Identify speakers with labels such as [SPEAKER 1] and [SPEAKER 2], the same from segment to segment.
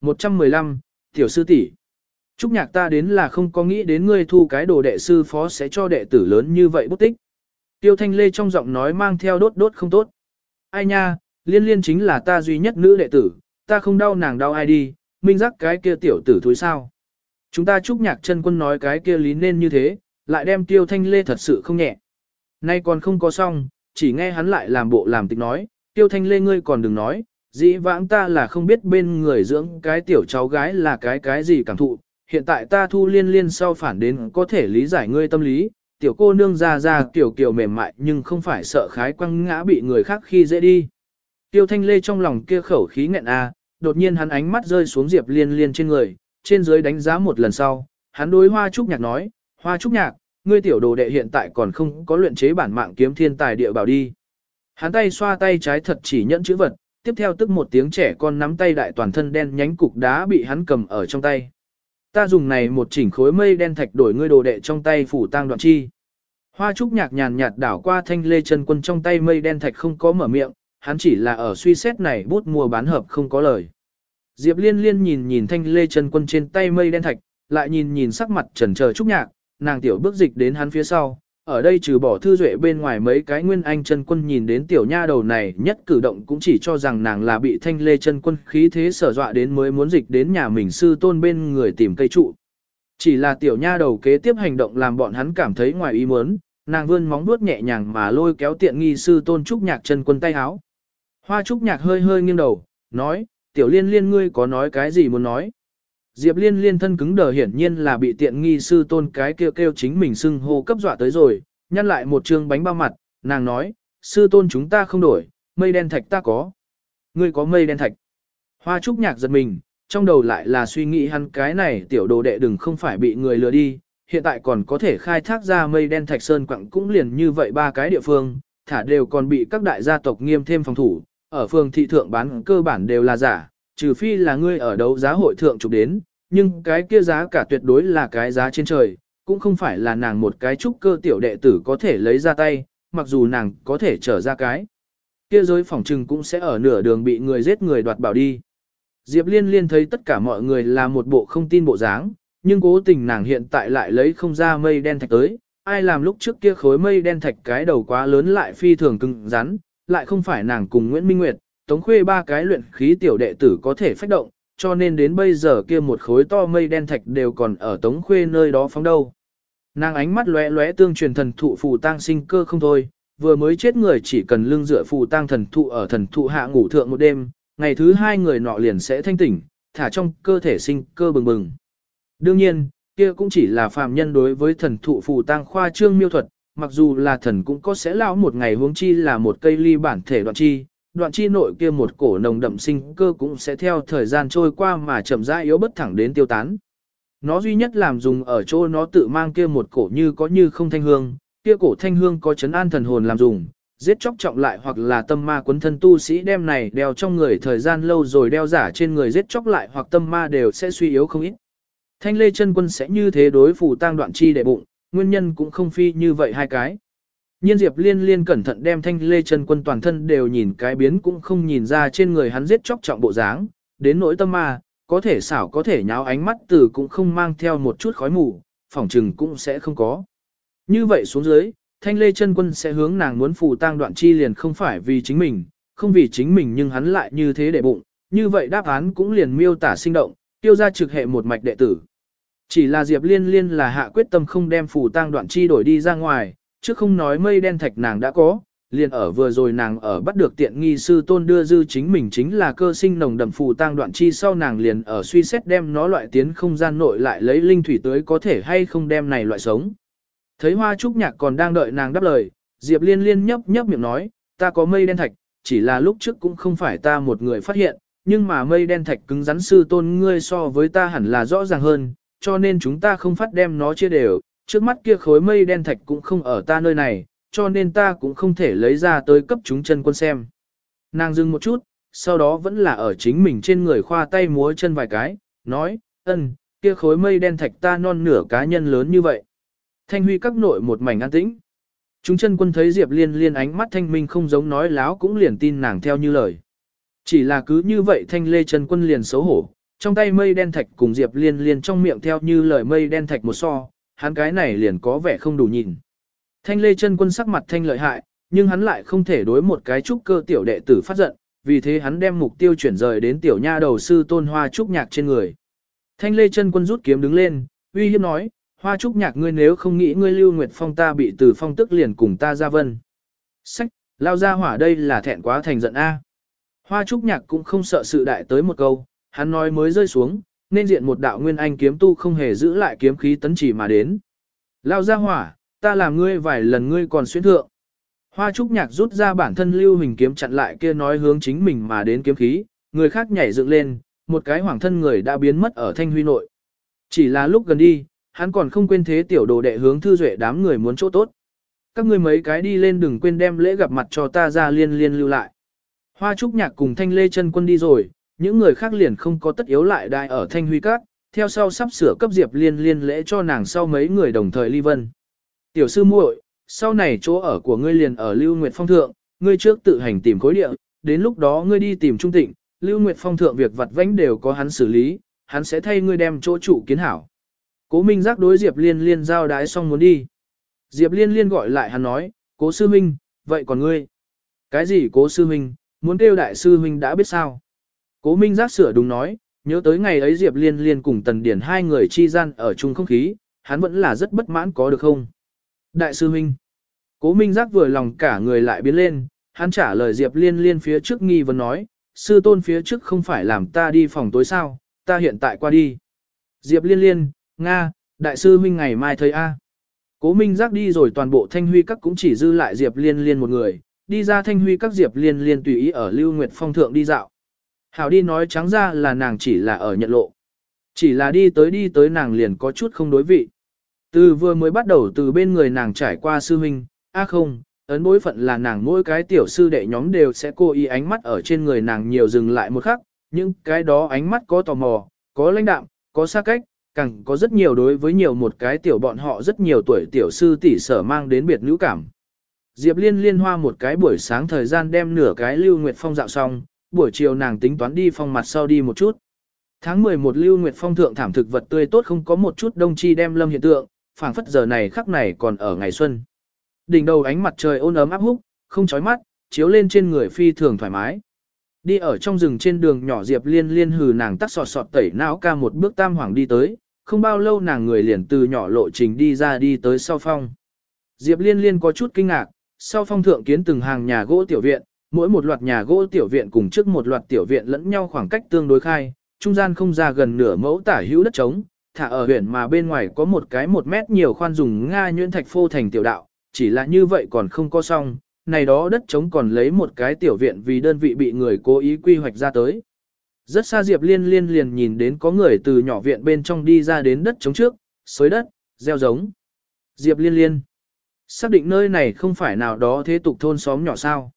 [SPEAKER 1] 115, tiểu sư tỷ. Trúc nhạc ta đến là không có nghĩ đến ngươi thu cái đồ đệ sư phó sẽ cho đệ tử lớn như vậy bút tích. Tiêu thanh lê trong giọng nói mang theo đốt đốt không tốt. Ai nha, liên liên chính là ta duy nhất nữ đệ tử, ta không đau nàng đau ai đi, minh giác cái kia tiểu tử thúi sao. Chúng ta chúc nhạc chân quân nói cái kia lý nên như thế, lại đem tiêu thanh lê thật sự không nhẹ. Nay còn không có xong, chỉ nghe hắn lại làm bộ làm tịch nói, tiêu thanh lê ngươi còn đừng nói, dĩ vãng ta là không biết bên người dưỡng cái tiểu cháu gái là cái cái gì cảm thụ, hiện tại ta thu liên liên sau phản đến có thể lý giải ngươi tâm lý, tiểu cô nương ra ra tiểu kiều mềm mại nhưng không phải sợ khái quăng ngã bị người khác khi dễ đi. Tiêu thanh lê trong lòng kia khẩu khí nghẹn a, đột nhiên hắn ánh mắt rơi xuống diệp liên liên trên người, trên dưới đánh giá một lần sau, hắn đối hoa trúc nhạc nói, hoa trúc nhạc, ngươi tiểu đồ đệ hiện tại còn không có luyện chế bản mạng kiếm thiên tài địa bảo đi. Hắn tay xoa tay trái thật chỉ nhẫn chữ vật, tiếp theo tức một tiếng trẻ con nắm tay đại toàn thân đen nhánh cục đá bị hắn cầm ở trong tay. Ta dùng này một chỉnh khối mây đen thạch đổi ngươi đồ đệ trong tay phủ tang đoạn chi. Hoa trúc nhạc nhàn nhạt đảo qua thanh lê chân quân trong tay mây đen thạch không có mở miệng, hắn chỉ là ở suy xét này bút mua bán hợp không có lời. Diệp liên liên nhìn nhìn thanh lê chân quân trên tay mây đen thạch, lại nhìn nhìn sắc mặt trần chờ trúc nhạc, nàng tiểu bước dịch đến hắn phía sau, ở đây trừ bỏ thư duệ bên ngoài mấy cái nguyên anh chân quân nhìn đến tiểu nha đầu này nhất cử động cũng chỉ cho rằng nàng là bị thanh lê chân quân khí thế sở dọa đến mới muốn dịch đến nhà mình sư tôn bên người tìm cây trụ. Chỉ là tiểu nha đầu kế tiếp hành động làm bọn hắn cảm thấy ngoài ý muốn, nàng vươn móng vuốt nhẹ nhàng mà lôi kéo tiện nghi sư tôn trúc nhạc chân quân tay háo. Hoa trúc nhạc hơi hơi nghiêng đầu, nói, tiểu liên liên ngươi có nói cái gì muốn nói. Diệp liên liên thân cứng đờ hiển nhiên là bị tiện nghi sư tôn cái kêu kêu chính mình xưng hô cấp dọa tới rồi, nhăn lại một trương bánh bao mặt, nàng nói, sư tôn chúng ta không đổi, mây đen thạch ta có. Ngươi có mây đen thạch. Hoa trúc nhạc giật mình, trong đầu lại là suy nghĩ hắn cái này tiểu đồ đệ đừng không phải bị người lừa đi, hiện tại còn có thể khai thác ra mây đen thạch sơn quặng cũng liền như vậy ba cái địa phương, thả đều còn bị các đại gia tộc nghiêm thêm phòng thủ, ở phường thị thượng bán cơ bản đều là giả, trừ phi là ngươi ở đấu giá hội thượng chụp đến, nhưng cái kia giá cả tuyệt đối là cái giá trên trời, cũng không phải là nàng một cái trúc cơ tiểu đệ tử có thể lấy ra tay, mặc dù nàng có thể trở ra cái. Kia giới phòng trừng cũng sẽ ở nửa đường bị người giết người đoạt bảo đi. Diệp Liên Liên thấy tất cả mọi người là một bộ không tin bộ dáng, nhưng cố tình nàng hiện tại lại lấy không ra mây đen thạch tới, ai làm lúc trước kia khối mây đen thạch cái đầu quá lớn lại phi thường cứng rắn, lại không phải nàng cùng Nguyễn Minh Nguyệt, Tống Khuê ba cái luyện khí tiểu đệ tử có thể phách động, cho nên đến bây giờ kia một khối to mây đen thạch đều còn ở Tống Khuê nơi đó phóng đâu. Nàng ánh mắt lóe lóe tương truyền thần thụ phù tang sinh cơ không thôi, vừa mới chết người chỉ cần lưng dựa phù tang thần thụ ở thần thụ hạ ngủ thượng một đêm, ngày thứ hai người nọ liền sẽ thanh tỉnh, thả trong cơ thể sinh cơ bừng bừng. Đương nhiên, kia cũng chỉ là phàm nhân đối với thần thụ phù tang khoa trương miêu thuật, mặc dù là thần cũng có sẽ lão một ngày huống chi là một cây ly bản thể đoạn chi, đoạn chi nội kia một cổ nồng đậm sinh cơ cũng sẽ theo thời gian trôi qua mà chậm rãi yếu bất thẳng đến tiêu tán. Nó duy nhất làm dùng ở chỗ nó tự mang kia một cổ như có như không thanh hương, kia cổ thanh hương có chấn an thần hồn làm dùng, giết chóc trọng lại hoặc là tâm ma quấn thân tu sĩ đem này đeo trong người thời gian lâu rồi đeo giả trên người giết chóc lại hoặc tâm ma đều sẽ suy yếu không ít. Thanh lê chân quân sẽ như thế đối phủ tang đoạn chi đệ bụng, nguyên nhân cũng không phi như vậy hai cái. Nhiên Diệp Liên Liên cẩn thận đem thanh lê chân quân toàn thân đều nhìn cái biến cũng không nhìn ra trên người hắn giết chóc trọng bộ dáng, đến nỗi tâm ma, có thể xảo có thể nháo ánh mắt từ cũng không mang theo một chút khói mù, phỏng trừng cũng sẽ không có. Như vậy xuống dưới, thanh lê chân quân sẽ hướng nàng muốn phù tang đoạn chi liền không phải vì chính mình, không vì chính mình nhưng hắn lại như thế để bụng, như vậy đáp án cũng liền miêu tả sinh động, tiêu ra trực hệ một mạch đệ tử. Chỉ là Diệp Liên Liên là hạ quyết tâm không đem phù tang đoạn chi đổi đi ra ngoài, chứ không nói mây đen thạch nàng đã có, liền ở vừa rồi nàng ở bắt được tiện nghi sư tôn đưa dư chính mình chính là cơ sinh nồng đậm phù tang đoạn chi sau nàng liền ở suy xét đem nó loại tiến không gian nội lại lấy linh thủy tới có thể hay không đem này loại sống. Thấy hoa trúc nhạc còn đang đợi nàng đáp lời, Diệp liên liên nhấp nhấp miệng nói, ta có mây đen thạch, chỉ là lúc trước cũng không phải ta một người phát hiện, nhưng mà mây đen thạch cứng rắn sư tôn ngươi so với ta hẳn là rõ ràng hơn, cho nên chúng ta không phát đem nó chia đều, trước mắt kia khối mây đen thạch cũng không ở ta nơi này, cho nên ta cũng không thể lấy ra tới cấp chúng chân quân xem. Nàng dừng một chút, sau đó vẫn là ở chính mình trên người khoa tay múa chân vài cái, nói, ân, kia khối mây đen thạch ta non nửa cá nhân lớn như vậy. Thanh huy các nội một mảnh an tĩnh. Chúng chân quân thấy Diệp Liên liên ánh mắt thanh minh không giống nói láo cũng liền tin nàng theo như lời. Chỉ là cứ như vậy thanh lê chân quân liền xấu hổ, trong tay mây đen thạch cùng Diệp Liên Liên trong miệng theo như lời mây đen thạch một so, hắn cái này liền có vẻ không đủ nhìn. Thanh Lê chân quân sắc mặt thanh lợi hại, nhưng hắn lại không thể đối một cái trúc cơ tiểu đệ tử phát giận, vì thế hắn đem mục tiêu chuyển rời đến tiểu nha đầu sư tôn hoa trúc nhạc trên người. Thanh Lê chân quân rút kiếm đứng lên, uy hiếp nói, hoa trúc nhạc ngươi nếu không nghĩ ngươi lưu nguyệt phong ta bị từ phong tức liền cùng ta ra vân. Sách, lao ra hỏa đây là thẹn quá thành giận A. Hoa trúc nhạc cũng không sợ sự đại tới một câu, hắn nói mới rơi xuống, nên diện một đạo nguyên anh kiếm tu không hề giữ lại kiếm khí tấn chỉ mà đến. Lao ra hỏa, ta làm ngươi vài lần ngươi còn xuyên thượng. Hoa trúc nhạc rút ra bản thân lưu hình kiếm chặn lại kia nói hướng chính mình mà đến kiếm khí, người khác nhảy dựng lên, một cái hoàng thân người đã biến mất ở thanh huy nội. Chỉ là lúc gần đi, hắn còn không quên thế tiểu đồ đệ hướng thư duệ đám người muốn chỗ tốt. Các ngươi mấy cái đi lên đừng quên đem lễ gặp mặt cho ta ra liên liên lưu lại. Hoa trúc nhạc cùng thanh lê chân quân đi rồi, những người khác liền không có tất yếu lại đại ở thanh huy cát, theo sau sắp sửa cấp diệp liên liên lễ cho nàng sau mấy người đồng thời ly vân. Tiểu sư muội, sau này chỗ ở của ngươi liền ở Lưu Nguyệt Phong Thượng, ngươi trước tự hành tìm khối địa, đến lúc đó ngươi đi tìm Trung Tịnh, Lưu Nguyệt Phong Thượng việc vặt vãnh đều có hắn xử lý, hắn sẽ thay ngươi đem chỗ chủ kiến hảo. Cố Minh giác đối Diệp Liên Liên giao đái xong muốn đi. Diệp Liên Liên gọi lại hắn nói, Cố Sư Minh, vậy còn ngươi? Cái gì Cố Sư Minh, muốn kêu Đại Sư Minh đã biết sao? Cố Minh giác sửa đúng nói, nhớ tới ngày ấy Diệp Liên Liên cùng Tần Điển hai người chi gian ở chung không khí, hắn vẫn là rất bất mãn có được không? Đại sư huynh. Cố Minh Giác vừa lòng cả người lại biến lên, hắn trả lời Diệp Liên Liên phía trước nghi vấn nói, sư tôn phía trước không phải làm ta đi phòng tối sao, ta hiện tại qua đi. Diệp Liên Liên, Nga, đại sư huynh ngày mai thấy A. Cố Minh Giác đi rồi toàn bộ thanh huy các cũng chỉ dư lại Diệp Liên Liên một người, đi ra thanh huy các Diệp Liên Liên tùy ý ở Lưu Nguyệt Phong thượng đi dạo. Hảo đi nói trắng ra là nàng chỉ là ở nhận lộ. Chỉ là đi tới đi tới nàng liền có chút không đối vị. Từ vừa mới bắt đầu từ bên người nàng trải qua sư huynh, a không, ấn bối phận là nàng mỗi cái tiểu sư đệ nhóm đều sẽ cố ý ánh mắt ở trên người nàng nhiều dừng lại một khắc, nhưng cái đó ánh mắt có tò mò, có lãnh đạm, có xa cách, càng có rất nhiều đối với nhiều một cái tiểu bọn họ rất nhiều tuổi tiểu sư tỷ sở mang đến biệt nữ cảm. Diệp Liên liên hoa một cái buổi sáng thời gian đem nửa cái Lưu Nguyệt Phong dạo xong, buổi chiều nàng tính toán đi phong mặt sau đi một chút. Tháng 11 Lưu Nguyệt Phong thượng thảm thực vật tươi tốt không có một chút đông chi đem lâm hiện tượng, phảng phất giờ này khắc này còn ở ngày xuân. Đỉnh đầu ánh mặt trời ôn ấm áp húc, không chói mắt, chiếu lên trên người phi thường thoải mái. Đi ở trong rừng trên đường nhỏ Diệp Liên liên hừ nàng tắt sọt sọt tẩy não ca một bước tam hoàng đi tới, không bao lâu nàng người liền từ nhỏ lộ trình đi ra đi tới sau phong. Diệp Liên liên có chút kinh ngạc, sau phong thượng kiến từng hàng nhà gỗ tiểu viện, mỗi một loạt nhà gỗ tiểu viện cùng trước một loạt tiểu viện lẫn nhau khoảng cách tương đối khai, trung gian không ra gần nửa mẫu tả hữu đất trống, thả ở huyện mà bên ngoài có một cái một mét nhiều khoan dùng Nga nhuyễn thạch phô thành tiểu đạo, chỉ là như vậy còn không có xong, này đó đất trống còn lấy một cái tiểu viện vì đơn vị bị người cố ý quy hoạch ra tới. Rất xa Diệp Liên liên liền nhìn đến có người từ nhỏ viện bên trong đi ra đến đất trống trước, xới đất, gieo giống. Diệp Liên liên. Xác định nơi này không phải nào đó thế tục thôn xóm nhỏ sao.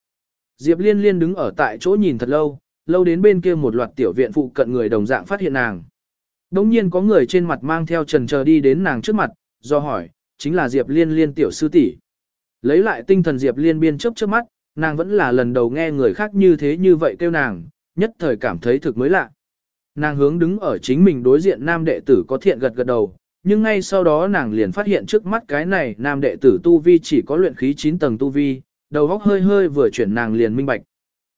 [SPEAKER 1] Diệp Liên liên đứng ở tại chỗ nhìn thật lâu, lâu đến bên kia một loạt tiểu viện phụ cận người đồng dạng phát hiện nàng. Đống nhiên có người trên mặt mang theo trần chờ đi đến nàng trước mặt, do hỏi, chính là Diệp Liên Liên tiểu sư tỷ. Lấy lại tinh thần Diệp Liên biên chớp trước mắt, nàng vẫn là lần đầu nghe người khác như thế như vậy kêu nàng, nhất thời cảm thấy thực mới lạ. Nàng hướng đứng ở chính mình đối diện nam đệ tử có thiện gật gật đầu, nhưng ngay sau đó nàng liền phát hiện trước mắt cái này nam đệ tử tu vi chỉ có luyện khí 9 tầng tu vi, đầu góc hơi hơi vừa chuyển nàng liền minh bạch.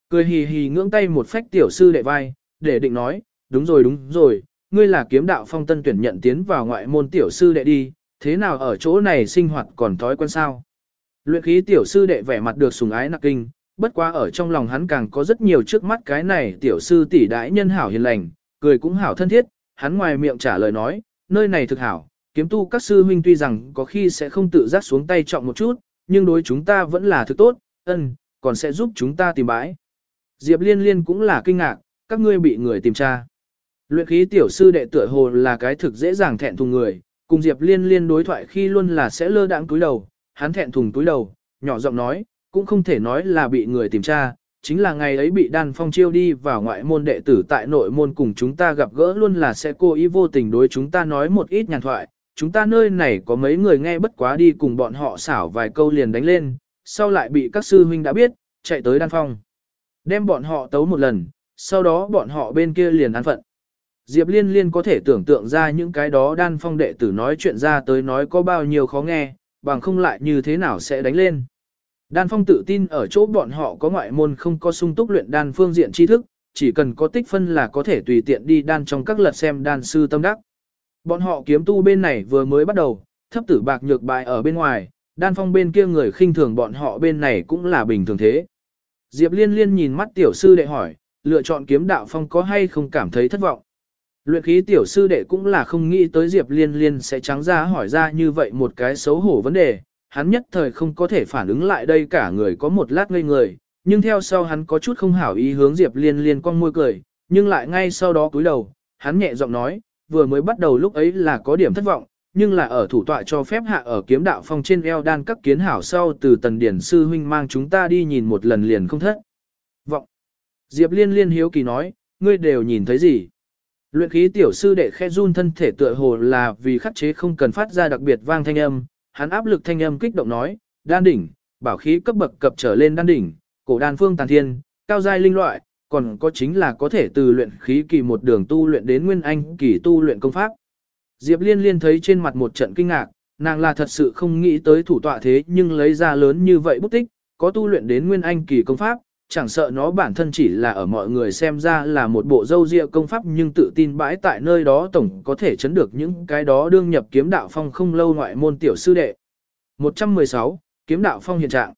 [SPEAKER 1] Cười hì hì ngưỡng tay một phách tiểu sư đệ vai, để định nói, đúng rồi đúng rồi, ngươi là kiếm đạo phong tân tuyển nhận tiến vào ngoại môn tiểu sư đệ đi, thế nào ở chỗ này sinh hoạt còn thói quen sao? Luyện khí tiểu sư đệ vẻ mặt được sùng ái nặc kinh, bất quá ở trong lòng hắn càng có rất nhiều trước mắt cái này tiểu sư tỷ đại nhân hảo hiền lành, cười cũng hảo thân thiết, hắn ngoài miệng trả lời nói, nơi này thực hảo, kiếm tu các sư huynh tuy rằng có khi sẽ không tự giác xuống tay trọng một chút, nhưng đối chúng ta vẫn là thứ tốt, ân, còn sẽ giúp chúng ta tìm bãi. Diệp liên liên cũng là kinh ngạc, các ngươi bị người tìm tra. Luyện khí tiểu sư đệ tựa hồ là cái thực dễ dàng thẹn thùng người, cùng Diệp Liên Liên đối thoại khi luôn là sẽ lơ đãng túi đầu, hắn thẹn thùng túi đầu, nhỏ giọng nói, cũng không thể nói là bị người tìm tra, chính là ngày ấy bị đan phong chiêu đi vào ngoại môn đệ tử tại nội môn cùng chúng ta gặp gỡ luôn là sẽ cố ý vô tình đối chúng ta nói một ít nhàn thoại, chúng ta nơi này có mấy người nghe bất quá đi cùng bọn họ xảo vài câu liền đánh lên, sau lại bị các sư huynh đã biết, chạy tới đan phong. Đem bọn họ tấu một lần, sau đó bọn họ bên kia liền ăn phận. Diệp Liên Liên có thể tưởng tượng ra những cái đó đan phong đệ tử nói chuyện ra tới nói có bao nhiêu khó nghe, bằng không lại như thế nào sẽ đánh lên. Đan phong tự tin ở chỗ bọn họ có ngoại môn không có sung túc luyện đan phương diện tri thức, chỉ cần có tích phân là có thể tùy tiện đi đan trong các lật xem đan sư tâm đắc. Bọn họ kiếm tu bên này vừa mới bắt đầu, thấp tử bạc nhược bại ở bên ngoài, đan phong bên kia người khinh thường bọn họ bên này cũng là bình thường thế. Diệp liên liên nhìn mắt tiểu sư đệ hỏi, lựa chọn kiếm đạo phong có hay không cảm thấy thất vọng. Luyện khí tiểu sư đệ cũng là không nghĩ tới Diệp liên liên sẽ trắng ra hỏi ra như vậy một cái xấu hổ vấn đề, hắn nhất thời không có thể phản ứng lại đây cả người có một lát ngây người, nhưng theo sau hắn có chút không hảo ý hướng Diệp liên liên con môi cười, nhưng lại ngay sau đó cúi đầu, hắn nhẹ giọng nói, vừa mới bắt đầu lúc ấy là có điểm thất vọng, nhưng là ở thủ tọa cho phép hạ ở kiếm đạo phong trên eo đan các kiến hảo sau từ tần điển sư huynh mang chúng ta đi nhìn một lần liền không thất. Vọng. Diệp liên liên hiếu kỳ nói, ngươi đều nhìn thấy gì? Luyện khí tiểu sư đệ khe run thân thể tựa hồ là vì khắc chế không cần phát ra đặc biệt vang thanh âm, hắn áp lực thanh âm kích động nói, đan đỉnh, bảo khí cấp bậc cập trở lên đan đỉnh, cổ đan phương tàn thiên, cao giai linh loại, còn có chính là có thể từ luyện khí kỳ một đường tu luyện đến nguyên anh kỳ tu luyện công pháp. Diệp Liên Liên thấy trên mặt một trận kinh ngạc, nàng là thật sự không nghĩ tới thủ tọa thế nhưng lấy ra lớn như vậy bút tích, có tu luyện đến nguyên anh kỳ công pháp, chẳng sợ nó bản thân chỉ là ở mọi người xem ra là một bộ dâu ria công pháp nhưng tự tin bãi tại nơi đó tổng có thể chấn được những cái đó đương nhập kiếm đạo phong không lâu ngoại môn tiểu sư đệ. 116. Kiếm đạo phong hiện trạng.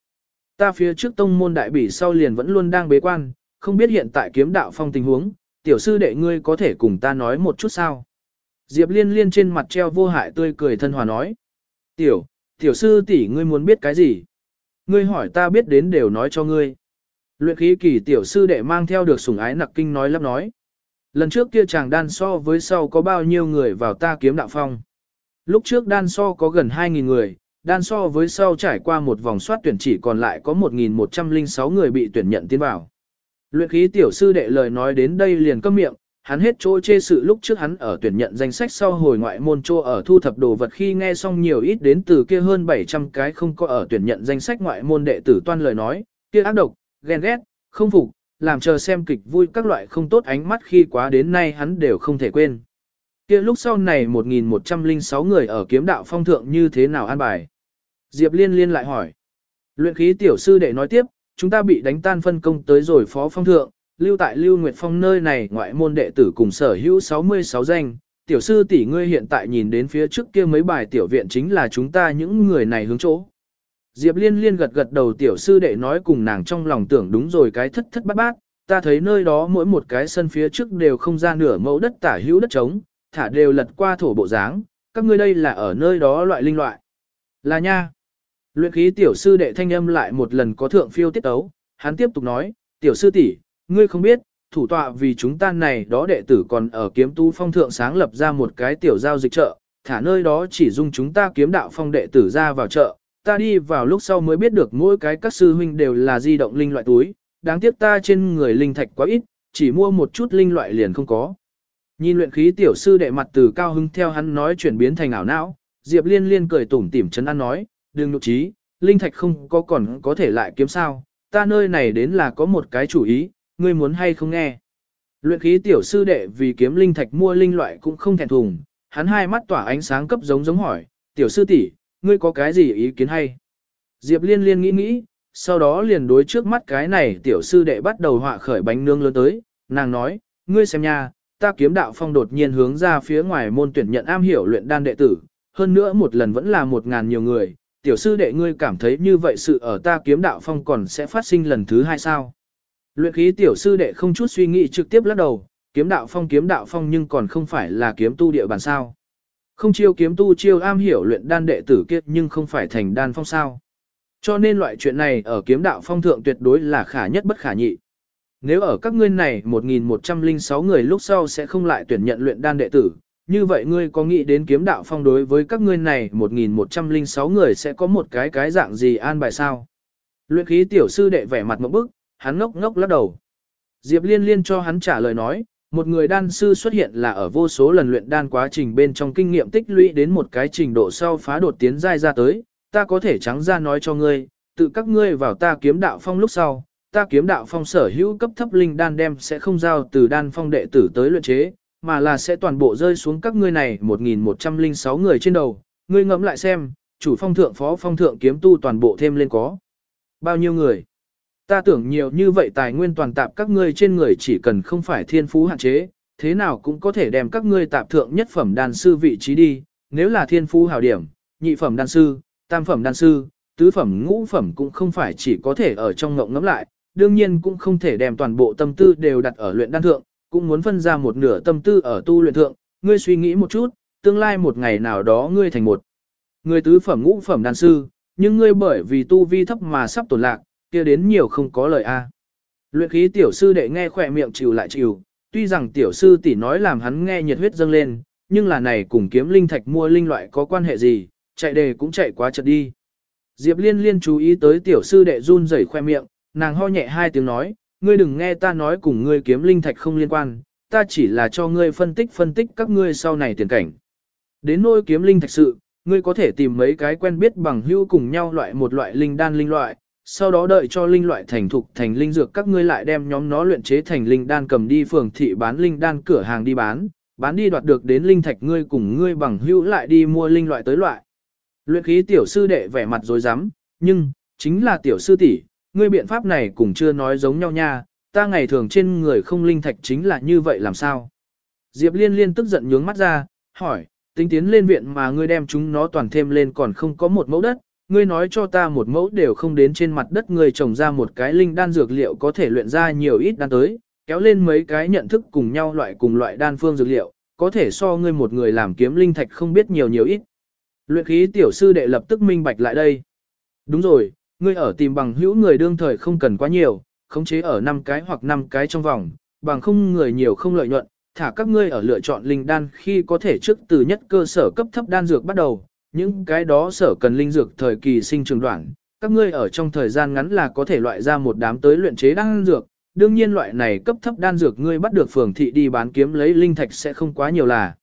[SPEAKER 1] Ta phía trước tông môn đại bỉ sau liền vẫn luôn đang bế quan, không biết hiện tại kiếm đạo phong tình huống, tiểu sư đệ ngươi có thể cùng ta nói một chút sao? Diệp liên liên trên mặt treo vô hại tươi cười thân hòa nói. Tiểu, tiểu sư tỷ ngươi muốn biết cái gì? Ngươi hỏi ta biết đến đều nói cho ngươi. Luyện khí kỳ tiểu sư đệ mang theo được sủng ái nặc kinh nói lắp nói. Lần trước kia chàng đan so với sau có bao nhiêu người vào ta kiếm đạo phong. Lúc trước đan so có gần 2.000 người, đan so với sau trải qua một vòng soát tuyển chỉ còn lại có 1.106 người bị tuyển nhận tiến vào. Luyện khí tiểu sư đệ lời nói đến đây liền câm miệng, hắn hết chỗ chê sự lúc trước hắn ở tuyển nhận danh sách sau hồi ngoại môn chô ở thu thập đồ vật khi nghe xong nhiều ít đến từ kia hơn 700 cái không có ở tuyển nhận danh sách ngoại môn đệ tử toan lời nói, kia ác độc, ghen ghét, không phục, làm chờ xem kịch vui các loại không tốt ánh mắt khi quá đến nay hắn đều không thể quên. Kia lúc sau này 1106 người ở kiếm đạo phong thượng như thế nào an bài? Diệp Liên liên lại hỏi. Luyện khí tiểu sư đệ nói tiếp, chúng ta bị đánh tan phân công tới rồi phó phong thượng, lưu tại Lưu Nguyệt Phong nơi này ngoại môn đệ tử cùng sở hữu 66 danh. Tiểu sư tỷ ngươi hiện tại nhìn đến phía trước kia mấy bài tiểu viện chính là chúng ta những người này hướng chỗ. Diệp Liên Liên gật gật đầu tiểu sư đệ nói cùng nàng trong lòng tưởng đúng rồi cái thất thất bát bát, ta thấy nơi đó mỗi một cái sân phía trước đều không ra nửa mẫu đất tả hữu đất trống, thả đều lật qua thổ bộ dáng, các ngươi đây là ở nơi đó loại linh loại. Là nha. Luyện khí tiểu sư đệ thanh âm lại một lần có thượng phiêu tiết tấu, hắn tiếp tục nói, tiểu sư tỷ, ngươi không biết, thủ tọa vì chúng ta này đó đệ tử còn ở kiếm tu phong thượng sáng lập ra một cái tiểu giao dịch chợ, thả nơi đó chỉ dung chúng ta kiếm đạo phong đệ tử ra vào chợ, ta đi vào lúc sau mới biết được mỗi cái các sư huynh đều là di động linh loại túi, đáng tiếc ta trên người linh thạch quá ít, chỉ mua một chút linh loại liền không có. Nhìn luyện khí tiểu sư đệ mặt từ cao hưng theo hắn nói chuyển biến thành ảo não, Diệp Liên Liên cười tủm tỉm chấn an nói, đừng nhục trí, linh thạch không có còn có thể lại kiếm sao, ta nơi này đến là có một cái chủ ý, ngươi muốn hay không nghe. Luyện khí tiểu sư đệ vì kiếm linh thạch mua linh loại cũng không thèm thùng, hắn hai mắt tỏa ánh sáng cấp giống giống hỏi, tiểu sư tỷ, ngươi có cái gì ý kiến hay? Diệp liên liên nghĩ nghĩ, sau đó liền đối trước mắt cái này tiểu sư đệ bắt đầu họa khởi bánh nướng lớn tới, nàng nói, ngươi xem nha, ta kiếm đạo phong đột nhiên hướng ra phía ngoài môn tuyển nhận am hiểu luyện đan đệ tử, hơn nữa một lần vẫn là một ngàn nhiều người, tiểu sư đệ ngươi cảm thấy như vậy sự ở ta kiếm đạo phong còn sẽ phát sinh lần thứ hai sao? Luyện khí tiểu sư đệ không chút suy nghĩ trực tiếp lắc đầu, kiếm đạo phong kiếm đạo phong nhưng còn không phải là kiếm tu địa bàn sao. Không chiêu kiếm tu chiêu am hiểu luyện đan đệ tử kiếp nhưng không phải thành đan phong sao. Cho nên loại chuyện này ở kiếm đạo phong thượng tuyệt đối là khả nhất bất khả nhị. Nếu ở các ngươi này 1106 người lúc sau sẽ không lại tuyển nhận luyện đan đệ tử, như vậy ngươi có nghĩ đến kiếm đạo phong đối với các ngươi này 1106 người sẽ có một cái cái dạng gì an bài sao? Luyện khí tiểu sư đệ vẻ mặt một bức, hắn ngốc ngốc lắc đầu. Diệp liên liên cho hắn trả lời nói, một người đan sư xuất hiện là ở vô số lần luyện đan quá trình bên trong kinh nghiệm tích lũy đến một cái trình độ sau phá đột tiến giai ra tới, ta có thể trắng ra nói cho ngươi, tự các ngươi vào ta kiếm đạo phong lúc sau, ta kiếm đạo phong sở hữu cấp thấp linh đan đem sẽ không giao từ đan phong đệ tử tới luyện chế, mà là sẽ toàn bộ rơi xuống các ngươi này 1106 người trên đầu. Ngươi ngẫm lại xem, chủ phong thượng phó phong thượng kiếm tu toàn bộ thêm lên có. Bao nhiêu người? Ta tưởng nhiều như vậy tài nguyên toàn tạp các ngươi trên người chỉ cần không phải thiên phú hạn chế, thế nào cũng có thể đem các ngươi tạp thượng nhất phẩm đan sư vị trí đi, nếu là thiên phú hảo điểm, nhị phẩm đan sư, tam phẩm đan sư, tứ phẩm ngũ phẩm cũng không phải chỉ có thể ở trong ngộng ngẫm lại, đương nhiên cũng không thể đem toàn bộ tâm tư đều đặt ở luyện đan thượng, cũng muốn phân ra một nửa tâm tư ở tu luyện thượng, ngươi suy nghĩ một chút, tương lai một ngày nào đó ngươi thành một người tứ phẩm ngũ phẩm đan sư, nhưng ngươi bởi vì tu vi thấp mà sắp tổn lạc, kia đến nhiều không có lời a. Luyện khí tiểu sư đệ nghe khỏe miệng chịu lại chịu, tuy rằng tiểu sư tỷ nói làm hắn nghe nhiệt huyết dâng lên, nhưng là này cùng kiếm linh thạch mua linh loại có quan hệ gì, chạy đề cũng chạy quá chật đi. Diệp liên liên chú ý tới tiểu sư đệ run rẩy khoe miệng, nàng ho nhẹ hai tiếng nói, ngươi đừng nghe ta nói cùng ngươi kiếm linh thạch không liên quan, ta chỉ là cho ngươi phân tích phân tích các ngươi sau này tiền cảnh. Đến nôi kiếm linh thạch sự, ngươi có thể tìm mấy cái quen biết bằng hữu cùng nhau loại một loại linh đan linh loại, sau đó đợi cho linh loại thành thục thành linh dược các ngươi lại đem nhóm nó luyện chế thành linh đan cầm đi phường thị bán linh đan cửa hàng đi bán, bán đi đoạt được đến linh thạch ngươi cùng ngươi bằng hữu lại đi mua linh loại tới loại. Luyện khí tiểu sư đệ vẻ mặt rối rắm nhưng, chính là tiểu sư tỷ ngươi biện pháp này cũng chưa nói giống nhau nha, ta ngày thường trên người không linh thạch chính là như vậy làm sao. Diệp liên liên tức giận nhướng mắt ra, hỏi, tính tiến lên viện mà ngươi đem chúng nó toàn thêm lên còn không có một mẫu đất, ngươi nói cho ta một mẫu đều không đến trên mặt đất ngươi trồng ra một cái linh đan dược liệu có thể luyện ra nhiều ít đan tới, kéo lên mấy cái nhận thức cùng nhau loại cùng loại đan phương dược liệu, có thể so ngươi một người làm kiếm linh thạch không biết nhiều nhiều ít. Luyện khí tiểu sư đệ lập tức minh bạch lại đây. Đúng rồi, ngươi ở tìm bằng hữu người đương thời không cần quá nhiều, khống chế ở 5 cái hoặc 5 cái trong vòng, bằng không người nhiều không lợi nhuận, thả các ngươi ở lựa chọn linh đan khi có thể trước từ nhất cơ sở cấp thấp đan dược bắt đầu, những cái đó sở cần linh dược thời kỳ sinh trường đoạn, các ngươi ở trong thời gian ngắn là có thể loại ra một đám tới luyện chế đan dược, đương nhiên loại này cấp thấp đan dược ngươi bắt được phường thị đi bán kiếm lấy linh thạch sẽ không quá nhiều là.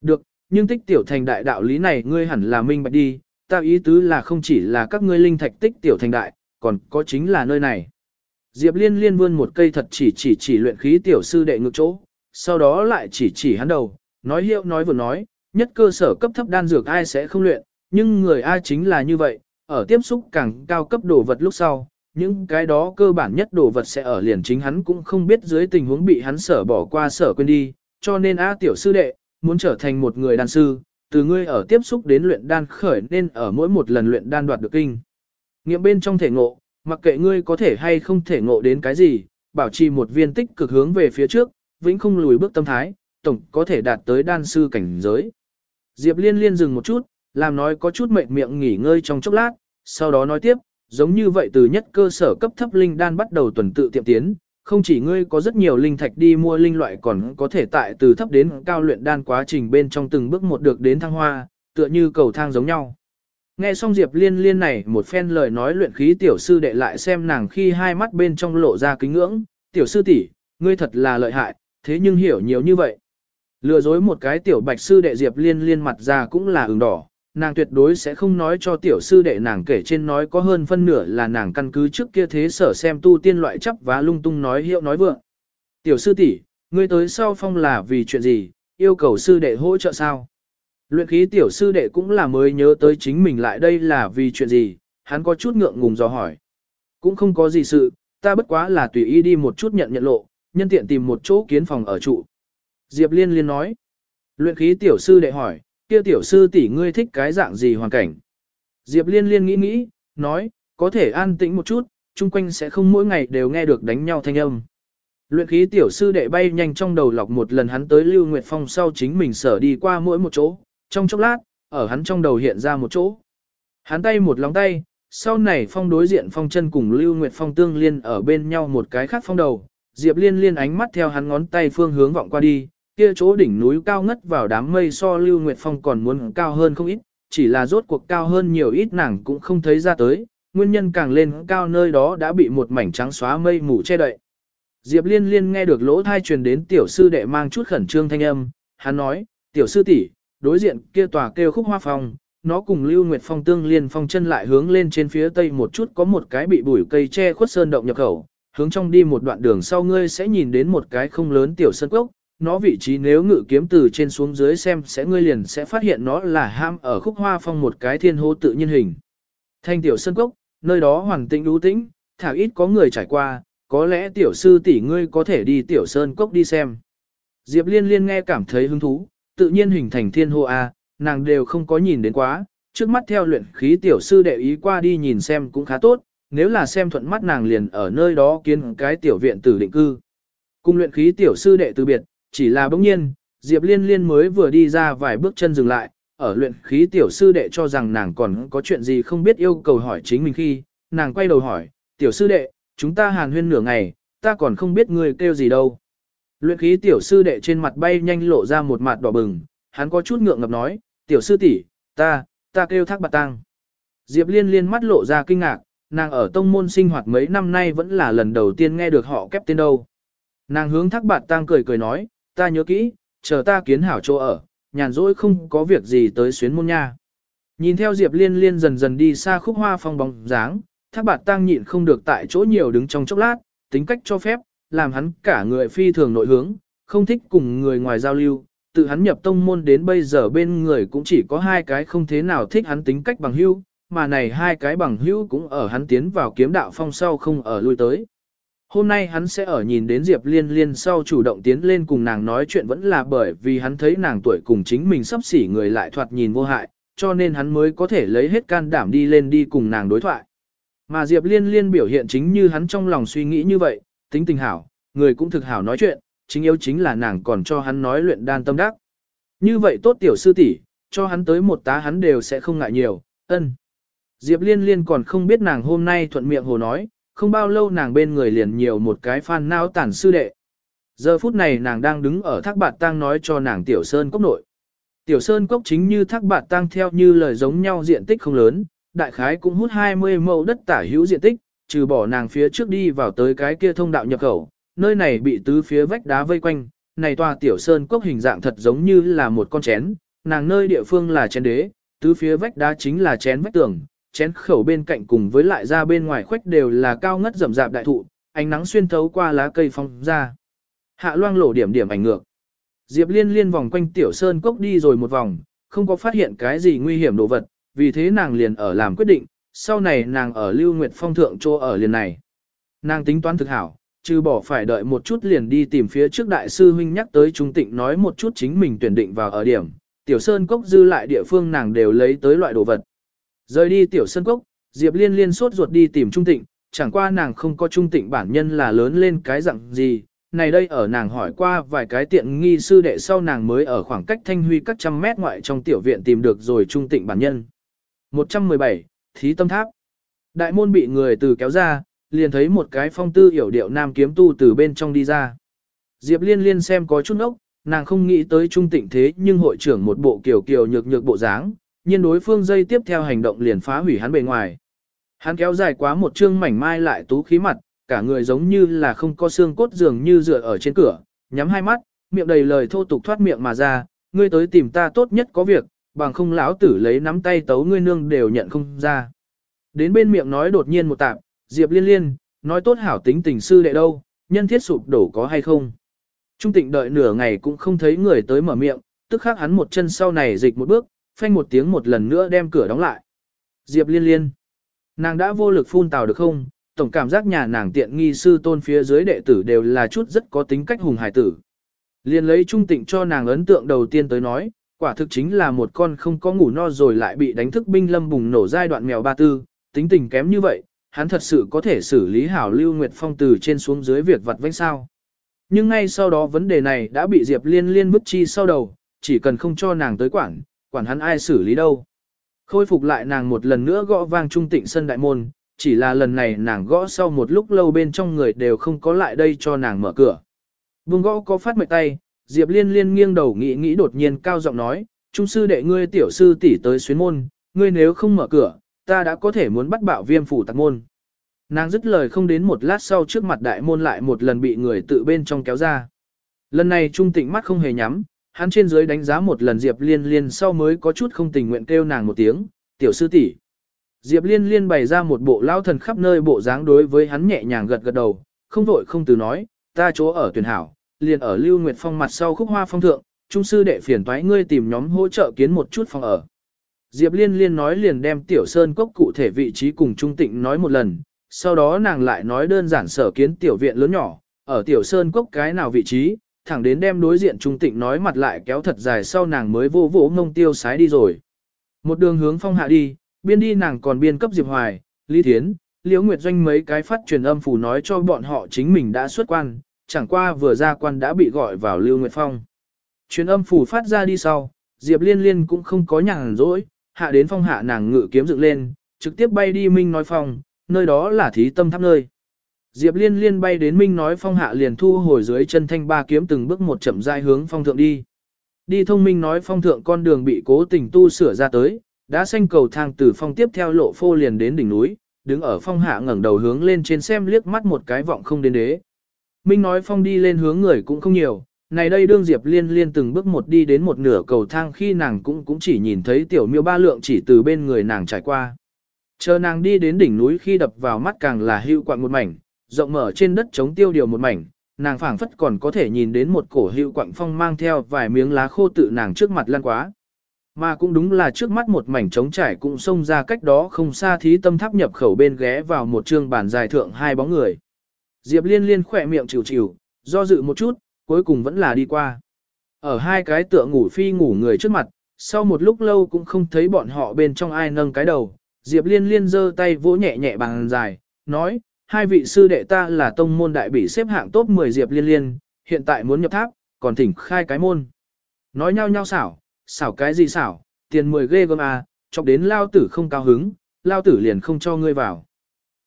[SPEAKER 1] Được, nhưng tích tiểu thành đại đạo lý này ngươi hẳn là minh bạch đi, ta ý tứ là không chỉ là các ngươi linh thạch tích tiểu thành đại, còn có chính là nơi này. Diệp liên liên vươn một cây thật chỉ chỉ chỉ luyện khí tiểu sư đệ ngược chỗ, sau đó lại chỉ chỉ hắn đầu, nói hiệu nói vừa nói, nhất cơ sở cấp thấp đan dược ai sẽ không luyện, nhưng người ai chính là như vậy, ở tiếp xúc càng cao cấp đồ vật lúc sau, những cái đó cơ bản nhất đồ vật sẽ ở liền chính hắn cũng không biết dưới tình huống bị hắn sở bỏ qua sở quên đi, cho nên A tiểu sư đệ, muốn trở thành một người đan sư, từ ngươi ở tiếp xúc đến luyện đan khởi nên ở mỗi một lần luyện đan đoạt được kinh. Nghiệm bên trong thể ngộ, mặc kệ ngươi có thể hay không thể ngộ đến cái gì, bảo trì một viên tích cực hướng về phía trước, vĩnh không lùi bước tâm thái, tổng có thể đạt tới đan sư cảnh giới. Diệp Liên Liên dừng một chút, làm nói có chút mệt miệng nghỉ ngơi trong chốc lát, sau đó nói tiếp, giống như vậy từ nhất cơ sở cấp thấp linh đan bắt đầu tuần tự tiệm tiến, không chỉ ngươi có rất nhiều linh thạch đi mua linh loại còn có thể tại từ thấp đến cao luyện đan quá trình bên trong từng bước một được đến thăng hoa, tựa như cầu thang giống nhau. Nghe xong Diệp Liên Liên này một phen lời nói luyện khí tiểu sư đệ lại xem nàng khi hai mắt bên trong lộ ra kính ngưỡng, tiểu sư tỷ, ngươi thật là lợi hại, thế nhưng hiểu nhiều như vậy. Lừa dối một cái tiểu bạch sư đệ Diệp Liên Liên mặt ra cũng là ửng đỏ, nàng tuyệt đối sẽ không nói cho tiểu sư đệ nàng kể trên nói có hơn phân nửa là nàng căn cứ trước kia thế sở xem tu tiên loại chấp và lung tung nói hiệu nói vượng. Tiểu sư tỷ, ngươi tới sau phong là vì chuyện gì, yêu cầu sư đệ hỗ trợ sao? Luyện khí tiểu sư đệ cũng là mới nhớ tới chính mình lại đây là vì chuyện gì, hắn có chút ngượng ngùng dò hỏi. Cũng không có gì sự, ta bất quá là tùy ý đi một chút nhận nhận lộ, nhân tiện tìm một chỗ kiến phòng ở trụ. Diệp Liên Liên nói. Luyện khí tiểu sư đệ hỏi, kia tiểu sư tỷ ngươi thích cái dạng gì hoàn cảnh. Diệp liên liên nghĩ nghĩ, nói, có thể an tĩnh một chút, chung quanh sẽ không mỗi ngày đều nghe được đánh nhau thanh âm. Luyện khí tiểu sư đệ bay nhanh trong đầu lọc một lần hắn tới Lưu Nguyệt Phong sau chính mình sở đi qua mỗi một chỗ, trong chốc lát, ở hắn trong đầu hiện ra một chỗ. Hắn tay một lòng tay, sau này phong đối diện phong chân cùng Lưu Nguyệt Phong tương liên ở bên nhau một cái khác phong đầu, Diệp liên liên ánh mắt theo hắn ngón tay phương hướng vọng qua đi, kia chỗ đỉnh núi cao ngất vào đám mây so Lưu Nguyệt Phong còn muốn cao hơn không ít, chỉ là rốt cuộc cao hơn nhiều ít nàng cũng không thấy ra tới, nguyên nhân càng lên cao nơi đó đã bị một mảnh trắng xóa mây mù che đậy. Diệp Liên Liên nghe được lỗ thai truyền đến tiểu sư đệ mang chút khẩn trương thanh âm, hắn nói, tiểu sư tỷ, đối diện kia tòa kêu khúc hoa phong, nó cùng Lưu Nguyệt Phong tương liên phong chân lại hướng lên trên phía tây một chút có một cái bị bụi cây che khuất sơn động nhập khẩu, hướng trong đi một đoạn đường sau ngươi sẽ nhìn đến một cái không lớn tiểu sơn cốc, nó vị trí nếu ngự kiếm từ trên xuống dưới xem sẽ ngươi liền sẽ phát hiện nó là ham ở khúc hoa phong một cái thiên hô tự nhiên hình. Thanh tiểu sân cốc, nơi đó hoàng tĩnh đú tĩnh, thảo ít có người trải qua, có lẽ tiểu sư tỷ ngươi có thể đi tiểu sơn cốc đi xem. Diệp liên liên nghe cảm thấy hứng thú, tự nhiên hình thành thiên hô A, nàng đều không có nhìn đến quá, trước mắt theo luyện khí tiểu sư đệ ý qua đi nhìn xem cũng khá tốt, nếu là xem thuận mắt nàng liền ở nơi đó kiến cái tiểu viện tử định cư. Cùng luyện khí tiểu sư đệ từ biệt, chỉ là bỗng nhiên, Diệp Liên Liên mới vừa đi ra vài bước chân dừng lại, ở luyện khí tiểu sư đệ cho rằng nàng còn có chuyện gì không biết yêu cầu hỏi chính mình khi, nàng quay đầu hỏi, tiểu sư đệ, chúng ta hàn huyên nửa ngày, ta còn không biết người kêu gì đâu. Luyện khí tiểu sư đệ trên mặt bay nhanh lộ ra một mặt đỏ bừng, hắn có chút ngượng ngập nói, tiểu sư tỷ, ta, ta kêu thác bạc tăng. Diệp liên liên mắt lộ ra kinh ngạc, nàng ở tông môn sinh hoạt mấy năm nay vẫn là lần đầu tiên nghe được họ kép tên đâu. Nàng hướng thác bạc tăng cười cười nói, ta nhớ kỹ, chờ ta kiến hảo chỗ ở, nhàn rỗi không có việc gì tới xuyến môn nha. Nhìn theo Diệp liên liên dần dần đi xa khúc hoa phong bóng dáng, thác Bạt tăng nhịn không được tại chỗ nhiều đứng trong chốc lát, tính cách cho phép, làm hắn cả người phi thường nội hướng, không thích cùng người ngoài giao lưu, tự hắn nhập tông môn đến bây giờ bên người cũng chỉ có hai cái không thế nào thích hắn tính cách bằng hữu, mà này hai cái bằng hữu cũng ở hắn tiến vào kiếm đạo phong sau không ở lui tới. Hôm nay hắn sẽ ở nhìn đến Diệp Liên Liên sau chủ động tiến lên cùng nàng nói chuyện vẫn là bởi vì hắn thấy nàng tuổi cùng chính mình sắp xỉ người lại thoạt nhìn vô hại, cho nên hắn mới có thể lấy hết can đảm đi lên đi cùng nàng đối thoại. Mà Diệp Liên Liên biểu hiện chính như hắn trong lòng suy nghĩ như vậy, tính tình hảo, người cũng thực hảo nói chuyện, chính yếu chính là nàng còn cho hắn nói luyện đan tâm đắc. Như vậy tốt tiểu sư tỷ, cho hắn tới một tá hắn đều sẽ không ngại nhiều, ân. Diệp liên liên còn không biết nàng hôm nay thuận miệng hồ nói, không bao lâu nàng bên người liền nhiều một cái phan nao tản sư đệ. Giờ phút này nàng đang đứng ở thác bạt tang nói cho nàng tiểu sơn cốc nội. Tiểu sơn cốc chính như thác bạt tang theo như lời giống nhau diện tích không lớn, đại khái cũng hút 20 mẫu đất tả hữu diện tích, trừ bỏ nàng phía trước đi vào tới cái kia thông đạo nhập khẩu, nơi này bị tứ phía vách đá vây quanh, này tòa tiểu sơn cốc hình dạng thật giống như là một con chén, nàng nơi địa phương là chén đế, tứ phía vách đá chính là chén vách tường, chén khẩu bên cạnh cùng với lại ra bên ngoài khuếch đều là cao ngất rậm rạp đại thụ, ánh nắng xuyên thấu qua lá cây phong ra. Hạ loang lổ điểm điểm ảnh ngược. Diệp liên liên vòng quanh tiểu sơn cốc đi rồi một vòng, không có phát hiện cái gì nguy hiểm đồ vật, vì thế nàng liền ở làm quyết định, sau này nàng ở Lưu Nguyệt Phong thượng chỗ ở liền này. Nàng tính toán thực hảo, trừ bỏ phải đợi một chút liền đi tìm phía trước đại sư huynh nhắc tới trung tịnh nói một chút chính mình tuyển định vào ở điểm, tiểu sơn cốc dư lại địa phương nàng đều lấy tới loại đồ vật. Rời đi tiểu sơn cốc, Diệp liên liên sốt ruột đi tìm trung tịnh, chẳng qua nàng không có trung tịnh bản nhân là lớn lên cái dạng gì, này đây ở nàng hỏi qua vài cái tiện nghi sư đệ sau nàng mới ở khoảng cách thanh huy các trăm mét ngoại trong tiểu viện tìm được rồi trung tịnh bản nhân. 117, Thí Tâm Tháp Đại môn bị người từ kéo ra, liền thấy một cái phong tư hiểu điệu nam kiếm tu từ bên trong đi ra. Diệp liên liên xem có chút ốc, nàng không nghĩ tới trung tịnh thế nhưng hội trưởng một bộ kiểu kiểu nhược nhược bộ dáng, nhiên đối phương dây tiếp theo hành động liền phá hủy hắn bề ngoài. Hắn kéo dài quá một chương mảnh mai lại tú khí mặt, cả người giống như là không có xương cốt dường như dựa ở trên cửa, nhắm hai mắt, miệng đầy lời thô tục thoát miệng mà ra, ngươi tới tìm ta tốt nhất có việc, bằng không lão tử lấy nắm tay tấu ngươi nương đều nhận không ra. Đến bên miệng nói đột nhiên một tạm, Diệp liên liên, nói tốt hảo tính tình sư đệ đâu, nhân thiết sụp đổ có hay không. Trung tịnh đợi nửa ngày cũng không thấy người tới mở miệng, tức khắc hắn một chân sau này dịch một bước, phanh một tiếng một lần nữa đem cửa đóng lại. Diệp liên liên, nàng đã vô lực phun tào được không, tổng cảm giác nhà nàng tiện nghi sư tôn phía dưới đệ tử đều là chút rất có tính cách hùng hải tử. Liên lấy trung tịnh cho nàng ấn tượng đầu tiên tới nói, quả thực chính là một con không có ngủ no rồi lại bị đánh thức binh lâm bùng nổ giai đoạn mèo ba tư, tính tình kém như vậy, hắn thật sự có thể xử lý hảo Lưu Nguyệt Phong từ trên xuống dưới việc vặt vãnh sao. Nhưng ngay sau đó vấn đề này đã bị Diệp Liên Liên bức chi sau đầu, chỉ cần không cho nàng tới quản, quản hắn ai xử lý đâu. Khôi phục lại nàng một lần nữa gõ vang trung tịnh sân đại môn, chỉ là lần này nàng gõ sau một lúc lâu bên trong người đều không có lại đây cho nàng mở cửa. Vương gõ có phát mệt tay, Diệp Liên Liên nghiêng đầu nghĩ nghĩ đột nhiên cao giọng nói, trung sư đệ ngươi tiểu sư tỷ tới xuyến môn, ngươi nếu không mở cửa, ta đã có thể muốn bắt bảo viêm phủ tạc môn. Nàng dứt lời không đến một lát sau trước mặt đại môn lại một lần bị người tự bên trong kéo ra. Lần này trung tịnh mắt không hề nhắm, hắn trên dưới đánh giá một lần Diệp Liên Liên sau mới có chút không tình nguyện kêu nàng một tiếng, tiểu sư tỷ. Diệp Liên Liên bày ra một bộ lao thần khắp nơi bộ dáng đối với hắn nhẹ nhàng gật gật đầu, không vội không từ nói, ta chỗ ở tuyển hảo, liền ở Lưu Nguyệt Phong mặt sau khúc hoa phong thượng, trung sư đệ phiền toái ngươi tìm nhóm hỗ trợ kiến một chút phòng ở. Diệp Liên Liên nói liền đem Tiểu Sơn Cốc cụ thể vị trí cùng Trung Tịnh nói một lần, sau đó nàng lại nói đơn giản sở kiến tiểu viện lớn nhỏ, ở Tiểu Sơn Cốc cái nào vị trí, thẳng đến đem đối diện Trung Tịnh nói mặt lại kéo thật dài sau nàng mới vô vỗ ngông tiêu sái đi rồi. Một đường hướng phong hạ đi, biên đi nàng còn biên cấp Diệp Hoài, Lý Thiến, Liễu Nguyệt Doanh mấy cái phát truyền âm phủ nói cho bọn họ chính mình đã xuất quan, chẳng qua vừa ra quan đã bị gọi vào Lưu Nguyệt Phong. Truyền âm phủ phát ra đi sau, Diệp Liên Liên cũng không có nhàn rỗi, hạ đến phong hạ nàng ngự kiếm dựng lên, trực tiếp bay đi Minh nói phong, nơi đó là thí tâm tháp nơi. Diệp Liên Liên bay đến Minh nói phong hạ liền thu hồi dưới chân thanh ba kiếm từng bước một chậm rãi hướng phong thượng đi. Đi thông minh nói phong thượng con đường bị cố tình tu sửa ra tới, đã xanh cầu thang từ phong tiếp theo lộ phô liền đến đỉnh núi, đứng ở phong hạ ngẩng đầu hướng lên trên xem liếc mắt một cái vọng không đến đế. Minh nói phong đi lên hướng người cũng không nhiều, này đây đương Diệp Liên Liên từng bước một đi đến một nửa cầu thang khi nàng cũng cũng chỉ nhìn thấy tiểu miêu ba lượng chỉ từ bên người nàng trải qua. Chờ nàng đi đến đỉnh núi khi đập vào mắt càng là hưu quạng một mảnh, rộng mở trên đất chống tiêu điều một mảnh, nàng phảng phất còn có thể nhìn đến một cổ hữu quạng phong mang theo vài miếng lá khô tự nàng trước mặt lăn quá. Mà cũng đúng là trước mắt một mảnh trống trải cũng xông ra cách đó không xa thí tâm tháp nhập khẩu bên ghé vào một trương bàn dài thượng hai bóng người. Diệp liên liên khỏe miệng chịu chịu, do dự một chút, cuối cùng vẫn là đi qua. Ở hai cái tựa ngủ phi ngủ người trước mặt, sau một lúc lâu cũng không thấy bọn họ bên trong ai nâng cái đầu, Diệp liên liên giơ tay vỗ nhẹ nhẹ bàn dài, nói, hai vị sư đệ ta là tông môn đại bị xếp hạng top 10 Diệp liên liên, hiện tại muốn nhập tháp, còn thỉnh khai cái môn. Nói nhau nhau xảo, xảo cái gì xảo, tiền 10 ghê gớm à, chọc đến lao tử không cao hứng, lao tử liền không cho ngươi vào.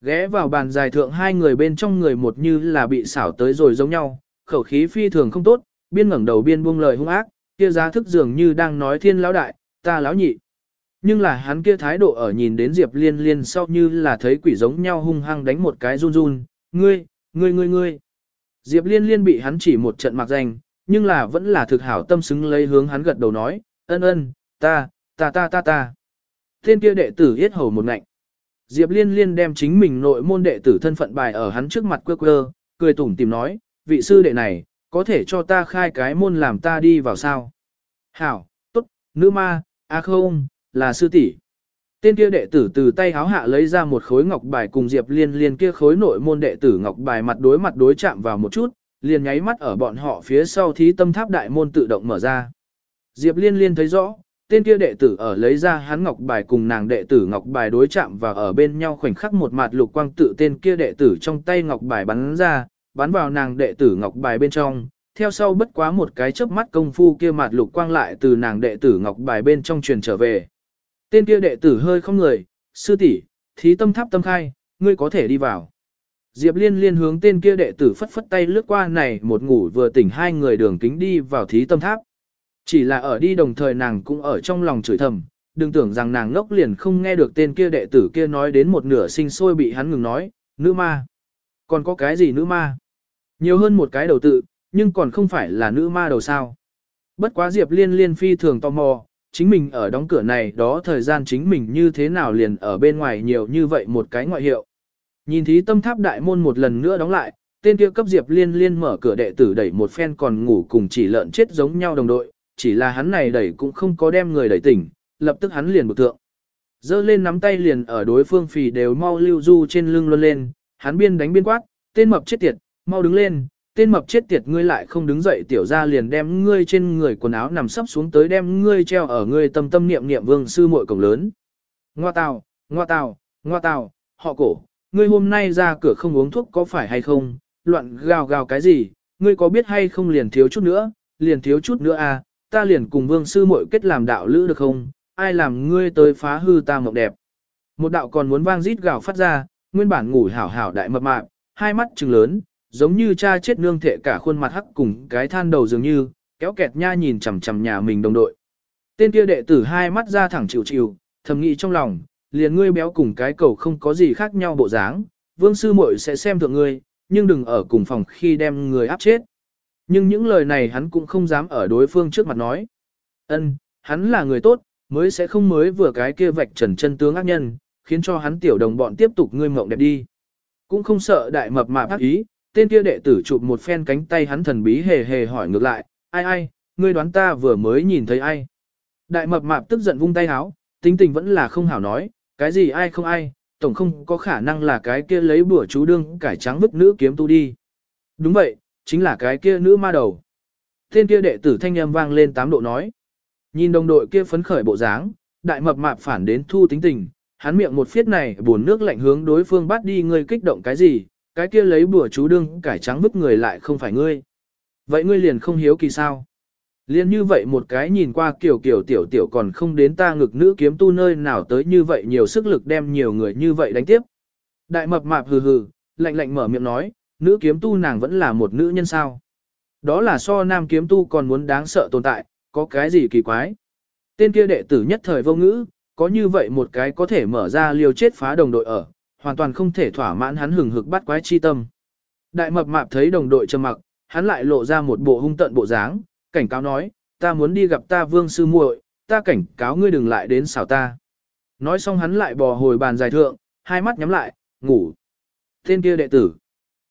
[SPEAKER 1] Ghé vào bàn dài thượng hai người bên trong người một như là bị xảo tới rồi giống nhau, khẩu khí phi thường không tốt, biên ngẩng đầu biên buông lời hung ác, kia giá thức dường như đang nói thiên lão đại, ta lão nhị. Nhưng là hắn kia thái độ ở nhìn đến Diệp Liên Liên sau như là thấy quỷ giống nhau hung hăng đánh một cái run run, ngươi, ngươi ngươi ngươi. Diệp Liên Liên bị hắn chỉ một trận mặc danh, nhưng là vẫn là thực hảo tâm xứng lấy hướng hắn gật đầu nói, ân ân, ta, ta ta ta ta. Tên kia đệ tử yết hầu một ngạnh. Diệp Liên Liên đem chính mình nội môn đệ tử thân phận bài ở hắn trước mặt quơ quơ, cười tủm tìm nói, vị sư đệ này, có thể cho ta khai cái môn làm ta đi vào sao? Hảo, tốt, nữ ma, a không, là sư tỷ. Tên kia đệ tử từ tay háo hạ lấy ra một khối ngọc bài cùng Diệp Liên Liên kia khối nội môn đệ tử ngọc bài mặt đối mặt đối chạm vào một chút, liền nháy mắt ở bọn họ phía sau thí tâm tháp đại môn tự động mở ra. Diệp Liên Liên thấy rõ, tên kia đệ tử ở lấy ra hắn ngọc bài cùng nàng đệ tử ngọc bài đối chạm và ở bên nhau khoảnh khắc một mặt lục quang tự tên kia đệ tử trong tay ngọc bài bắn ra, bắn vào nàng đệ tử ngọc bài bên trong, theo sau bất quá một cái chớp mắt công phu kia mặt lục quang lại từ nàng đệ tử ngọc bài bên trong truyền trở về. Tên kia đệ tử hơi không người, sư tỷ, thí tâm tháp tâm khai, ngươi có thể đi vào. Diệp liên liên hướng tên kia đệ tử phất phất tay lướt qua này một ngủ vừa tỉnh hai người đường kính đi vào thí tâm tháp. Chỉ là ở đi đồng thời nàng cũng ở trong lòng chửi thầm, đừng tưởng rằng nàng ngốc liền không nghe được tên kia đệ tử kia nói đến một nửa sinh sôi bị hắn ngừng nói, nữ ma. Còn có cái gì nữ ma? Nhiều hơn một cái đầu tự, nhưng còn không phải là nữ ma đầu sao. Bất quá Diệp liên liên phi thường tò mò, chính mình ở đóng cửa này đó thời gian chính mình như thế nào liền ở bên ngoài nhiều như vậy một cái ngoại hiệu. Nhìn thí tâm tháp đại môn một lần nữa đóng lại, tên kia cấp Diệp liên liên mở cửa đệ tử đẩy một phen còn ngủ cùng chỉ lợn chết giống nhau đồng đội, chỉ là hắn này đẩy cũng không có đem người đẩy tỉnh, lập tức hắn liền bực thượng. Dơ lên nắm tay liền ở đối phương phì đều mau lưu du trên lưng luôn lên, hắn biên đánh biên quát, tên mập chết tiệt, mau đứng lên, tên mập chết tiệt ngươi lại không đứng dậy tiểu ra liền đem ngươi trên người quần áo nằm sấp xuống tới đem ngươi treo ở ngươi tâm tâm niệm niệm vương sư muội cổng lớn. Ngoa tào, ngoa tào, ngoa tào, họ cổ, ngươi hôm nay ra cửa không uống thuốc có phải hay không, loạn gào gào cái gì, ngươi có biết hay không liền thiếu chút nữa, liền thiếu chút nữa à, ta liền cùng vương sư muội kết làm đạo lữ được không, ai làm ngươi tới phá hư ta mộng đẹp. Một đạo còn muốn vang rít gào phát ra, nguyên bản ngủ hảo hảo đại mập mạp, hai mắt trừng lớn, giống như cha chết nương thệ cả khuôn mặt hắc cùng cái than đầu dường như, kéo kẹt nha nhìn chằm chằm nhà mình đồng đội. Tên kia đệ tử hai mắt ra thẳng chịu chịu, thầm nghĩ trong lòng, liền ngươi béo cùng cái cầu không có gì khác nhau bộ dáng, vương sư muội sẽ xem thượng ngươi, nhưng đừng ở cùng phòng khi đem người áp chết. Nhưng những lời này hắn cũng không dám ở đối phương trước mặt nói. Ân, hắn là người tốt, mới sẽ không mới vừa cái kia vạch trần chân tướng ác nhân, khiến cho hắn tiểu đồng bọn tiếp tục ngươi mộng đẹp đi. Cũng không sợ đại mập mạp ác ý, tên kia đệ tử chụp một phen cánh tay hắn thần bí hề hề hỏi ngược lại, ai ai, ngươi đoán ta vừa mới nhìn thấy ai. Đại mập mạp tức giận vung tay háo, tính tình vẫn là không hảo nói, cái gì ai không ai, tổng không có khả năng là cái kia lấy bữa chú đương cải trắng bức nữ kiếm tu đi. Đúng vậy, chính là cái kia nữ ma đầu. Tên kia đệ tử thanh âm vang lên tám độ nói. Nhìn đồng đội kia phấn khởi bộ dáng, đại mập mạp phản đến thu tính tình, hắn miệng một phiết này buồn nước lạnh hướng đối phương bắt đi ngươi kích động cái gì, cái kia lấy bùa chú đương cải trắng bức người lại không phải ngươi. Vậy ngươi liền không hiếu kỳ sao? Liên như vậy một cái nhìn qua kiểu kiểu tiểu tiểu còn không đến ta ngực nữ kiếm tu nơi nào tới như vậy nhiều sức lực đem nhiều người như vậy đánh tiếp. Đại mập mạp hừ hừ, lạnh lạnh mở miệng nói, nữ kiếm tu nàng vẫn là một nữ nhân sao. Đó là so nam kiếm tu còn muốn đáng sợ tồn tại, có cái gì kỳ quái. Tên kia đệ tử nhất thời vô ngữ, có như vậy một cái có thể mở ra liều chết phá đồng đội ở, hoàn toàn không thể thỏa mãn hắn hừng hực bắt quái chi tâm. Đại mập mạp thấy đồng đội trầm mặc, hắn lại lộ ra một bộ hung tận bộ dáng, cảnh cáo nói, ta muốn đi gặp ta vương sư muội, ta cảnh cáo ngươi đừng lại đến xảo ta. Nói xong hắn lại bò hồi bàn dài thượng, hai mắt nhắm lại, ngủ. Tên kia đệ tử.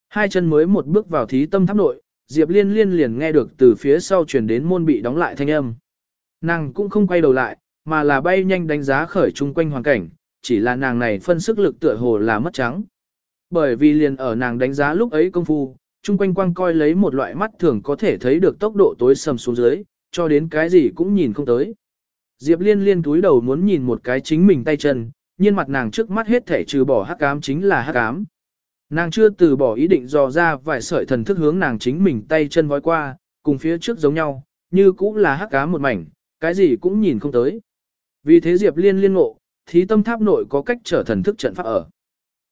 [SPEAKER 1] Hai chân mới một bước vào thí tâm tháp nội, Diệp Liên Liên liền nghe được từ phía sau truyền đến môn bị đóng lại thanh âm. Nàng cũng không quay đầu lại, mà là bay nhanh đánh giá khởi chung quanh hoàn cảnh, chỉ là nàng này phân sức lực tựa hồ là mất trắng. Bởi vì liền ở nàng đánh giá lúc ấy công phu, chung quanh quang coi lấy một loại mắt thường có thể thấy được tốc độ tối sầm xuống dưới, cho đến cái gì cũng nhìn không tới. Diệp liên liên túi đầu muốn nhìn một cái chính mình tay chân, nhiên mặt nàng trước mắt hết thể trừ bỏ hắc ám chính là hắc ám. Nàng chưa từ bỏ ý định dò ra vài sợi thần thức hướng nàng chính mình tay chân vói qua, cùng phía trước giống nhau, như cũng là hắc ám một mảnh, cái gì cũng nhìn không tới. Vì thế Diệp liên liên ngộ, thí tâm tháp nội có cách trở thần thức trận pháp ở.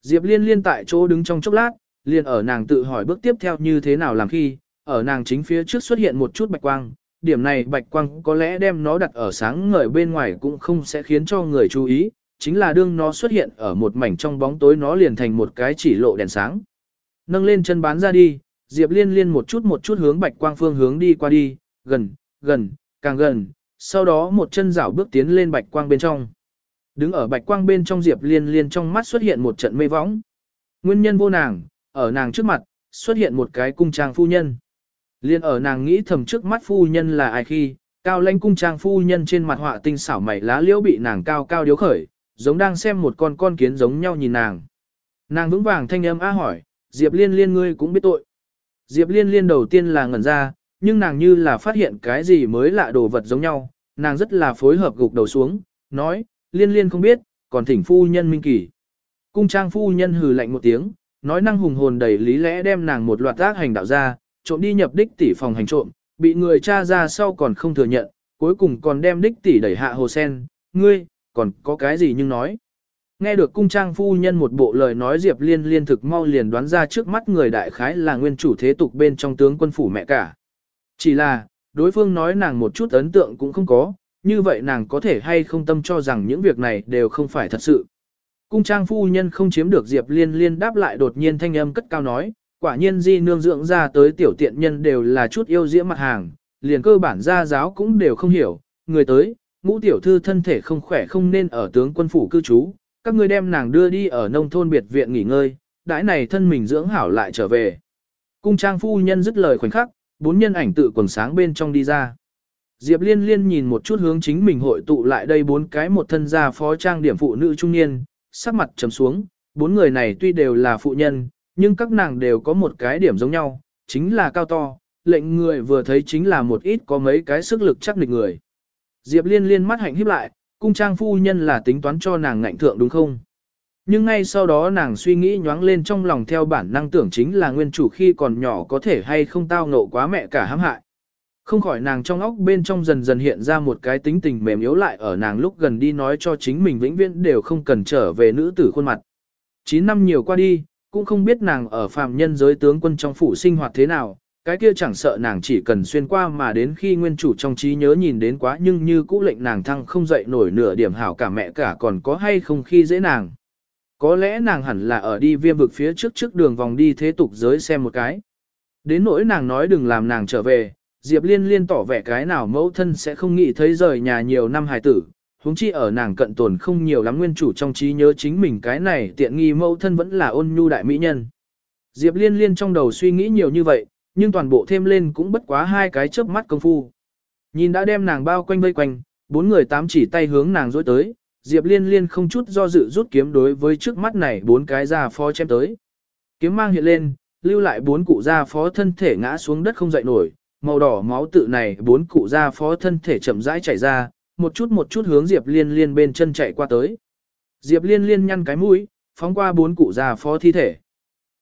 [SPEAKER 1] Diệp liên liên tại chỗ đứng trong chốc lát, liền ở nàng tự hỏi bước tiếp theo như thế nào làm khi, ở nàng chính phía trước xuất hiện một chút bạch quang, điểm này bạch quang có lẽ đem nó đặt ở sáng ngời bên ngoài cũng không sẽ khiến cho người chú ý, chính là đương nó xuất hiện ở một mảnh trong bóng tối nó liền thành một cái chỉ lộ đèn sáng. Nâng lên chân bán ra đi, Diệp Liên Liên một chút một chút hướng bạch quang phương hướng đi qua đi, gần, gần, càng gần, sau đó một chân rảo bước tiến lên bạch quang bên trong. Đứng ở bạch quang bên trong Diệp Liên Liên trong mắt xuất hiện một trận mê võng. Nguyên nhân vô nàng, ở nàng trước mặt, xuất hiện một cái cung trang phu nhân. Liên ở nàng nghĩ thầm trước mắt phu nhân là ai khi, cao lãnh cung trang phu nhân trên mặt họa tinh xảo mảy lá liễu bị nàng cao cao điếu khởi, giống đang xem một con con kiến giống nhau nhìn nàng. Nàng vững vàng thanh âm á hỏi, Diệp liên liên ngươi cũng biết tội. Diệp liên liên đầu tiên là ngẩn ra, nhưng nàng như là phát hiện cái gì mới lạ đồ vật giống nhau, nàng rất là phối hợp gục đầu xuống, nói, liên liên không biết, còn thỉnh phu nhân minh kỳ. Cung trang phu nhân hừ lạnh một tiếng, nói năng hùng hồn đầy lý lẽ đem nàng một loạt tác hành đạo ra, trộm đi nhập đích tỷ phòng hành trộm, bị người cha ra sau còn không thừa nhận, cuối cùng còn đem đích tỷ đẩy hạ hồ sen, ngươi, còn có cái gì nhưng nói. Nghe được cung trang phu nhân một bộ lời nói Diệp Liên liên thực mau liền đoán ra trước mắt người đại khái là nguyên chủ thế tục bên trong tướng quân phủ mẹ cả. Chỉ là, đối phương nói nàng một chút ấn tượng cũng không có, như vậy nàng có thể hay không tâm cho rằng những việc này đều không phải thật sự. Cung trang phu nhân không chiếm được Diệp Liên liên đáp lại đột nhiên thanh âm cất cao nói, quả nhiên di nương dưỡng ra tới tiểu tiện nhân đều là chút yêu diễm mặt hàng, liền cơ bản gia giáo cũng đều không hiểu, người tới, ngũ tiểu thư thân thể không khỏe không nên ở tướng quân phủ cư trú, các ngươi đem nàng đưa đi ở nông thôn biệt viện nghỉ ngơi, đãi này thân mình dưỡng hảo lại trở về. Cung trang phu nhân dứt lời khoảnh khắc, bốn nhân ảnh tự quần sáng bên trong đi ra. Diệp liên liên nhìn một chút hướng chính mình hội tụ lại đây bốn cái một thân gia phó trang điểm phụ nữ trung niên, sắc mặt trầm xuống, bốn người này tuy đều là phụ nhân, nhưng các nàng đều có một cái điểm giống nhau, chính là cao to, lệnh người vừa thấy chính là một ít có mấy cái sức lực chắc địch người. Diệp liên liên mắt hạnh híp lại, cung trang phu nhân là tính toán cho nàng ngạnh thượng đúng không? Nhưng ngay sau đó nàng suy nghĩ nhoáng lên trong lòng theo bản năng tưởng chính là nguyên chủ khi còn nhỏ có thể hay không tao ngộ quá mẹ cả hãm hại. Không khỏi nàng trong óc bên trong dần dần hiện ra một cái tính tình mềm yếu lại ở nàng lúc gần đi nói cho chính mình vĩnh viễn đều không cần trở về nữ tử khuôn mặt. 9 năm nhiều qua đi, cũng không biết nàng ở phàm nhân giới tướng quân trong phủ sinh hoạt thế nào, cái kia chẳng sợ nàng chỉ cần xuyên qua mà đến khi nguyên chủ trong trí nhớ nhìn đến quá nhưng như cũ lệnh nàng thăng không dậy nổi nửa điểm hảo cả mẹ cả còn có hay không khi dễ nàng. Có lẽ nàng hẳn là ở đi viêm vực phía trước trước đường vòng đi thế tục giới xem một cái. Đến nỗi nàng nói đừng làm nàng trở về, Diệp Liên liên tỏ vẻ cái nào mẫu thân sẽ không nghĩ thấy rời nhà nhiều năm hài tử, huống chi ở nàng cận tồn không nhiều lắm nguyên chủ trong trí nhớ chính mình cái này tiện nghi mẫu thân vẫn là ôn nhu đại mỹ nhân. Diệp liên liên trong đầu suy nghĩ nhiều như vậy, nhưng toàn bộ thêm lên cũng bất quá hai cái chớp mắt công phu. Nhìn đã đem nàng bao quanh vây quanh, bốn người tám chỉ tay hướng nàng dối tới, Diệp liên liên không chút do dự rút kiếm đối với trước mắt này bốn cái ra phó chém tới. Kiếm mang hiện lên, lưu lại bốn cụ gia phó thân thể ngã xuống đất không dậy nổi, màu đỏ máu tự này bốn cụ ra phó thân thể chậm rãi chảy ra, một chút một chút hướng Diệp Liên Liên bên chân chạy qua tới. Diệp Liên Liên nhăn cái mũi, phóng qua bốn cụ già phó thi thể.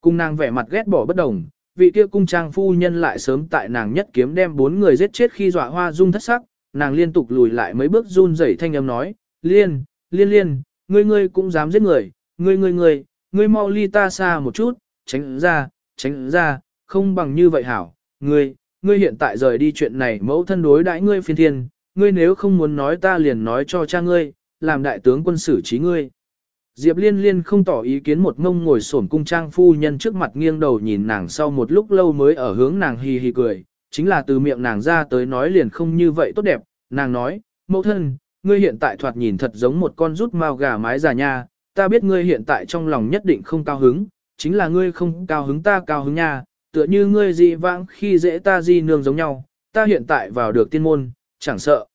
[SPEAKER 1] Cung nàng vẻ mặt ghét bỏ bất đồng, vị kia cung trang phu nhân lại sớm tại nàng nhất kiếm đem bốn người giết chết khi dọa hoa dung thất sắc, nàng liên tục lùi lại mấy bước run rẩy thanh âm nói, "Liên, Liên Liên, ngươi ngươi cũng dám giết người, ngươi ngươi ngươi, ngươi mau ly ta xa một chút, tránh ra, tránh ra, không bằng như vậy hảo, ngươi, ngươi hiện tại rời đi chuyện này mẫu thân đối đãi ngươi phiên thiên, ngươi nếu không muốn nói ta liền nói cho cha ngươi, làm đại tướng quân xử trí ngươi. Diệp liên liên không tỏ ý kiến một ngông ngồi sổn cung trang phu nhân trước mặt nghiêng đầu nhìn nàng sau một lúc lâu mới ở hướng nàng hì hì cười, chính là từ miệng nàng ra tới nói liền không như vậy tốt đẹp, nàng nói, mẫu thân, ngươi hiện tại thoạt nhìn thật giống một con rút mao gà mái già nha, ta biết ngươi hiện tại trong lòng nhất định không cao hứng, chính là ngươi không cao hứng ta cao hứng nha, tựa như ngươi dị vãng khi dễ ta di nương giống nhau, ta hiện tại vào được tiên môn, chẳng sợ.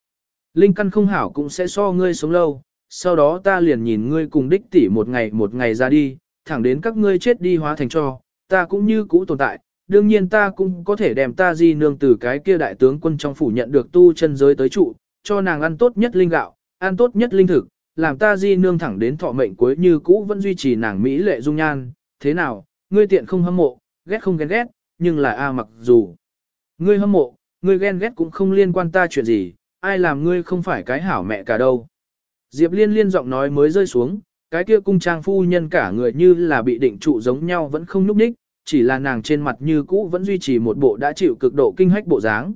[SPEAKER 1] Linh căn không hảo cũng sẽ so ngươi sống lâu, sau đó ta liền nhìn ngươi cùng đích tỷ một ngày một ngày ra đi, thẳng đến các ngươi chết đi hóa thành cho, ta cũng như cũ tồn tại, đương nhiên ta cũng có thể đem ta di nương từ cái kia đại tướng quân trong phủ nhận được tu chân giới tới trụ, cho nàng ăn tốt nhất linh gạo, ăn tốt nhất linh thực, làm ta di nương thẳng đến thọ mệnh cuối như cũ vẫn duy trì nàng mỹ lệ dung nhan, thế nào, ngươi tiện không hâm mộ, ghét không ghen ghét, nhưng là a mặc dù ngươi hâm mộ, ngươi ghen ghét cũng không liên quan ta chuyện gì, ai làm ngươi không phải cái hảo mẹ cả đâu. Diệp liên liên giọng nói mới rơi xuống, cái kia cung trang phu nhân cả người như là bị định trụ giống nhau vẫn không núp ních, chỉ là nàng trên mặt như cũ vẫn duy trì một bộ đã chịu cực độ kinh hách bộ dáng.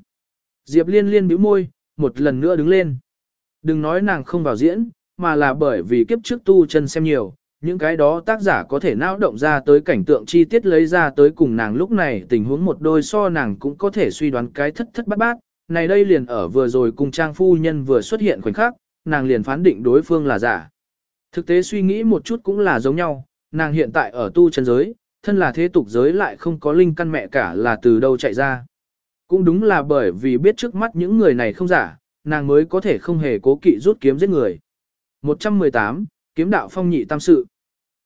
[SPEAKER 1] Diệp liên liên bĩu môi, một lần nữa đứng lên. Đừng nói nàng không vào diễn, mà là bởi vì kiếp trước tu chân xem nhiều, những cái đó tác giả có thể não động ra tới cảnh tượng chi tiết lấy ra tới cùng nàng lúc này tình huống một đôi so nàng cũng có thể suy đoán cái thất thất bát bát, này đây liền ở vừa rồi cùng trang phu nhân vừa xuất hiện khoảnh khắc, nàng liền phán định đối phương là giả. Thực tế suy nghĩ một chút cũng là giống nhau, nàng hiện tại ở tu chân giới, thân là thế tục giới lại không có linh căn mẹ cả là từ đâu chạy ra. Cũng đúng là bởi vì biết trước mắt những người này không giả, nàng mới có thể không hề cố kỵ rút kiếm giết người. 118, kiếm đạo phong nhị tam sự.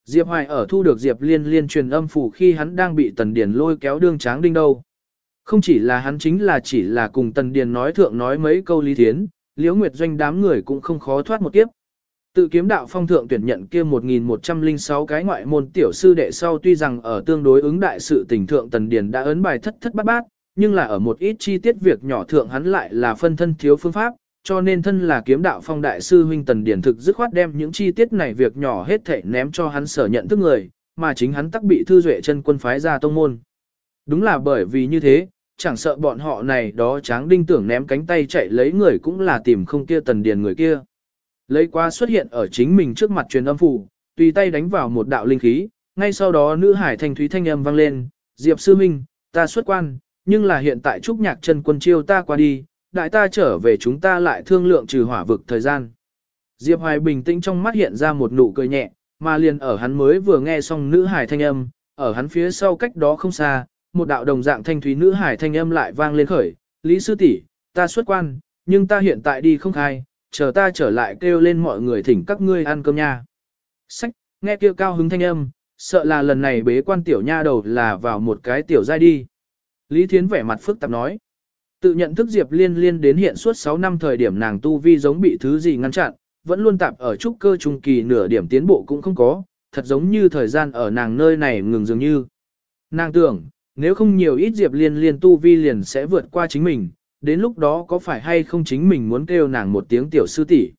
[SPEAKER 1] Diệp Hoài ở thu được Diệp Liên liên truyền âm phủ khi hắn đang bị Tần Điền lôi kéo đương tráng đinh đâu. Không chỉ là hắn chính là chỉ là cùng Tần Điền nói thượng nói mấy câu lý thiến, Liễu Nguyệt Doanh đám người cũng không khó thoát một kiếp. Tự kiếm đạo phong thượng tuyển nhận kia 1106 cái ngoại môn tiểu sư đệ sau tuy rằng ở tương đối ứng đại sự tình thượng Tần Điền đã ấn bài thất thất bát bát, nhưng là ở một ít chi tiết việc nhỏ thượng hắn lại là phân thân thiếu phương pháp, cho nên thân là kiếm đạo phong đại sư huynh Tần Điển thực dứt khoát đem những chi tiết này việc nhỏ hết thể ném cho hắn sở nhận thức người, mà chính hắn tắc bị thư duệ chân quân phái ra tông môn. Đúng là bởi vì như thế, chẳng sợ bọn họ này đó tráng đinh tưởng ném cánh tay chạy lấy người cũng là tìm không kia Tần Điển người kia. Lấy qua xuất hiện ở chính mình trước mặt truyền âm phủ, tùy tay đánh vào một đạo linh khí, ngay sau đó nữ hải thanh thúy thanh âm vang lên, Diệp sư minh, ta xuất quan, nhưng là hiện tại trúc nhạc chân quân chiêu ta qua đi, đại ta trở về chúng ta lại thương lượng trừ hỏa vực thời gian. Diệp Hoài bình tĩnh trong mắt hiện ra một nụ cười nhẹ, mà liền ở hắn mới vừa nghe xong nữ hải thanh âm, ở hắn phía sau cách đó không xa, một đạo đồng dạng thanh thúy nữ hải thanh âm lại vang lên khởi, Lý Sư tỷ, ta xuất quan, nhưng ta hiện tại đi không khai, chờ ta trở lại kêu lên mọi người thỉnh các ngươi ăn cơm nha. Sách, nghe kia cao hứng thanh âm, sợ là lần này bế quan tiểu nha đầu là vào một cái tiểu giai đi. Lý Thiến vẻ mặt phức tạp nói. Tự nhận thức Diệp Liên Liên đến hiện suốt 6 năm thời điểm nàng tu vi giống bị thứ gì ngăn chặn, vẫn luôn tạp ở trúc cơ trung kỳ nửa điểm tiến bộ cũng không có, thật giống như thời gian ở nàng nơi này ngừng dường như. Nàng tưởng, nếu không nhiều ít Diệp Liên Liên tu vi liền sẽ vượt qua chính mình, đến lúc đó có phải hay không chính mình muốn kêu nàng một tiếng tiểu sư tỷ.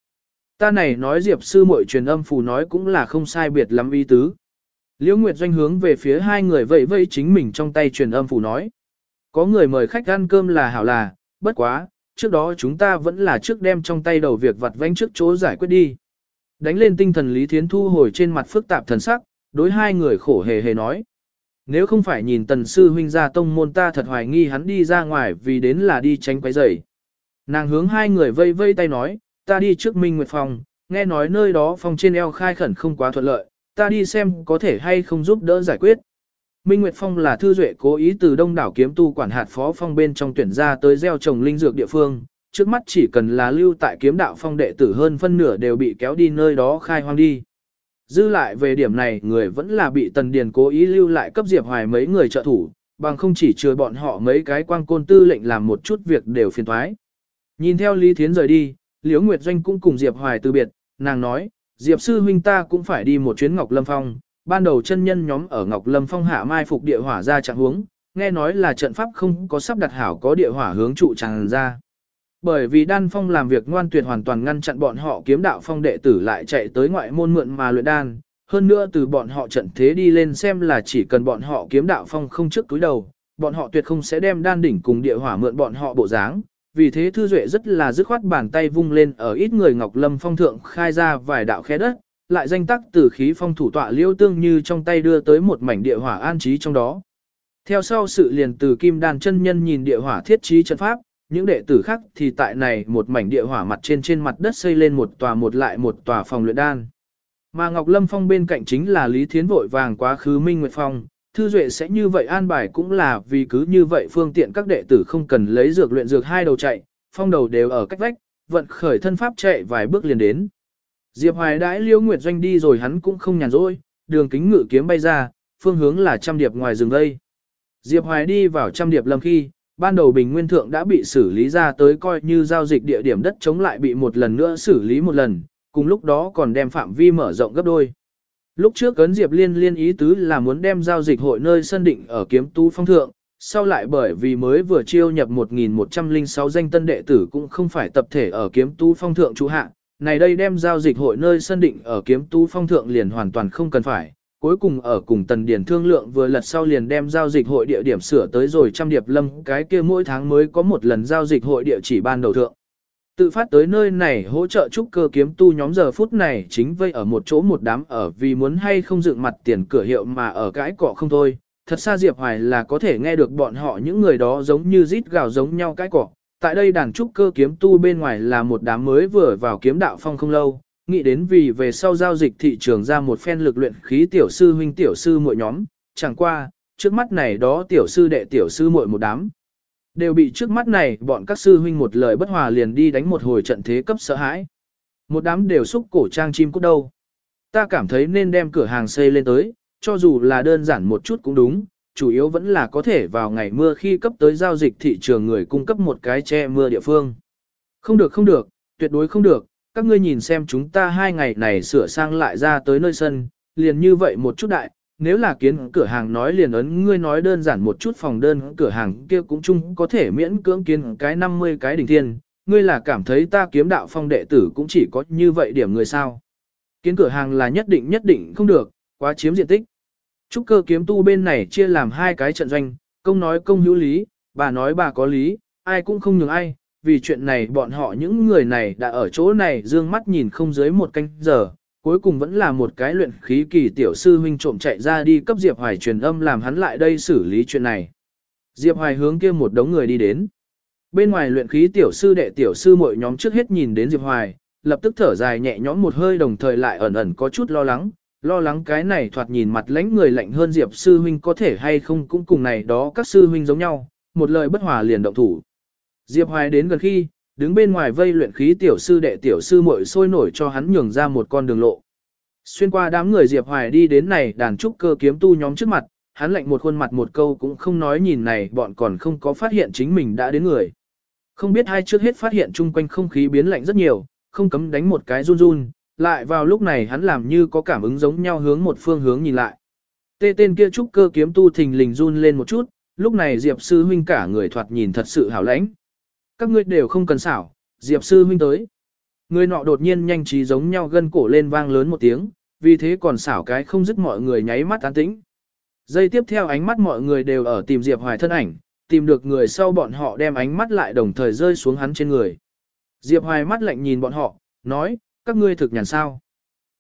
[SPEAKER 1] Ta này nói Diệp sư muội truyền âm phù nói cũng là không sai biệt lắm ý tứ. Liễu Nguyệt doanh hướng về phía hai người vẫy vẫy chính mình trong tay truyền âm phù nói. Có người mời khách ăn cơm là hảo là, bất quá, trước đó chúng ta vẫn là trước đem trong tay đầu việc vặt vãnh trước chỗ giải quyết đi. Đánh lên tinh thần Lý Thiến thu hồi trên mặt phức tạp thần sắc, đối hai người khổ hề hề nói. Nếu không phải nhìn tần sư huynh ra tông môn ta thật hoài nghi hắn đi ra ngoài vì đến là đi tránh quấy rầy. Nàng hướng hai người vây vây tay nói, ta đi trước Minh Nguyệt Phòng, nghe nói nơi đó phòng trên eo khai khẩn không quá thuận lợi, ta đi xem có thể hay không giúp đỡ giải quyết. Minh Nguyệt Phong là thư duệ cố ý từ đông đảo kiếm tu quản hạt phó phong bên trong tuyển ra tới gieo trồng linh dược địa phương, trước mắt chỉ cần là lưu tại kiếm đạo phong đệ tử hơn phân nửa đều bị kéo đi nơi đó khai hoang đi. Dư lại về điểm này người vẫn là bị Tần Điền cố ý lưu lại cấp Diệp Hoài mấy người trợ thủ, bằng không chỉ chừa bọn họ mấy cái quang côn tư lệnh làm một chút việc đều phiền thoái. Nhìn theo Lý Thiến rời đi, Liễu Nguyệt Doanh cũng cùng Diệp Hoài từ biệt, nàng nói, Diệp sư huynh ta cũng phải đi một chuyến Ngọc Lâm Phong, ban đầu chân nhân nhóm ở Ngọc Lâm Phong hạ mai phục địa hỏa ra trạng huống, nghe nói là trận pháp không có sắp đặt hảo có địa hỏa hướng trụ tràn ra. Bởi vì đan phong làm việc ngoan tuyệt hoàn toàn ngăn chặn bọn họ kiếm đạo phong đệ tử lại chạy tới ngoại môn mượn mà luyện đan, hơn nữa từ bọn họ trận thế đi lên xem là chỉ cần bọn họ kiếm đạo phong không trước túi đầu, bọn họ tuyệt không sẽ đem đan đỉnh cùng địa hỏa mượn bọn họ bộ dáng. Vì thế Thư Duệ rất là dứt khoát bàn tay vung lên ở ít người Ngọc Lâm phong thượng khai ra vài đạo khe đất, lại danh tắc từ khí phong thủ tọa liêu tương như trong tay đưa tới một mảnh địa hỏa an trí trong đó. Theo sau sự liền từ kim đàn chân nhân nhìn địa hỏa thiết trí trận pháp, những đệ tử khác thì tại này một mảnh địa hỏa mặt trên trên mặt đất xây lên một tòa một lại một tòa phòng luyện đan. Mà Ngọc Lâm Phong bên cạnh chính là Lý Thiến vội vàng quá khứ Minh Nguyệt Phong, Thư Duệ sẽ như vậy an bài cũng là vì cứ như vậy phương tiện các đệ tử không cần lấy dược luyện dược hai đầu chạy, phong đầu đều ở cách vách, vận khởi thân pháp chạy vài bước liền đến. Diệp Hoài đãi Liễu Nguyệt Doanh đi rồi hắn cũng không nhàn rỗi, đường kính ngự kiếm bay ra, phương hướng là trăm điệp ngoài rừng đây. Diệp Hoài đi vào trăm điệp lâm khi, ban đầu Bình Nguyên Thượng đã bị xử lý ra tới coi như giao dịch địa điểm đất chống lại bị một lần nữa xử lý một lần, cùng lúc đó còn đem phạm vi mở rộng gấp đôi. Lúc trước cấn Diệp Liên liên ý tứ là muốn đem giao dịch hội nơi sân định ở kiếm tu phong thượng, sau lại bởi vì mới vừa chiêu nhập 1106 danh tân đệ tử cũng không phải tập thể ở kiếm tu phong thượng chủ hạ, này đây đem giao dịch hội nơi sân định ở kiếm tu phong thượng liền hoàn toàn không cần phải, cuối cùng ở cùng tần điển thương lượng vừa lật sau liền đem giao dịch hội địa điểm sửa tới rồi trăm điệp lâm cái kia mỗi tháng mới có một lần giao dịch hội địa chỉ ban đầu thượng. Tự phát tới nơi này hỗ trợ trúc cơ kiếm tu nhóm giờ phút này chính vây ở một chỗ một đám ở vì muốn hay không dựng mặt tiền cửa hiệu mà ở cái cọ không thôi. Thật xa Diệp Hoài là có thể nghe được bọn họ những người đó giống như rít gào giống nhau cái cọ. Tại đây đàn trúc cơ kiếm tu bên ngoài là một đám mới vừa vào kiếm đạo phong không lâu, nghĩ đến vì về sau giao dịch thị trường ra một phen lực luyện khí tiểu sư huynh tiểu sư muội nhóm, chẳng qua, trước mắt này đó tiểu sư đệ tiểu sư muội một đám. Đều bị trước mắt này bọn các sư huynh một lời bất hòa liền đi đánh một hồi trận thế cấp sợ hãi. Một đám đều xúc cổ trang chim cút đâu. Ta cảm thấy nên đem cửa hàng xây lên tới, cho dù là đơn giản một chút cũng đúng, chủ yếu vẫn là có thể vào ngày mưa khi cấp tới giao dịch thị trường người cung cấp một cái che mưa địa phương. Không được không được, tuyệt đối không được, các ngươi nhìn xem chúng ta hai ngày này sửa sang lại ra tới nơi sân, liền như vậy một chút đại, nếu là kiến cửa hàng nói liền ấn ngươi nói đơn giản một chút phòng đơn cửa hàng kia cũng chung có thể miễn cưỡng kiến cái 50 cái đỉnh thiên, ngươi là cảm thấy ta kiếm đạo phong đệ tử cũng chỉ có như vậy điểm người sao. Kiến cửa hàng là nhất định nhất định không được, quá chiếm diện tích. Trúc cơ kiếm tu bên này chia làm hai cái trận doanh, công nói công hữu lý, bà nói bà có lý, ai cũng không nhường ai, vì chuyện này bọn họ những người này đã ở chỗ này dương mắt nhìn không dưới một canh giờ, cuối cùng vẫn là một cái luyện khí kỳ tiểu sư huynh trộm chạy ra đi cấp Diệp Hoài truyền âm làm hắn lại đây xử lý chuyện này. Diệp Hoài hướng kia một đống người đi đến. Bên ngoài luyện khí tiểu sư đệ tiểu sư mỗi nhóm trước hết nhìn đến Diệp Hoài, lập tức thở dài nhẹ nhõm một hơi đồng thời lại ẩn ẩn có chút lo lắng, lo lắng cái này thoạt nhìn mặt lãnh người lạnh hơn Diệp sư huynh có thể hay không cũng cùng này đó các sư huynh giống nhau, một lời bất hòa liền động thủ. Diệp Hoài đến gần khi, đứng bên ngoài vây luyện khí tiểu sư đệ tiểu sư muội sôi nổi cho hắn nhường ra một con đường lộ. Xuyên qua đám người Diệp Hoài đi đến này đàn trúc cơ kiếm tu nhóm trước mặt, hắn lạnh một khuôn mặt một câu cũng không nói nhìn này bọn còn không có phát hiện chính mình đã đến người. Không biết hai trước hết phát hiện chung quanh không khí biến lạnh rất nhiều, không cấm đánh một cái run run, lại vào lúc này hắn làm như có cảm ứng giống nhau hướng một phương hướng nhìn lại. Tê tên kia trúc cơ kiếm tu thình lình run lên một chút, lúc này Diệp sư huynh cả người thoạt nhìn thật sự hảo lãnh. Các ngươi đều không cần xảo, Diệp sư huynh tới. Người nọ đột nhiên nhanh trí giống nhau gân cổ lên vang lớn một tiếng, vì thế còn xảo cái không dứt mọi người nháy mắt tán tĩnh. Giây tiếp theo ánh mắt mọi người đều ở tìm Diệp Hoài thân ảnh, tìm được người sau bọn họ đem ánh mắt lại đồng thời rơi xuống hắn trên người. Diệp Hoài mắt lạnh nhìn bọn họ, nói, các ngươi thực nhàn sao.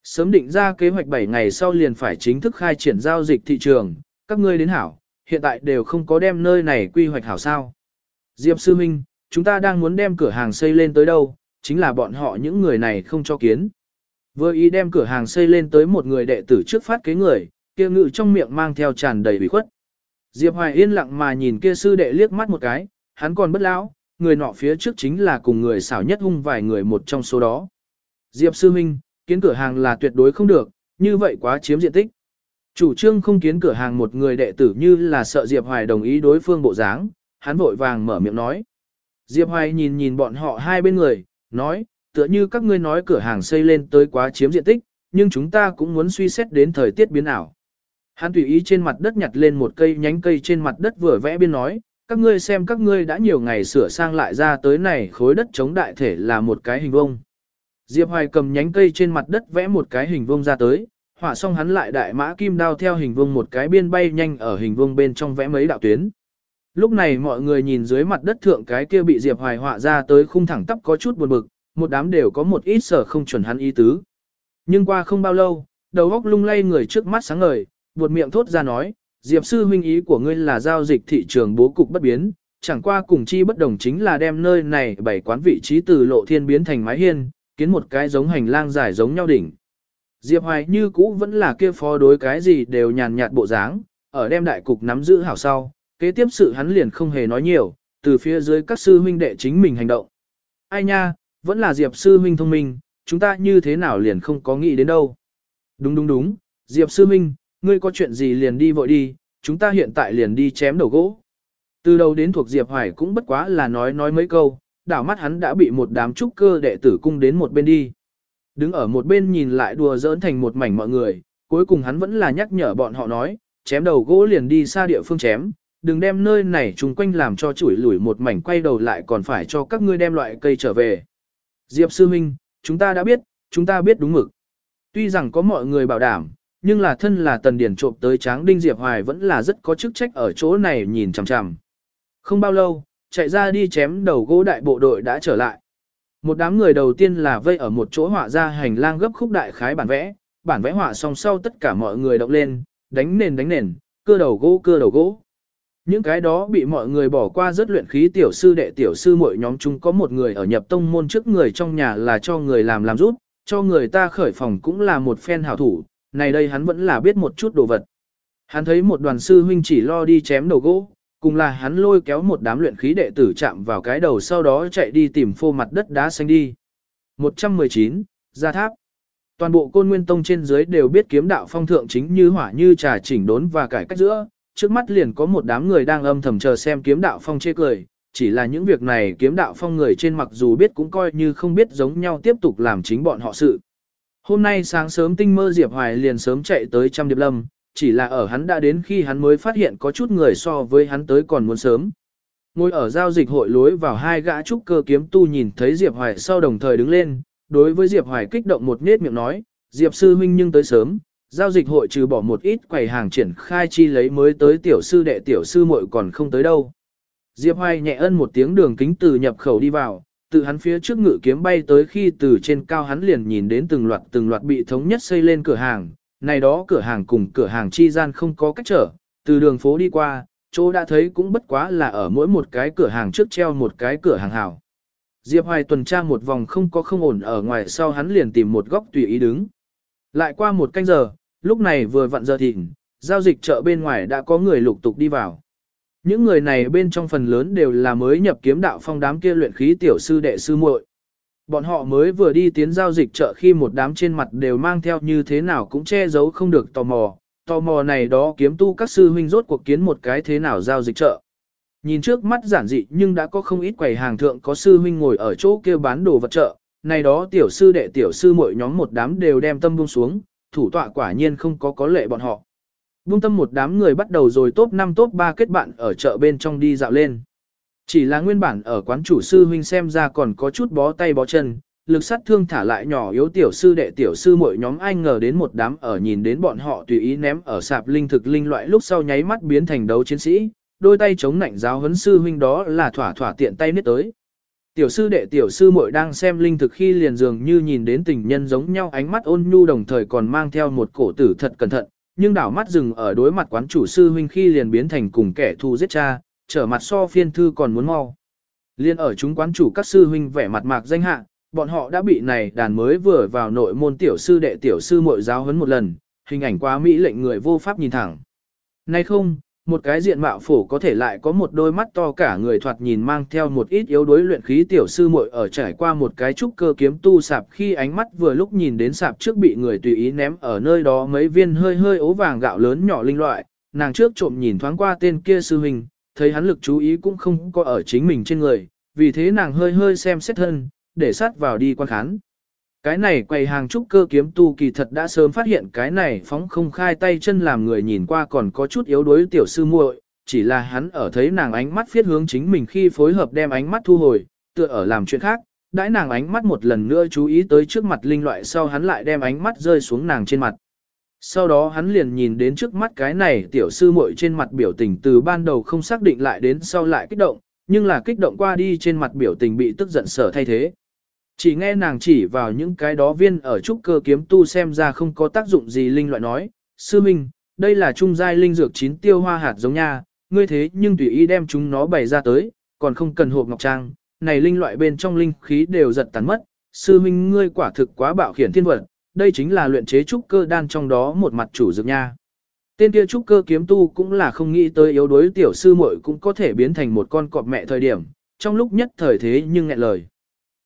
[SPEAKER 1] Sớm định ra kế hoạch 7 ngày sau liền phải chính thức khai triển giao dịch thị trường, các ngươi đến hảo, hiện tại đều không có đem nơi này quy hoạch hảo sao. Diệp Sư Minh, chúng ta đang muốn đem cửa hàng xây lên tới đâu, chính là bọn họ những người này không cho kiến. Vừa ý đem cửa hàng xây lên tới một người đệ tử trước phát kế người, kia ngự trong miệng mang theo tràn đầy bị khuất. Diệp Hoài yên lặng mà nhìn kia sư đệ liếc mắt một cái, hắn còn bất lão, người nọ phía trước chính là cùng người xảo nhất hung vài người một trong số đó. Diệp sư minh, kiến cửa hàng là tuyệt đối không được, như vậy quá chiếm diện tích. Chủ trương không kiến cửa hàng một người đệ tử như là sợ Diệp Hoài đồng ý đối phương bộ dáng, hắn vội vàng mở miệng nói. Diệp Hoài nhìn nhìn bọn họ hai bên người, nói, tựa như các ngươi nói cửa hàng xây lên tới quá chiếm diện tích, nhưng chúng ta cũng muốn suy xét đến thời tiết biến ảo. Hắn tùy ý trên mặt đất nhặt lên một cây nhánh cây trên mặt đất vừa vẽ biên nói, các ngươi xem các ngươi đã nhiều ngày sửa sang lại ra tới này khối đất chống đại thể là một cái hình vông. Diệp Hoài cầm nhánh cây trên mặt đất vẽ một cái hình vuông ra tới, họa xong hắn lại đại mã kim đao theo hình vuông một cái biên bay nhanh ở hình vuông bên trong vẽ mấy đạo tuyến. Lúc này mọi người nhìn dưới mặt đất thượng cái kia bị Diệp Hoài họa ra tới khung thẳng tắp có chút buồn bực, một đám đều có một ít sở không chuẩn hắn ý tứ. Nhưng qua không bao lâu, đầu óc lung lay người trước mắt sáng ngời, buột miệng thốt ra nói, Diệp sư huynh ý của ngươi là giao dịch thị trường bố cục bất biến, chẳng qua cùng chi bất đồng chính là đem nơi này bảy quán vị trí từ lộ thiên biến thành mái hiên, kiến một cái giống hành lang dài giống nhau đỉnh. Diệp Hoài như cũ vẫn là kia phó đối cái gì đều nhàn nhạt bộ dáng, ở đem đại cục nắm giữ hảo sau, kế tiếp sự hắn liền không hề nói nhiều, từ phía dưới các sư huynh đệ chính mình hành động. Ai nha, vẫn là Diệp sư huynh thông minh, chúng ta như thế nào liền không có nghĩ đến đâu. Đúng đúng đúng, Diệp sư huynh, ngươi có chuyện gì liền đi vội đi, chúng ta hiện tại liền đi chém đầu gỗ. Từ đầu đến thuộc Diệp Hoài cũng bất quá là nói nói mấy câu, đảo mắt hắn đã bị một đám trúc cơ đệ tử cung đến một bên đi. Đứng ở một bên nhìn lại đùa giỡn thành một mảnh mọi người, cuối cùng hắn vẫn là nhắc nhở bọn họ nói, chém đầu gỗ liền đi xa địa phương chém, đừng đem nơi này chung quanh làm cho chủi lủi một mảnh quay đầu lại còn phải cho các ngươi đem loại cây trở về. Diệp Sư Minh, chúng ta đã biết, chúng ta biết đúng mực. Tuy rằng có mọi người bảo đảm, nhưng là thân là tần điển trộm tới tráng đinh Diệp Hoài vẫn là rất có chức trách ở chỗ này nhìn chằm chằm. Không bao lâu, chạy ra đi chém đầu gỗ đại bộ đội đã trở lại. Một đám người đầu tiên là vây ở một chỗ họa ra hành lang gấp khúc đại khái bản vẽ, bản vẽ họa xong sau tất cả mọi người động lên, đánh nền đánh nền, cưa đầu gỗ cưa đầu gỗ. Những cái đó bị mọi người bỏ qua rất luyện khí tiểu sư đệ tiểu sư mỗi nhóm chúng có một người ở nhập tông môn trước người trong nhà là cho người làm làm rút, cho người ta khởi phòng cũng là một phen hảo thủ, này đây hắn vẫn là biết một chút đồ vật. Hắn thấy một đoàn sư huynh chỉ lo đi chém đầu gỗ, cùng là hắn lôi kéo một đám luyện khí đệ tử chạm vào cái đầu sau đó chạy đi tìm phô mặt đất đá xanh đi. 119. Gia tháp Toàn bộ côn nguyên tông trên dưới đều biết kiếm đạo phong thượng chính như hỏa như trà chỉnh đốn và cải cách giữa, trước mắt liền có một đám người đang âm thầm chờ xem kiếm đạo phong chê cười, chỉ là những việc này kiếm đạo phong người trên mặc dù biết cũng coi như không biết giống nhau tiếp tục làm chính bọn họ sự. Hôm nay sáng sớm tinh mơ Diệp Hoài liền sớm chạy tới trăm điệp lâm, chỉ là ở hắn đã đến khi hắn mới phát hiện có chút người so với hắn tới còn muốn sớm. Ngồi ở giao dịch hội lối vào hai gã trúc cơ kiếm tu nhìn thấy Diệp Hoài sau đồng thời đứng lên, đối với Diệp Hoài kích động một nét miệng nói, Diệp sư huynh nhưng tới sớm, giao dịch hội trừ bỏ một ít quầy hàng triển khai chi lấy mới tới tiểu sư đệ tiểu sư muội còn không tới đâu. Diệp Hoài nhẹ ân một tiếng đường kính từ nhập khẩu đi vào, từ hắn phía trước ngự kiếm bay tới khi từ trên cao hắn liền nhìn đến từng loạt từng loạt bị thống nhất xây lên cửa hàng, này đó cửa hàng cùng cửa hàng chi gian không có cách trở, từ đường phố đi qua, chỗ đã thấy cũng bất quá là ở mỗi một cái cửa hàng trước treo một cái cửa hàng hảo. Diệp Hoài tuần tra một vòng không có không ổn ở ngoài sau hắn liền tìm một góc tùy ý đứng. Lại qua một canh giờ, lúc này vừa vặn giờ thịnh, giao dịch chợ bên ngoài đã có người lục tục đi vào. Những người này bên trong phần lớn đều là mới nhập kiếm đạo phong đám kia luyện khí tiểu sư đệ sư muội. Bọn họ mới vừa đi tiến giao dịch chợ khi một đám trên mặt đều mang theo như thế nào cũng che giấu không được tò mò. Tò mò này đó kiếm tu các sư huynh rốt cuộc kiến một cái thế nào giao dịch chợ. Nhìn trước mắt giản dị nhưng đã có không ít quầy hàng thượng có sư huynh ngồi ở chỗ kia bán đồ vật chợ. Này đó tiểu sư đệ tiểu sư mỗi nhóm một đám đều đem tâm buông xuống, thủ tọa quả nhiên không có có lệ bọn họ. Buông tâm một đám người bắt đầu rồi top 5 top 3 kết bạn ở chợ bên trong đi dạo lên. Chỉ là nguyên bản ở quán chủ sư huynh xem ra còn có chút bó tay bó chân, lực sát thương thả lại nhỏ yếu tiểu sư đệ tiểu sư mỗi nhóm anh ngờ đến một đám ở nhìn đến bọn họ tùy ý ném ở sạp linh thực linh loại lúc sau nháy mắt biến thành đấu chiến sĩ, đôi tay chống nạnh giáo huấn sư huynh đó là thỏa thỏa tiện tay nết tới. Tiểu sư đệ tiểu sư muội đang xem linh thực khi liền dường như nhìn đến tình nhân giống nhau ánh mắt ôn nhu đồng thời còn mang theo một cổ tử thật cẩn thận, nhưng đảo mắt dừng ở đối mặt quán chủ sư huynh khi liền biến thành cùng kẻ thù giết cha, trở mặt so phiên thư còn muốn mau. Liên ở chúng quán chủ các sư huynh vẻ mặt mạc danh hạ, bọn họ đã bị này đàn mới vừa vào nội môn tiểu sư đệ tiểu sư muội giáo huấn một lần, hình ảnh quá mỹ lệnh người vô pháp nhìn thẳng. Nay không, một cái diện mạo phổ có thể lại có một đôi mắt to cả người thoạt nhìn mang theo một ít yếu đuối luyện khí tiểu sư muội ở trải qua một cái trúc cơ kiếm tu sạp khi ánh mắt vừa lúc nhìn đến sạp trước bị người tùy ý ném ở nơi đó mấy viên hơi hơi ố vàng gạo lớn nhỏ linh loại, nàng trước trộm nhìn thoáng qua tên kia sư huynh, thấy hắn lực chú ý cũng không có ở chính mình trên người, vì thế nàng hơi hơi xem xét thân, để sát vào đi quan khán. Cái này quầy hàng trúc cơ kiếm tu kỳ thật đã sớm phát hiện cái này phóng không khai tay chân làm người nhìn qua còn có chút yếu đuối tiểu sư muội, chỉ là hắn ở thấy nàng ánh mắt phiết hướng chính mình khi phối hợp đem ánh mắt thu hồi, tựa ở làm chuyện khác, đãi nàng ánh mắt một lần nữa chú ý tới trước mặt linh loại sau hắn lại đem ánh mắt rơi xuống nàng trên mặt. Sau đó hắn liền nhìn đến trước mắt cái này tiểu sư muội trên mặt biểu tình từ ban đầu không xác định lại đến sau lại kích động, nhưng là kích động qua đi trên mặt biểu tình bị tức giận sở thay thế. Chỉ nghe nàng chỉ vào những cái đó viên ở trúc cơ kiếm tu xem ra không có tác dụng gì linh loại nói, sư minh, đây là trung giai linh dược chín tiêu hoa hạt giống nha, ngươi thế nhưng tùy ý đem chúng nó bày ra tới, còn không cần hộp ngọc trang, này linh loại bên trong linh khí đều giật tàn mất, sư minh ngươi quả thực quá bạo khiển thiên vật, đây chính là luyện chế trúc cơ đan trong đó một mặt chủ dược nha. Tên kia trúc cơ kiếm tu cũng là không nghĩ tới yếu đối tiểu sư muội cũng có thể biến thành một con cọp mẹ thời điểm, trong lúc nhất thời thế nhưng nghẹn lời.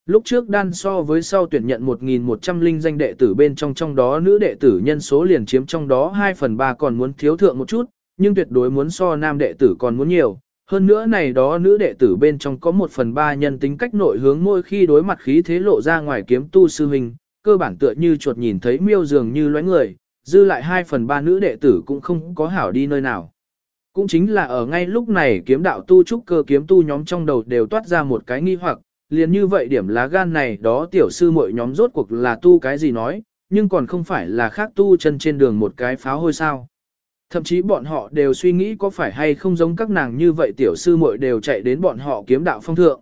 [SPEAKER 1] Lúc trước đan so với sau tuyển nhận 1.100 linh danh đệ tử bên trong trong đó nữ đệ tử nhân số liền chiếm trong đó 2 phần 3 còn muốn thiếu thượng một chút, nhưng tuyệt đối muốn so nam đệ tử còn muốn nhiều. Hơn nữa này đó nữ đệ tử bên trong có 1 phần 3 nhân tính cách nội hướng môi khi đối mặt khí thế lộ ra ngoài kiếm tu sư hình, cơ bản tựa như chuột nhìn thấy miêu dường như loé người, dư lại 2 phần 3 nữ đệ tử cũng không có hảo đi nơi nào. Cũng chính là ở ngay lúc này kiếm đạo tu trúc cơ kiếm tu nhóm trong đầu đều toát ra một cái nghi hoặc, liền như vậy điểm lá gan này đó tiểu sư mọi nhóm rốt cuộc là tu cái gì nói, nhưng còn không phải là khác tu chân trên đường một cái pháo hôi sao. Thậm chí bọn họ đều suy nghĩ có phải hay không giống các nàng như vậy tiểu sư muội đều chạy đến bọn họ kiếm đạo phong thượng.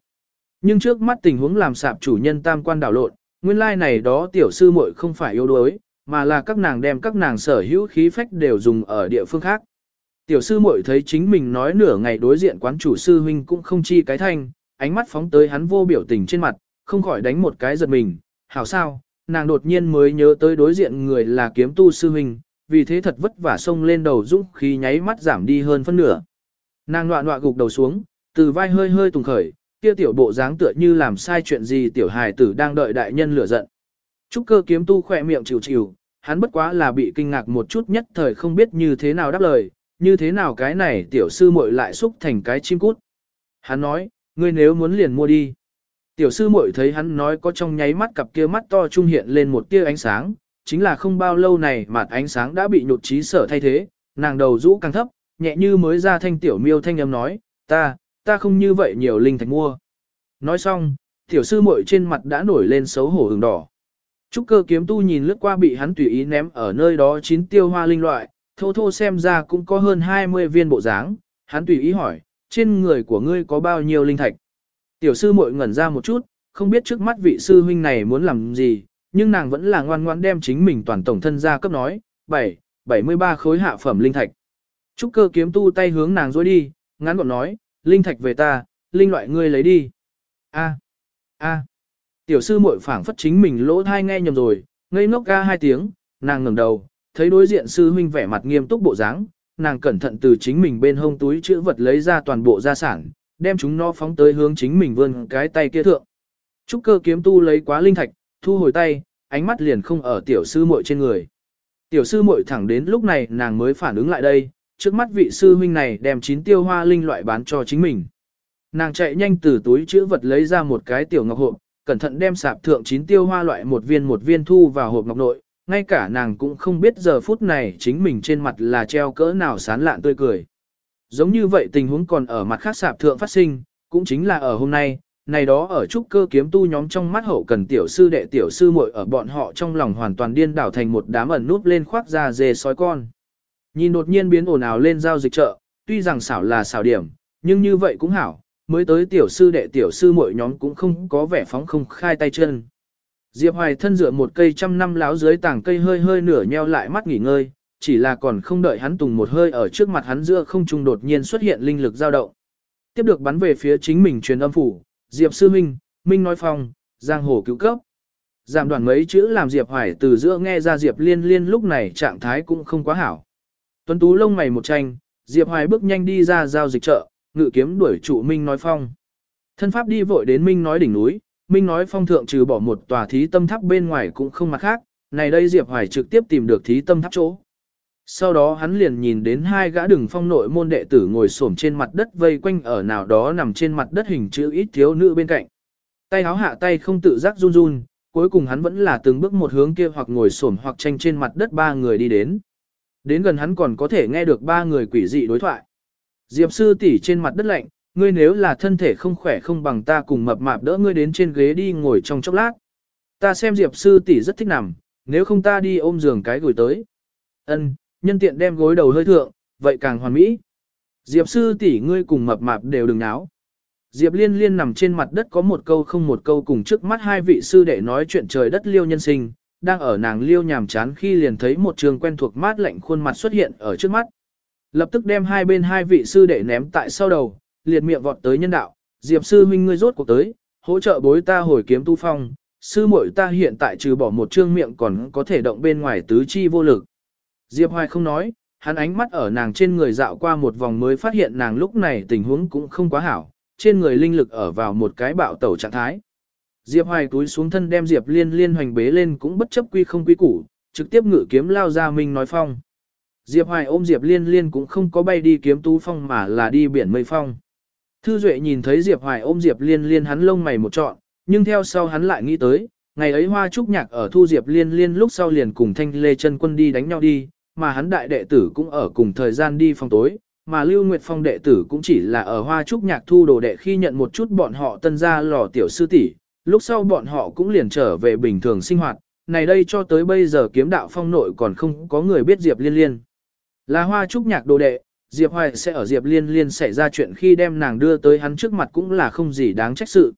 [SPEAKER 1] Nhưng trước mắt tình huống làm sạp chủ nhân tam quan đảo lộn, nguyên lai like này đó tiểu sư muội không phải yếu đuối, mà là các nàng đem các nàng sở hữu khí phách đều dùng ở địa phương khác. Tiểu sư muội thấy chính mình nói nửa ngày đối diện quán chủ sư huynh cũng không chi cái thanh, ánh mắt phóng tới hắn vô biểu tình trên mặt, không khỏi đánh một cái giật mình, hảo sao, nàng đột nhiên mới nhớ tới đối diện người là kiếm tu sư huynh, vì thế thật vất vả xông lên đầu dũng khí nháy mắt giảm đi hơn phân nửa. Nàng loạn loạn gục đầu xuống, từ vai hơi hơi tùng khởi, kia tiểu bộ dáng tựa như làm sai chuyện gì tiểu hài tử đang đợi đại nhân lửa giận. Trúc cơ kiếm tu khỏe miệng chịu chịu, hắn bất quá là bị kinh ngạc một chút nhất thời không biết như thế nào đáp lời, như thế nào cái này tiểu sư muội lại xúc thành cái chim cút. Hắn nói, ngươi nếu muốn liền mua đi. Tiểu sư muội thấy hắn nói có trong nháy mắt cặp kia mắt to trung hiện lên một tia ánh sáng, chính là không bao lâu này mà ánh sáng đã bị nhột trí sở thay thế, nàng đầu rũ càng thấp, nhẹ như mới ra thanh tiểu miêu thanh âm nói, ta, ta không như vậy nhiều linh thạch mua. Nói xong, tiểu sư muội trên mặt đã nổi lên xấu hổ hừng đỏ. Trúc cơ kiếm tu nhìn lướt qua bị hắn tùy ý ném ở nơi đó chín tiêu hoa linh loại, thô thô xem ra cũng có hơn 20 viên bộ dáng, hắn tùy ý hỏi, trên người của ngươi có bao nhiêu linh thạch. Tiểu sư muội ngẩn ra một chút, không biết trước mắt vị sư huynh này muốn làm gì, nhưng nàng vẫn là ngoan ngoãn đem chính mình toàn tổng thân ra cấp nói, 7, 73 khối hạ phẩm linh thạch. Trúc cơ kiếm tu tay hướng nàng dối đi, ngắn gọn nói, linh thạch về ta, linh loại ngươi lấy đi. A, a. Tiểu sư muội phảng phất chính mình lỗ thai nghe nhầm rồi, ngây ngốc ca hai tiếng, nàng ngẩng đầu, thấy đối diện sư huynh vẻ mặt nghiêm túc bộ dáng, nàng cẩn thận từ chính mình bên hông túi chữ vật lấy ra toàn bộ gia sản, đem chúng nó phóng tới hướng chính mình vươn cái tay kia thượng. Trúc cơ kiếm tu lấy quá linh thạch, thu hồi tay, ánh mắt liền không ở tiểu sư muội trên người. Tiểu sư muội thẳng đến lúc này nàng mới phản ứng lại đây, trước mắt vị sư huynh này đem chín tiêu hoa linh loại bán cho chính mình. Nàng chạy nhanh từ túi chữ vật lấy ra một cái tiểu ngọc hộp, cẩn thận đem sạp thượng chín tiêu hoa loại một viên một viên thu vào hộp ngọc nội, ngay cả nàng cũng không biết giờ phút này chính mình trên mặt là treo cỡ nào sán lạn tươi cười. Giống như vậy tình huống còn ở mặt khác sạp thượng phát sinh, cũng chính là ở hôm nay, này đó ở trúc cơ kiếm tu nhóm trong mắt hậu cần tiểu sư đệ tiểu sư muội ở bọn họ trong lòng hoàn toàn điên đảo thành một đám ẩn núp lên khoác ra dê sói con. Nhìn đột nhiên biến ồn ào lên giao dịch chợ, tuy rằng xảo là xảo điểm, nhưng như vậy cũng hảo, mới tới tiểu sư đệ tiểu sư muội nhóm cũng không có vẻ phóng không khai tay chân. Diệp Hoài thân dựa một cây trăm năm láo dưới tảng cây hơi hơi nửa nheo lại mắt nghỉ ngơi, chỉ là còn không đợi hắn tùng một hơi ở trước mặt hắn giữa không trung đột nhiên xuất hiện linh lực dao động. Tiếp được bắn về phía chính mình truyền âm phủ, Diệp Sư Minh, Minh nói phong, giang hồ cứu cấp. giảm đoạn mấy chữ làm Diệp Hoài từ giữa nghe ra Diệp Liên Liên lúc này trạng thái cũng không quá hảo. Tuấn Tú lông mày một tranh, Diệp Hoài bước nhanh đi ra giao dịch chợ, ngự kiếm đuổi trụ Minh nói phong. Thân pháp đi vội đến Minh nói đỉnh núi, Minh nói phong thượng trừ bỏ một tòa thí tâm tháp bên ngoài cũng không mặt khác, này đây Diệp Hoài trực tiếp tìm được thí tâm tháp chỗ. Sau đó hắn liền nhìn đến hai gã đừng phong nội môn đệ tử ngồi xổm trên mặt đất vây quanh ở nào đó nằm trên mặt đất hình chữ ít thiếu nữ bên cạnh. Tay áo hạ tay không tự giác run run, cuối cùng hắn vẫn là từng bước một hướng kia hoặc ngồi xổm hoặc tranh trên mặt đất ba người đi đến. Đến gần hắn còn có thể nghe được ba người quỷ dị đối thoại. Diệp sư tỷ trên mặt đất lạnh, ngươi nếu là thân thể không khỏe không bằng ta cùng mập mạp đỡ ngươi đến trên ghế đi ngồi trong chốc lát. Ta xem Diệp sư tỷ rất thích nằm, nếu không ta đi ôm giường cái gửi tới. Ân, nhân tiện đem gối đầu hơi thượng, vậy càng hoàn mỹ. Diệp sư tỷ ngươi cùng mập mạp đều đừng náo. Diệp liên liên nằm trên mặt đất có một câu không một câu cùng trước mắt hai vị sư đệ nói chuyện trời đất liêu nhân sinh, đang ở nàng liêu nhàm chán khi liền thấy một trường quen thuộc mát lạnh khuôn mặt xuất hiện ở trước mắt. Lập tức đem hai bên hai vị sư đệ ném tại sau đầu, liệt miệng vọt tới nhân đạo, Diệp sư huynh ngươi rốt cuộc tới, hỗ trợ bối ta hồi kiếm tu phong, sư muội ta hiện tại trừ bỏ một trương miệng còn có thể động bên ngoài tứ chi vô lực. Diệp Hoài không nói, hắn ánh mắt ở nàng trên người dạo qua một vòng mới phát hiện nàng lúc này tình huống cũng không quá hảo, trên người linh lực ở vào một cái bạo tẩu trạng thái. Diệp Hoài túi xuống thân đem Diệp Liên liên hoành bế lên cũng bất chấp quy không quy củ, trực tiếp ngự kiếm lao ra mình nói phong. Diệp Hoài ôm Diệp Liên liên cũng không có bay đi kiếm tú phong mà là đi biển mây phong. Thư Duệ nhìn thấy Diệp Hoài ôm Diệp Liên liên hắn lông mày một trọn, nhưng theo sau hắn lại nghĩ tới, ngày ấy Hoa Trúc Nhạc ở thu Diệp Liên liên lúc sau liền cùng Thanh Lê chân quân đi đánh nhau đi, mà hắn đại đệ tử cũng ở cùng thời gian đi phòng tối, mà Lưu Nguyệt Phong đệ tử cũng chỉ là ở Hoa Trúc Nhạc thu đồ đệ khi nhận một chút bọn họ tân ra lò tiểu sư tỷ, lúc sau bọn họ cũng liền trở về bình thường sinh hoạt, này đây cho tới bây giờ kiếm đạo phong nội còn không có người biết Diệp Liên Liên. Là Hoa Trúc Nhạc đồ đệ, Diệp Hoài sẽ ở Diệp Liên Liên xảy ra chuyện khi đem nàng đưa tới hắn trước mặt cũng là không gì đáng trách sự.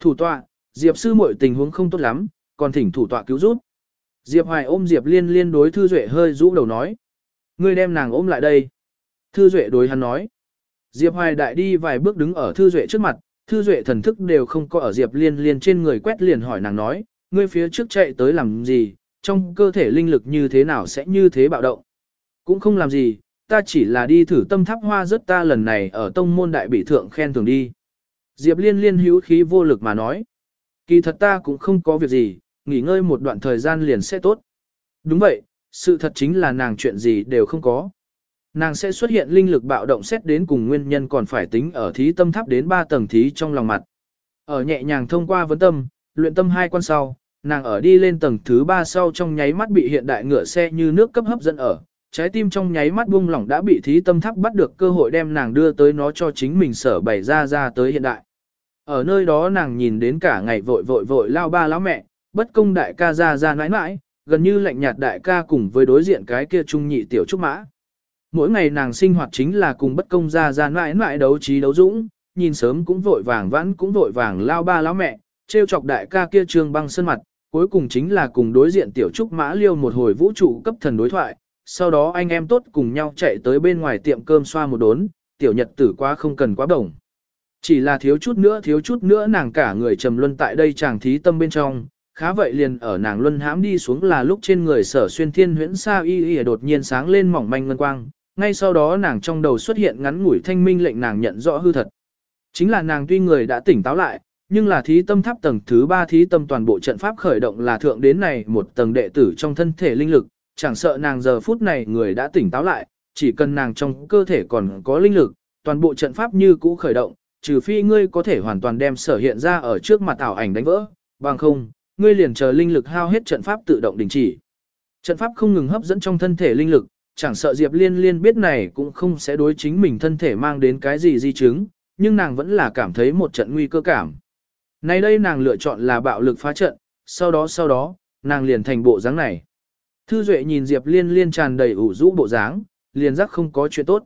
[SPEAKER 1] Thủ tọa, Diệp sư muội tình huống không tốt lắm, còn thỉnh thủ tọa cứu giúp. Diệp Hoài ôm Diệp Liên Liên đối Thư Duệ hơi rũ đầu nói. Ngươi đem nàng ôm lại đây. Thư Duệ đối hắn nói. Diệp Hoài đại đi vài bước đứng ở Thư Duệ trước mặt, Thư Duệ thần thức đều không có ở Diệp Liên Liên trên người quét liền hỏi nàng nói, ngươi phía trước chạy tới làm gì, trong cơ thể linh lực như thế nào sẽ như thế bạo động. Cũng không làm gì, ta chỉ là đi thử tâm tháp hoa rất ta lần này ở tông môn đại bị thượng khen thường đi. Diệp Liên Liên hữu khí vô lực mà nói. Kỳ thật ta cũng không có việc gì, nghỉ ngơi một đoạn thời gian liền sẽ tốt. Đúng vậy, sự thật chính là nàng chuyện gì đều không có. Nàng sẽ xuất hiện linh lực bạo động xét đến cùng nguyên nhân còn phải tính ở thí tâm tháp đến 3 tầng thí trong lòng mặt. Ở nhẹ nhàng thông qua vấn tâm, luyện tâm hai quan sau, nàng ở đi lên tầng thứ 3 sau trong nháy mắt bị hiện đại ngựa xe như nước cấp hấp dẫn ở, trái tim trong nháy mắt buông lỏng đã bị thí tâm tháp bắt được cơ hội đem nàng đưa tới nó cho chính mình sở bày ra ra tới hiện đại. Ở nơi đó nàng nhìn đến cả ngày vội vội vội lao ba lão mẹ, bất công đại ca ra ra nãi nãi, gần như lạnh nhạt đại ca cùng với đối diện cái kia trung nhị tiểu trúc mã. Mỗi ngày nàng sinh hoạt chính là cùng bất công ra ra nãi nãi đấu trí đấu dũng, nhìn sớm cũng vội vàng vãn cũng vội vàng lao ba lao mẹ, trêu chọc đại ca kia trương băng sân mặt, cuối cùng chính là cùng đối diện tiểu trúc mã liêu một hồi vũ trụ cấp thần đối thoại, sau đó anh em tốt cùng nhau chạy tới bên ngoài tiệm cơm xoa một đốn, tiểu nhật tử quá không cần quá đồng. Chỉ là thiếu chút nữa thiếu chút nữa nàng cả người trầm luân tại đây chàng thí tâm bên trong, khá vậy liền ở nàng luân hãm đi xuống là lúc trên người sở xuyên thiên huyễn sa y y đột nhiên sáng lên mỏng manh ngân quang, ngay sau đó nàng trong đầu xuất hiện ngắn ngủi thanh minh lệnh nàng nhận rõ hư thật. Chính là nàng tuy người đã tỉnh táo lại, nhưng là thí tâm tháp tầng thứ ba thí tâm toàn bộ trận pháp khởi động là thượng đến này một tầng đệ tử trong thân thể linh lực, chẳng sợ nàng giờ phút này người đã tỉnh táo lại, chỉ cần nàng trong cơ thể còn có linh lực, toàn bộ trận pháp như cũ khởi động, trừ phi ngươi có thể hoàn toàn đem sở hiện ra ở trước mặt ảo ảnh đánh vỡ, bằng không, ngươi liền chờ linh lực hao hết trận pháp tự động đình chỉ. Trận pháp không ngừng hấp dẫn trong thân thể linh lực, chẳng sợ Diệp Liên Liên biết này cũng không sẽ đối chính mình thân thể mang đến cái gì di chứng, nhưng nàng vẫn là cảm thấy một trận nguy cơ cảm. Nay đây nàng lựa chọn là bạo lực phá trận, sau đó sau đó, nàng liền thành bộ dáng này. Thư Duệ nhìn Diệp Liên Liên tràn đầy ủ rũ bộ dáng, liền giác không có chuyện tốt.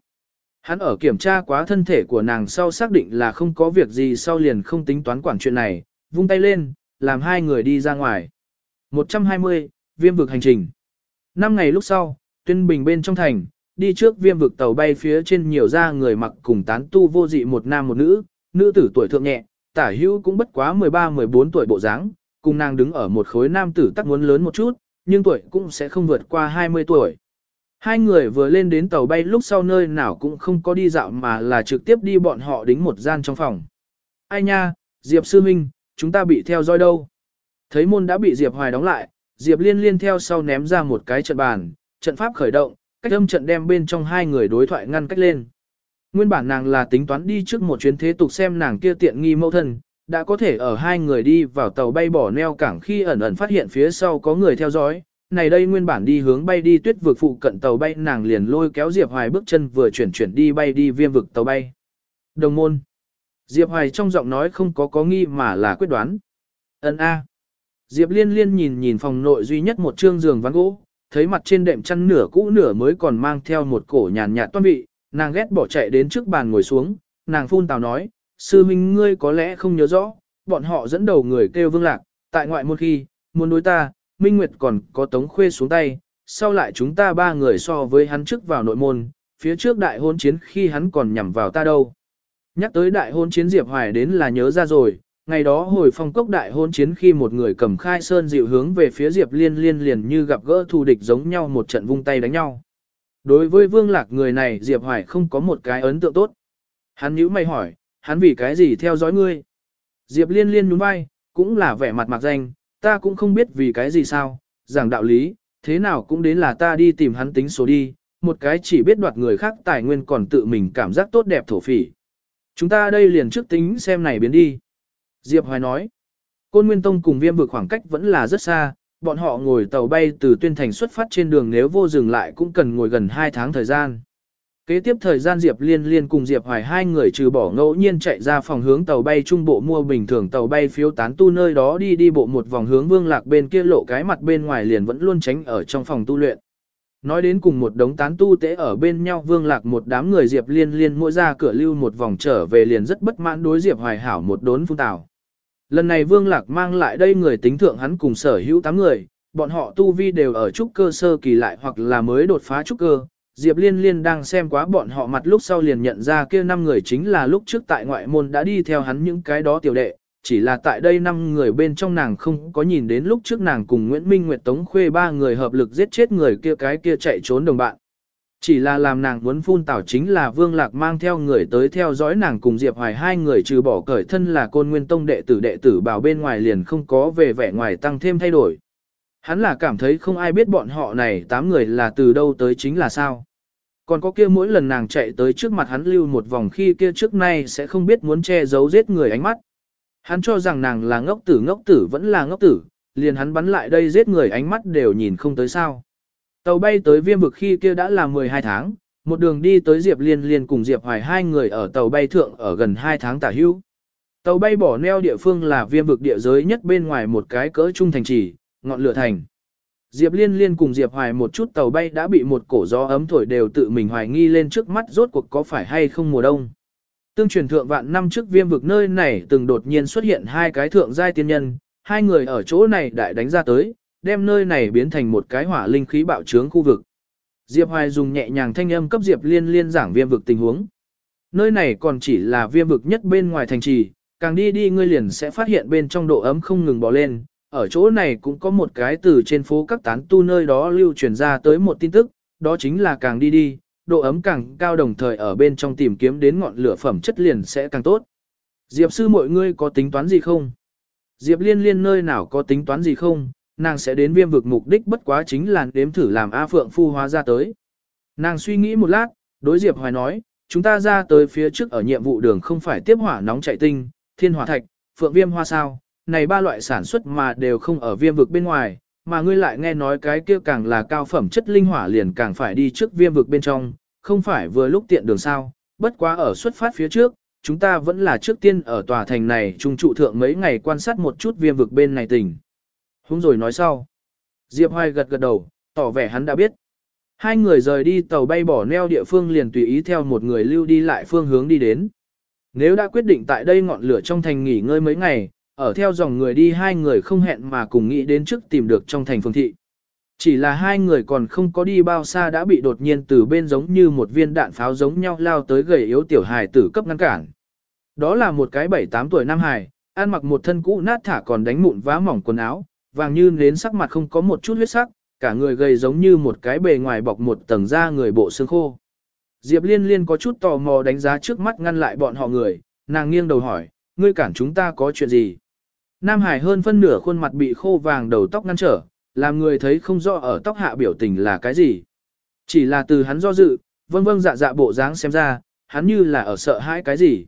[SPEAKER 1] Hắn ở kiểm tra quá thân thể của nàng sau xác định là không có việc gì sau liền không tính toán quản chuyện này, vung tay lên, làm hai người đi ra ngoài. 120, viêm vực hành trình. Năm ngày lúc sau, tuyên bình bên trong thành, đi trước viêm vực tàu bay phía trên nhiều ra người mặc cùng tán tu vô dị một nam một nữ, nữ tử tuổi thượng nhẹ, tả hữu cũng bất quá 13-14 tuổi bộ dáng, cùng nàng đứng ở một khối nam tử tắc muốn lớn một chút, nhưng tuổi cũng sẽ không vượt qua 20 tuổi. Hai người vừa lên đến tàu bay lúc sau nơi nào cũng không có đi dạo mà là trực tiếp đi bọn họ đính một gian trong phòng. Ai nha, Diệp Sư Minh, chúng ta bị theo dõi đâu? Thấy môn đã bị Diệp Hoài đóng lại, Diệp Liên liên theo sau ném ra một cái trận bàn, trận pháp khởi động, cách âm trận đem bên trong hai người đối thoại ngăn cách lên. Nguyên bản nàng là tính toán đi trước một chuyến thế tục xem nàng kia tiện nghi mẫu thân, đã có thể ở hai người đi vào tàu bay bỏ neo cảng khi ẩn ẩn phát hiện phía sau có người theo dõi. Này đây nguyên bản đi hướng bay đi tuyết vực phụ cận tàu bay nàng liền lôi kéo Diệp Hoài bước chân vừa chuyển chuyển đi bay đi viêm vực tàu bay. Đồng môn. Diệp Hoài trong giọng nói không có có nghi mà là quyết đoán. Ấn A. Diệp Liên Liên nhìn nhìn phòng nội duy nhất một trương giường ván gỗ, thấy mặt trên đệm chăn nửa cũ nửa mới còn mang theo một cổ nhàn nhạt toan vị, nàng ghét bỏ chạy đến trước bàn ngồi xuống, nàng phun tào nói, sư huynh ngươi có lẽ không nhớ rõ, bọn họ dẫn đầu người kêu vương lạc, tại ngoại một khi, muốn đối ta, Minh Nguyệt còn có tống khuê xuống tay, sau lại chúng ta ba người so với hắn trước vào nội môn, phía trước đại hôn chiến khi hắn còn nhằm vào ta đâu. Nhắc tới đại hôn chiến Diệp Hoài đến là nhớ ra rồi, ngày đó hồi phong cốc đại hôn chiến khi một người cầm khai sơn dịu hướng về phía Diệp Liên liên liền như gặp gỡ thù địch giống nhau một trận vung tay đánh nhau. Đối với vương lạc người này Diệp Hoài không có một cái ấn tượng tốt. Hắn nhíu mày hỏi, hắn vì cái gì theo dõi ngươi? Diệp liên liên nhún vai, cũng là vẻ mặt mặc danh, ta cũng không biết vì cái gì sao, giảng đạo lý, thế nào cũng đến là ta đi tìm hắn tính số đi, một cái chỉ biết đoạt người khác tài nguyên còn tự mình cảm giác tốt đẹp thổ phỉ. Chúng ta đây liền trước tính xem này biến đi. Diệp Hoài nói, Côn Nguyên Tông cùng viêm vực khoảng cách vẫn là rất xa, bọn họ ngồi tàu bay từ Tuyên Thành xuất phát trên đường nếu vô dừng lại cũng cần ngồi gần 2 tháng thời gian. Kế tiếp thời gian Diệp Liên Liên cùng Diệp Hoài hai người trừ bỏ ngẫu nhiên chạy ra phòng hướng tàu bay trung bộ mua bình thường tàu bay phiếu tán tu nơi đó đi đi bộ một vòng hướng vương lạc bên kia lộ cái mặt bên ngoài liền vẫn luôn tránh ở trong phòng tu luyện. Nói đến cùng một đống tán tu tế ở bên nhau vương lạc một đám người Diệp Liên Liên mỗi ra cửa lưu một vòng trở về liền rất bất mãn đối Diệp Hoài hảo một đốn phun tào. Lần này Vương Lạc mang lại đây người tính thượng hắn cùng sở hữu 8 người, bọn họ tu vi đều ở trúc cơ sơ kỳ lại hoặc là mới đột phá trúc cơ. Diệp Liên Liên đang xem quá bọn họ mặt lúc sau liền nhận ra kia năm người chính là lúc trước tại ngoại môn đã đi theo hắn những cái đó tiểu đệ, chỉ là tại đây năm người bên trong nàng không có nhìn đến lúc trước nàng cùng Nguyễn Minh Nguyệt Tống Khuê ba người hợp lực giết chết người kia cái kia chạy trốn đồng bạn. Chỉ là làm nàng muốn phun tảo chính là Vương Lạc mang theo người tới theo dõi nàng cùng Diệp Hoài hai người trừ bỏ cởi thân là côn nguyên tông đệ tử đệ tử bảo bên ngoài liền không có về vẻ ngoài tăng thêm thay đổi. Hắn là cảm thấy không ai biết bọn họ này tám người là từ đâu tới chính là sao. Còn có kia mỗi lần nàng chạy tới trước mặt hắn lưu một vòng khi kia trước nay sẽ không biết muốn che giấu giết người ánh mắt. Hắn cho rằng nàng là ngốc tử ngốc tử vẫn là ngốc tử, liền hắn bắn lại đây giết người ánh mắt đều nhìn không tới sao. Tàu bay tới viêm vực khi kia đã là 12 tháng, một đường đi tới Diệp Liên Liên cùng Diệp Hoài hai người ở tàu bay thượng ở gần 2 tháng tả hữu. Tàu bay bỏ neo địa phương là viêm vực địa giới nhất bên ngoài một cái cỡ trung thành trì, ngọn lửa thành. Diệp Liên Liên cùng Diệp Hoài một chút tàu bay đã bị một cổ gió ấm thổi đều tự mình hoài nghi lên trước mắt rốt cuộc có phải hay không mùa đông. Tương truyền thượng vạn năm trước viêm vực nơi này từng đột nhiên xuất hiện hai cái thượng giai tiên nhân, hai người ở chỗ này đại đánh ra tới, đem nơi này biến thành một cái hỏa linh khí bạo trướng khu vực. Diệp Hoài dùng nhẹ nhàng thanh âm cấp Diệp Liên Liên giảng viêm vực tình huống. Nơi này còn chỉ là viêm vực nhất bên ngoài thành trì, càng đi đi ngươi liền sẽ phát hiện bên trong độ ấm không ngừng bò lên. Ở chỗ này cũng có một cái từ trên phố các tán tu nơi đó lưu truyền ra tới một tin tức, đó chính là càng đi đi, độ ấm càng cao đồng thời ở bên trong tìm kiếm đến ngọn lửa phẩm chất liền sẽ càng tốt. Diệp sư mọi ngươi có tính toán gì không? Diệp liên liên nơi nào có tính toán gì không? Nàng sẽ đến viêm vực mục đích bất quá chính là đếm thử làm A Phượng phu hóa ra tới. Nàng suy nghĩ một lát, đối Diệp Hoài nói, chúng ta ra tới phía trước ở nhiệm vụ đường không phải tiếp hỏa nóng chạy tinh, thiên hỏa thạch, phượng viêm hoa sao, này ba loại sản xuất mà đều không ở viêm vực bên ngoài, mà ngươi lại nghe nói cái kia càng là cao phẩm chất linh hỏa liền càng phải đi trước viêm vực bên trong, không phải vừa lúc tiện đường sao, bất quá ở xuất phát phía trước, chúng ta vẫn là trước tiên ở tòa thành này trung trụ thượng mấy ngày quan sát một chút viêm vực bên này tỉnh. Húng rồi nói sau. Diệp Hoài gật gật đầu, tỏ vẻ hắn đã biết. Hai người rời đi tàu bay bỏ neo địa phương liền tùy ý theo một người lưu đi lại phương hướng đi đến. Nếu đã quyết định tại đây ngọn lửa trong thành nghỉ ngơi mấy ngày, ở theo dòng người đi hai người không hẹn mà cùng nghĩ đến trước tìm được trong thành phương thị. Chỉ là hai người còn không có đi bao xa đã bị đột nhiên từ bên giống như một viên đạn pháo giống nhau lao tới gầy yếu tiểu hài tử cấp ngăn cản. Đó là một cái bảy tám tuổi nam hài, ăn mặc một thân cũ nát thả còn đánh mụn vá mỏng quần áo, vàng như nến sắc mặt không có một chút huyết sắc, cả người gầy giống như một cái bề ngoài bọc một tầng da người bộ xương khô. Diệp Liên Liên có chút tò mò đánh giá trước mắt ngăn lại bọn họ người, nàng nghiêng đầu hỏi, ngươi cản chúng ta có chuyện gì? Nam Hải hơn phân nửa khuôn mặt bị khô vàng đầu tóc ngăn trở, làm người thấy không rõ ở tóc hạ biểu tình là cái gì. Chỉ là từ hắn do dự, vâng vâng dạ dạ bộ dáng xem ra, hắn như là ở sợ hãi cái gì.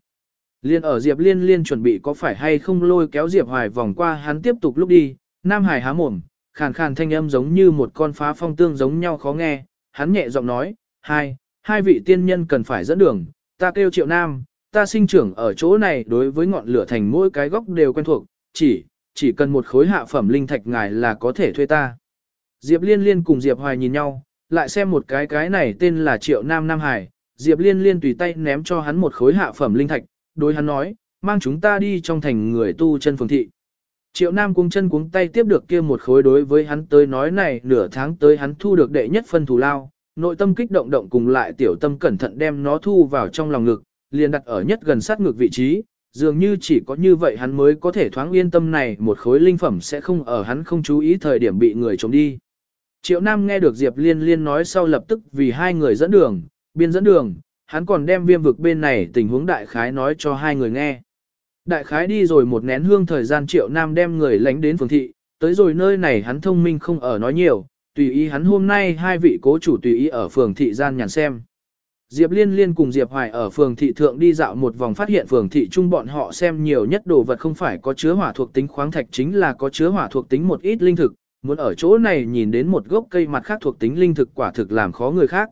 [SPEAKER 1] Liên ở Diệp Liên Liên chuẩn bị có phải hay không lôi kéo Diệp Hoài vòng qua hắn tiếp tục lúc đi, Nam Hải há mồm, khàn khàn thanh âm giống như một con phá phong tương giống nhau khó nghe, hắn nhẹ giọng nói, hai, hai vị tiên nhân cần phải dẫn đường, ta kêu triệu nam, ta sinh trưởng ở chỗ này đối với ngọn lửa thành mỗi cái góc đều quen thuộc, chỉ, chỉ cần một khối hạ phẩm linh thạch ngài là có thể thuê ta. Diệp Liên Liên cùng Diệp Hoài nhìn nhau, lại xem một cái cái này tên là Triệu Nam Nam Hải, Diệp Liên Liên tùy tay ném cho hắn một khối hạ phẩm linh thạch, đối hắn nói, mang chúng ta đi trong thành người tu chân phường thị. Triệu Nam cuống chân cuống tay tiếp được kia một khối đối với hắn tới nói này nửa tháng tới hắn thu được đệ nhất phân thù lao, nội tâm kích động động cùng lại tiểu tâm cẩn thận đem nó thu vào trong lòng ngực, liền đặt ở nhất gần sát ngực vị trí, dường như chỉ có như vậy hắn mới có thể thoáng yên tâm này một khối linh phẩm sẽ không ở hắn không chú ý thời điểm bị người trộm đi. Triệu Nam nghe được Diệp Liên Liên nói sau lập tức vì hai người dẫn đường, biên dẫn đường, hắn còn đem viêm vực bên này tình huống đại khái nói cho hai người nghe. Đại khái đi rồi một nén hương thời gian Triệu Nam đem người lánh đến phường thị, tới rồi nơi này hắn thông minh không ở nói nhiều, tùy ý hắn hôm nay hai vị cố chủ tùy ý ở phường thị gian nhàn xem. Diệp Liên Liên cùng Diệp Hoài ở phường thị thượng đi dạo một vòng phát hiện phường thị trung bọn họ xem nhiều nhất đồ vật không phải có chứa hỏa thuộc tính khoáng thạch chính là có chứa hỏa thuộc tính một ít linh thực, muốn ở chỗ này nhìn đến một gốc cây mặt khác thuộc tính linh thực quả thực làm khó người khác.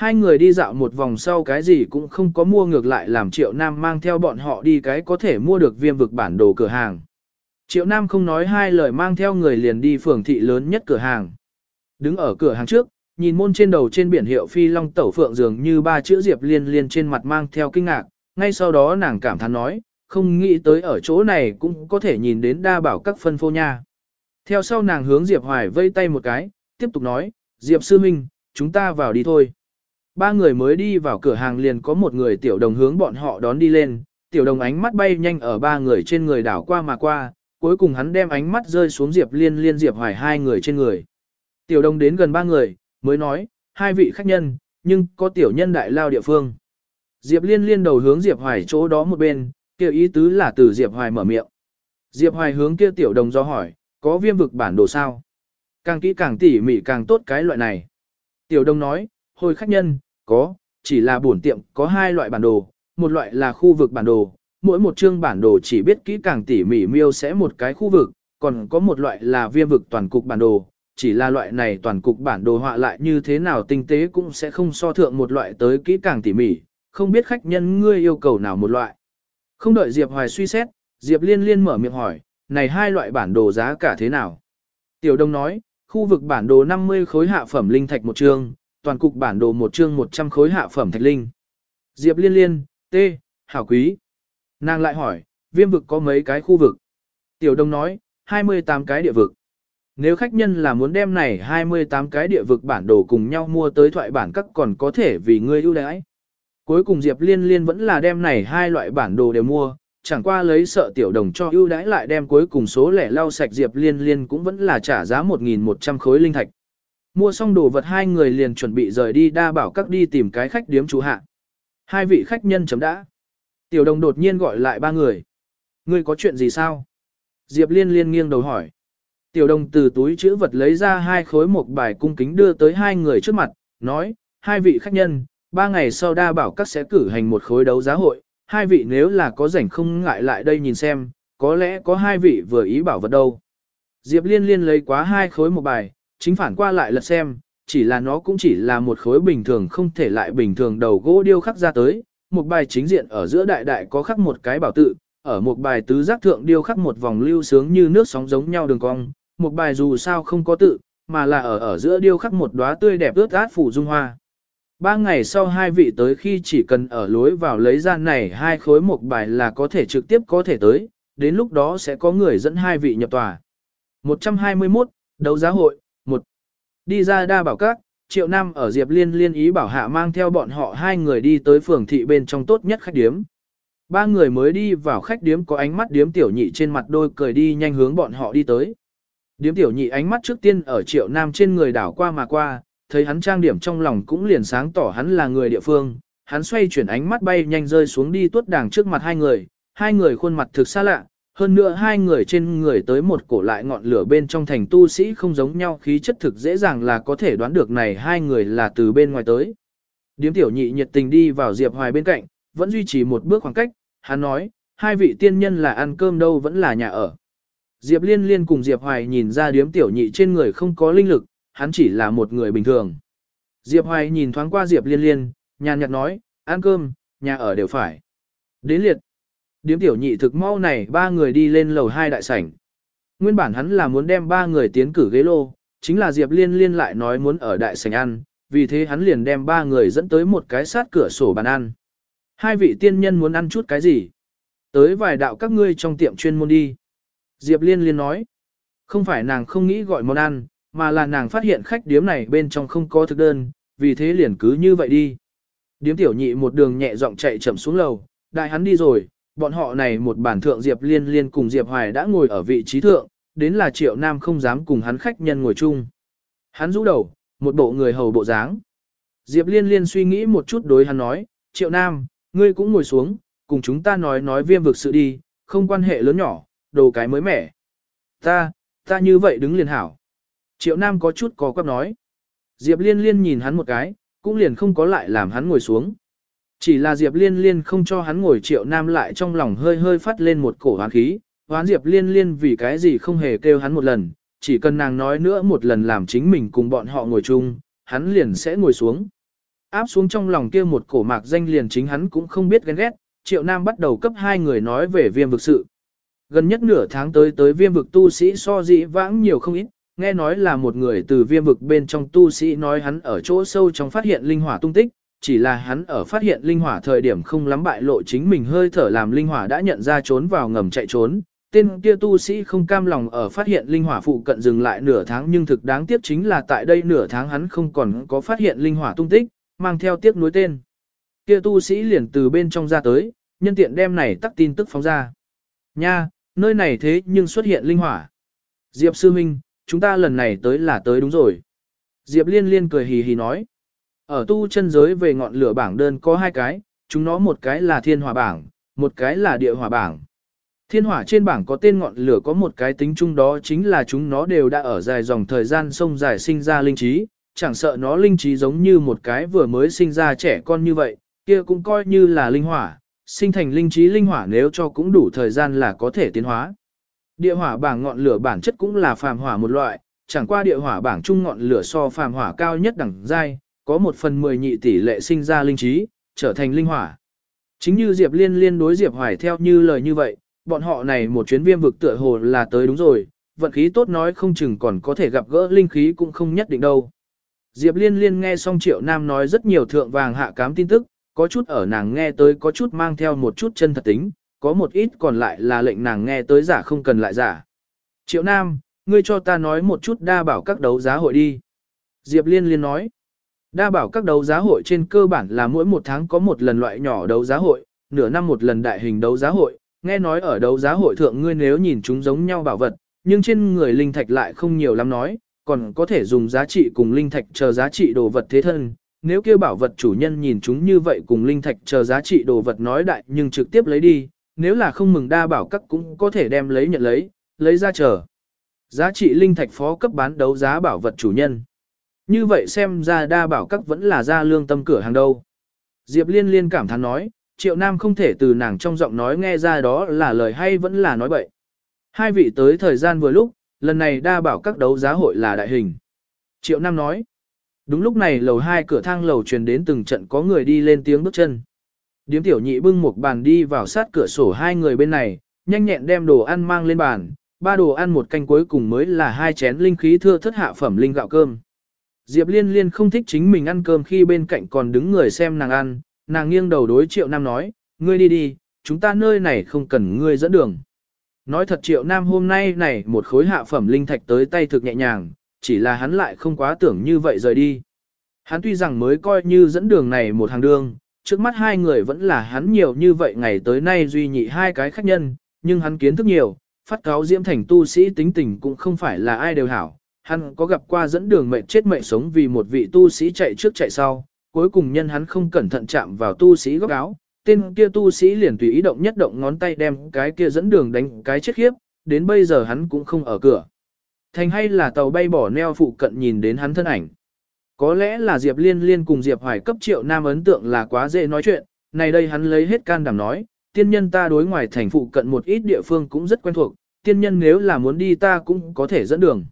[SPEAKER 1] Hai người đi dạo một vòng sau cái gì cũng không có mua ngược lại làm Triệu Nam mang theo bọn họ đi cái có thể mua được viêm vực bản đồ cửa hàng. Triệu Nam không nói hai lời mang theo người liền đi phường thị lớn nhất cửa hàng. Đứng ở cửa hàng trước, nhìn môn trên đầu trên biển hiệu phi long tẩu phượng dường như ba chữ diệp liên liên trên mặt mang theo kinh ngạc, ngay sau đó nàng cảm thán nói, không nghĩ tới ở chỗ này cũng có thể nhìn đến đa bảo các phân phô nha. Theo sau nàng hướng Diệp Hoài vây tay một cái, tiếp tục nói, Diệp Sư Minh, chúng ta vào đi thôi. Ba người mới đi vào cửa hàng liền có một người tiểu đồng hướng bọn họ đón đi lên, tiểu đồng ánh mắt bay nhanh ở ba người trên người đảo qua mà qua, cuối cùng hắn đem ánh mắt rơi xuống Diệp Liên Liên Diệp Hoài hai người trên người. Tiểu đồng đến gần ba người, mới nói, hai vị khách nhân, nhưng có tiểu nhân đại lao địa phương. Diệp Liên liên đầu hướng Diệp Hoài chỗ đó một bên, kêu ý tứ là từ Diệp Hoài mở miệng. Diệp Hoài hướng kia tiểu đồng do hỏi, có viêm vực bản đồ sao? Càng kỹ càng tỉ mỉ càng tốt cái loại này. Tiểu đồng nói, hồi khách nhân, có, chỉ là bổn tiệm có hai loại bản đồ, một loại là khu vực bản đồ, mỗi một chương bản đồ chỉ biết kỹ càng tỉ mỉ miêu sẽ một cái khu vực, còn có một loại là viêm vực toàn cục bản đồ, chỉ là loại này toàn cục bản đồ họa lại như thế nào tinh tế cũng sẽ không so thượng một loại tới kỹ càng tỉ mỉ, không biết khách nhân ngươi yêu cầu nào một loại. Không đợi Diệp Hoài suy xét, Diệp Liên Liên mở miệng hỏi, này hai loại bản đồ giá cả thế nào? Tiểu Đông nói, khu vực bản đồ 50 khối hạ phẩm linh thạch một chương, toàn cục bản đồ một chương 100 khối hạ phẩm thạch linh. Diệp Liên Liên, T, Hảo Quý. Nàng lại hỏi, viêm vực có mấy cái khu vực? Tiểu Đông nói, 28 cái địa vực. Nếu khách nhân là muốn đem này 28 cái địa vực bản đồ cùng nhau mua tới thoại bản các còn có thể vì ngươi ưu đãi. Cuối cùng Diệp Liên Liên vẫn là đem này hai loại bản đồ đều mua, chẳng qua lấy sợ tiểu đồng cho ưu đãi lại đem cuối cùng số lẻ lau sạch Diệp Liên Liên cũng vẫn là trả giá 1.100 khối linh thạch. Mua xong đồ vật hai người liền chuẩn bị rời đi đa bảo các đi tìm cái khách điếm chủ hạ. Hai vị khách nhân chấm đã. Tiểu đồng đột nhiên gọi lại ba người. Ngươi có chuyện gì sao? Diệp Liên Liên nghiêng đầu hỏi. Tiểu đồng từ túi chữ vật lấy ra hai khối một bài cung kính đưa tới hai người trước mặt, nói, hai vị khách nhân, ba ngày sau đa bảo các sẽ cử hành một khối đấu giá hội, hai vị nếu là có rảnh không ngại lại đây nhìn xem, có lẽ có hai vị vừa ý bảo vật đâu. Diệp liên liên lấy quá hai khối một bài, chính phản qua lại lật xem, chỉ là nó cũng chỉ là một khối bình thường không thể lại bình thường đầu gỗ điêu khắc ra tới, một bài chính diện ở giữa đại đại có khắc một cái bảo tự, ở một bài tứ giác thượng điêu khắc một vòng lưu sướng như nước sóng giống nhau đường cong, một bài dù sao không có tự, mà là ở ở giữa điêu khắc một đóa tươi đẹp ướt át phủ dung hoa. Ba ngày sau hai vị tới khi chỉ cần ở lối vào lấy ra này hai khối một bài là có thể trực tiếp có thể tới, đến lúc đó sẽ có người dẫn hai vị nhập tòa. 121, đấu giá hội, 1. Đi ra đa bảo các, triệu năm ở Diệp Liên liên ý bảo hạ mang theo bọn họ hai người đi tới phường thị bên trong tốt nhất khách điếm. Ba người mới đi vào khách điếm có ánh mắt điếm tiểu nhị trên mặt đôi cười đi nhanh hướng bọn họ đi tới. Điếm tiểu nhị ánh mắt trước tiên ở triệu nam trên người đảo qua mà qua, thấy hắn trang điểm trong lòng cũng liền sáng tỏ hắn là người địa phương. Hắn xoay chuyển ánh mắt bay nhanh rơi xuống đi tuốt đàng trước mặt hai người, hai người khuôn mặt thực xa lạ, hơn nữa hai người trên người tới một cổ lại ngọn lửa bên trong thành tu sĩ không giống nhau khí chất thực dễ dàng là có thể đoán được này hai người là từ bên ngoài tới. Điếm tiểu nhị nhiệt tình đi vào Diệp Hoài bên cạnh, vẫn duy trì một bước khoảng cách, hắn nói, hai vị tiên nhân là ăn cơm đâu vẫn là nhà ở. Diệp Liên Liên cùng Diệp Hoài nhìn ra điếm tiểu nhị trên người không có linh lực, hắn chỉ là một người bình thường. Diệp Hoài nhìn thoáng qua Diệp Liên Liên, nhàn nhạt nói, ăn cơm, nhà ở đều phải. Đến liệt. Điếm tiểu nhị thực mau này ba người đi lên lầu hai đại sảnh. Nguyên bản hắn là muốn đem ba người tiến cử ghế lô, chính là Diệp Liên Liên lại nói muốn ở đại sảnh ăn, vì thế hắn liền đem ba người dẫn tới một cái sát cửa sổ bàn ăn. Hai vị tiên nhân muốn ăn chút cái gì? Tới vài đạo các ngươi trong tiệm chuyên môn đi. Diệp Liên Liên nói, không phải nàng không nghĩ gọi món ăn, mà là nàng phát hiện khách điếm này bên trong không có thực đơn, vì thế liền cứ như vậy đi. Điếm tiểu nhị một đường nhẹ giọng chạy chậm xuống lầu, đại hắn đi rồi, bọn họ này một bản thượng Diệp Liên Liên cùng Diệp Hoài đã ngồi ở vị trí thượng, đến là Triệu Nam không dám cùng hắn khách nhân ngồi chung. Hắn rũ đầu, một bộ người hầu bộ dáng. Diệp Liên Liên suy nghĩ một chút đối hắn nói, Triệu Nam, ngươi cũng ngồi xuống, cùng chúng ta nói nói viêm vực sự đi, không quan hệ lớn nhỏ, đồ cái mới mẻ. Ta, ta như vậy đứng liền hảo. Triệu Nam có chút có quắp nói. Diệp Liên Liên nhìn hắn một cái, cũng liền không có lại làm hắn ngồi xuống. Chỉ là Diệp Liên Liên không cho hắn ngồi Triệu Nam lại trong lòng hơi hơi phát lên một cổ hoán khí, hoán Diệp Liên Liên vì cái gì không hề kêu hắn một lần, chỉ cần nàng nói nữa một lần làm chính mình cùng bọn họ ngồi chung, hắn liền sẽ ngồi xuống. Áp xuống trong lòng kia một cổ mạc danh liền chính hắn cũng không biết ghen ghét, Triệu Nam bắt đầu cấp hai người nói về viêm vực sự. Gần nhất nửa tháng tới tới viêm vực tu sĩ so dĩ vãng nhiều không ít, nghe nói là một người từ viêm vực bên trong tu sĩ nói hắn ở chỗ sâu trong phát hiện linh hỏa tung tích, chỉ là hắn ở phát hiện linh hỏa thời điểm không lắm bại lộ chính mình hơi thở làm linh hỏa đã nhận ra trốn vào ngầm chạy trốn. Tên kia tu sĩ không cam lòng ở phát hiện linh hỏa phụ cận dừng lại nửa tháng nhưng thực đáng tiếc chính là tại đây nửa tháng hắn không còn có phát hiện linh hỏa tung tích, mang theo tiếc nuối tên. Kia tu sĩ liền từ bên trong ra tới, nhân tiện đem này tắt tin tức phóng ra. Nha, nơi này thế nhưng xuất hiện linh hỏa. Diệp sư minh, chúng ta lần này tới là tới đúng rồi. Diệp liên liên cười hì hì nói. Ở tu chân giới về ngọn lửa bảng đơn có hai cái, chúng nó một cái là thiên hỏa bảng, một cái là địa hỏa bảng. Thiên hỏa trên bảng có tên ngọn lửa có một cái tính chung đó chính là chúng nó đều đã ở dài dòng thời gian sông dài sinh ra linh trí, chẳng sợ nó linh trí giống như một cái vừa mới sinh ra trẻ con như vậy, kia cũng coi như là linh hỏa, sinh thành linh trí linh hỏa nếu cho cũng đủ thời gian là có thể tiến hóa. Địa hỏa bảng ngọn lửa bản chất cũng là phàm hỏa một loại, chẳng qua địa hỏa bảng chung ngọn lửa so phàm hỏa cao nhất đẳng giai, có một phần mười nhị tỷ lệ sinh ra linh trí, trở thành linh hỏa. Chính như Diệp Liên liên đối Diệp Hoài theo như lời như vậy, bọn họ này một chuyến viêm vực tựa hồ là tới đúng rồi, vận khí tốt nói không chừng còn có thể gặp gỡ linh khí cũng không nhất định đâu. Diệp Liên liên nghe xong Triệu Nam nói rất nhiều thượng vàng hạ cám tin tức, có chút ở nàng nghe tới có chút mang theo một chút chân thật tính, có một ít còn lại là lệnh nàng nghe tới giả không cần lại giả. Triệu Nam, ngươi cho ta nói một chút đa bảo các đấu giá hội đi. Diệp Liên liên nói. Đa bảo các đấu giá hội trên cơ bản là mỗi một tháng có một lần loại nhỏ đấu giá hội, nửa năm một lần đại hình đấu giá hội, nghe nói ở đấu giá hội thượng ngươi nếu nhìn chúng giống nhau bảo vật, nhưng trên người linh thạch lại không nhiều lắm nói, còn có thể dùng giá trị cùng linh thạch chờ giá trị đồ vật thế thân. Nếu kêu bảo vật chủ nhân nhìn chúng như vậy cùng linh thạch chờ giá trị đồ vật nói đại nhưng trực tiếp lấy đi, nếu là không mừng đa bảo các cũng có thể đem lấy nhận lấy, lấy ra chờ. Giá trị linh thạch phó cấp bán đấu giá bảo vật chủ nhân. Như vậy xem ra đa bảo các vẫn là ra lương tâm cửa hàng đâu. Diệp liên liên cảm thán nói, triệu nam không thể từ nàng trong giọng nói nghe ra đó là lời hay vẫn là nói bậy. Hai vị tới thời gian vừa lúc, lần này đa bảo các đấu giá hội là đại hình. Triệu nam nói, đúng lúc này lầu hai cửa thang lầu truyền đến từng trận có người đi lên tiếng bước chân. Điếm tiểu nhị bưng một bàn đi vào sát cửa sổ hai người bên này, nhanh nhẹn đem đồ ăn mang lên bàn, ba đồ ăn một canh cuối cùng mới là hai chén linh khí thưa thất hạ phẩm linh gạo cơm. Diệp Liên Liên không thích chính mình ăn cơm khi bên cạnh còn đứng người xem nàng ăn, nàng nghiêng đầu đối Triệu Nam nói, ngươi đi đi, chúng ta nơi này không cần ngươi dẫn đường. Nói thật Triệu Nam hôm nay này một khối hạ phẩm linh thạch tới tay thực nhẹ nhàng, chỉ là hắn lại không quá tưởng như vậy rời đi. Hắn tuy rằng mới coi như dẫn đường này một hàng đường, trước mắt hai người vẫn là hắn nhiều như vậy ngày tới nay duy nhị hai cái khách nhân, nhưng hắn kiến thức nhiều, phát cáo diễm thành tu sĩ tính tình cũng không phải là ai đều hảo. Hắn có gặp qua dẫn đường mệnh chết mệnh sống vì một vị tu sĩ chạy trước chạy sau, cuối cùng nhân hắn không cẩn thận chạm vào tu sĩ góc áo, tên kia tu sĩ liền tùy ý động nhất động ngón tay đem cái kia dẫn đường đánh cái chết khiếp, đến bây giờ hắn cũng không ở cửa. Thành hay là tàu bay bỏ neo phụ cận nhìn đến hắn thân ảnh. Có lẽ là Diệp Liên Liên cùng Diệp Hoài cấp triệu nam ấn tượng là quá dễ nói chuyện, này đây hắn lấy hết can đảm nói, tiên nhân ta đối ngoài thành phụ cận một ít địa phương cũng rất quen thuộc, tiên nhân nếu là muốn đi ta cũng có thể dẫn đường.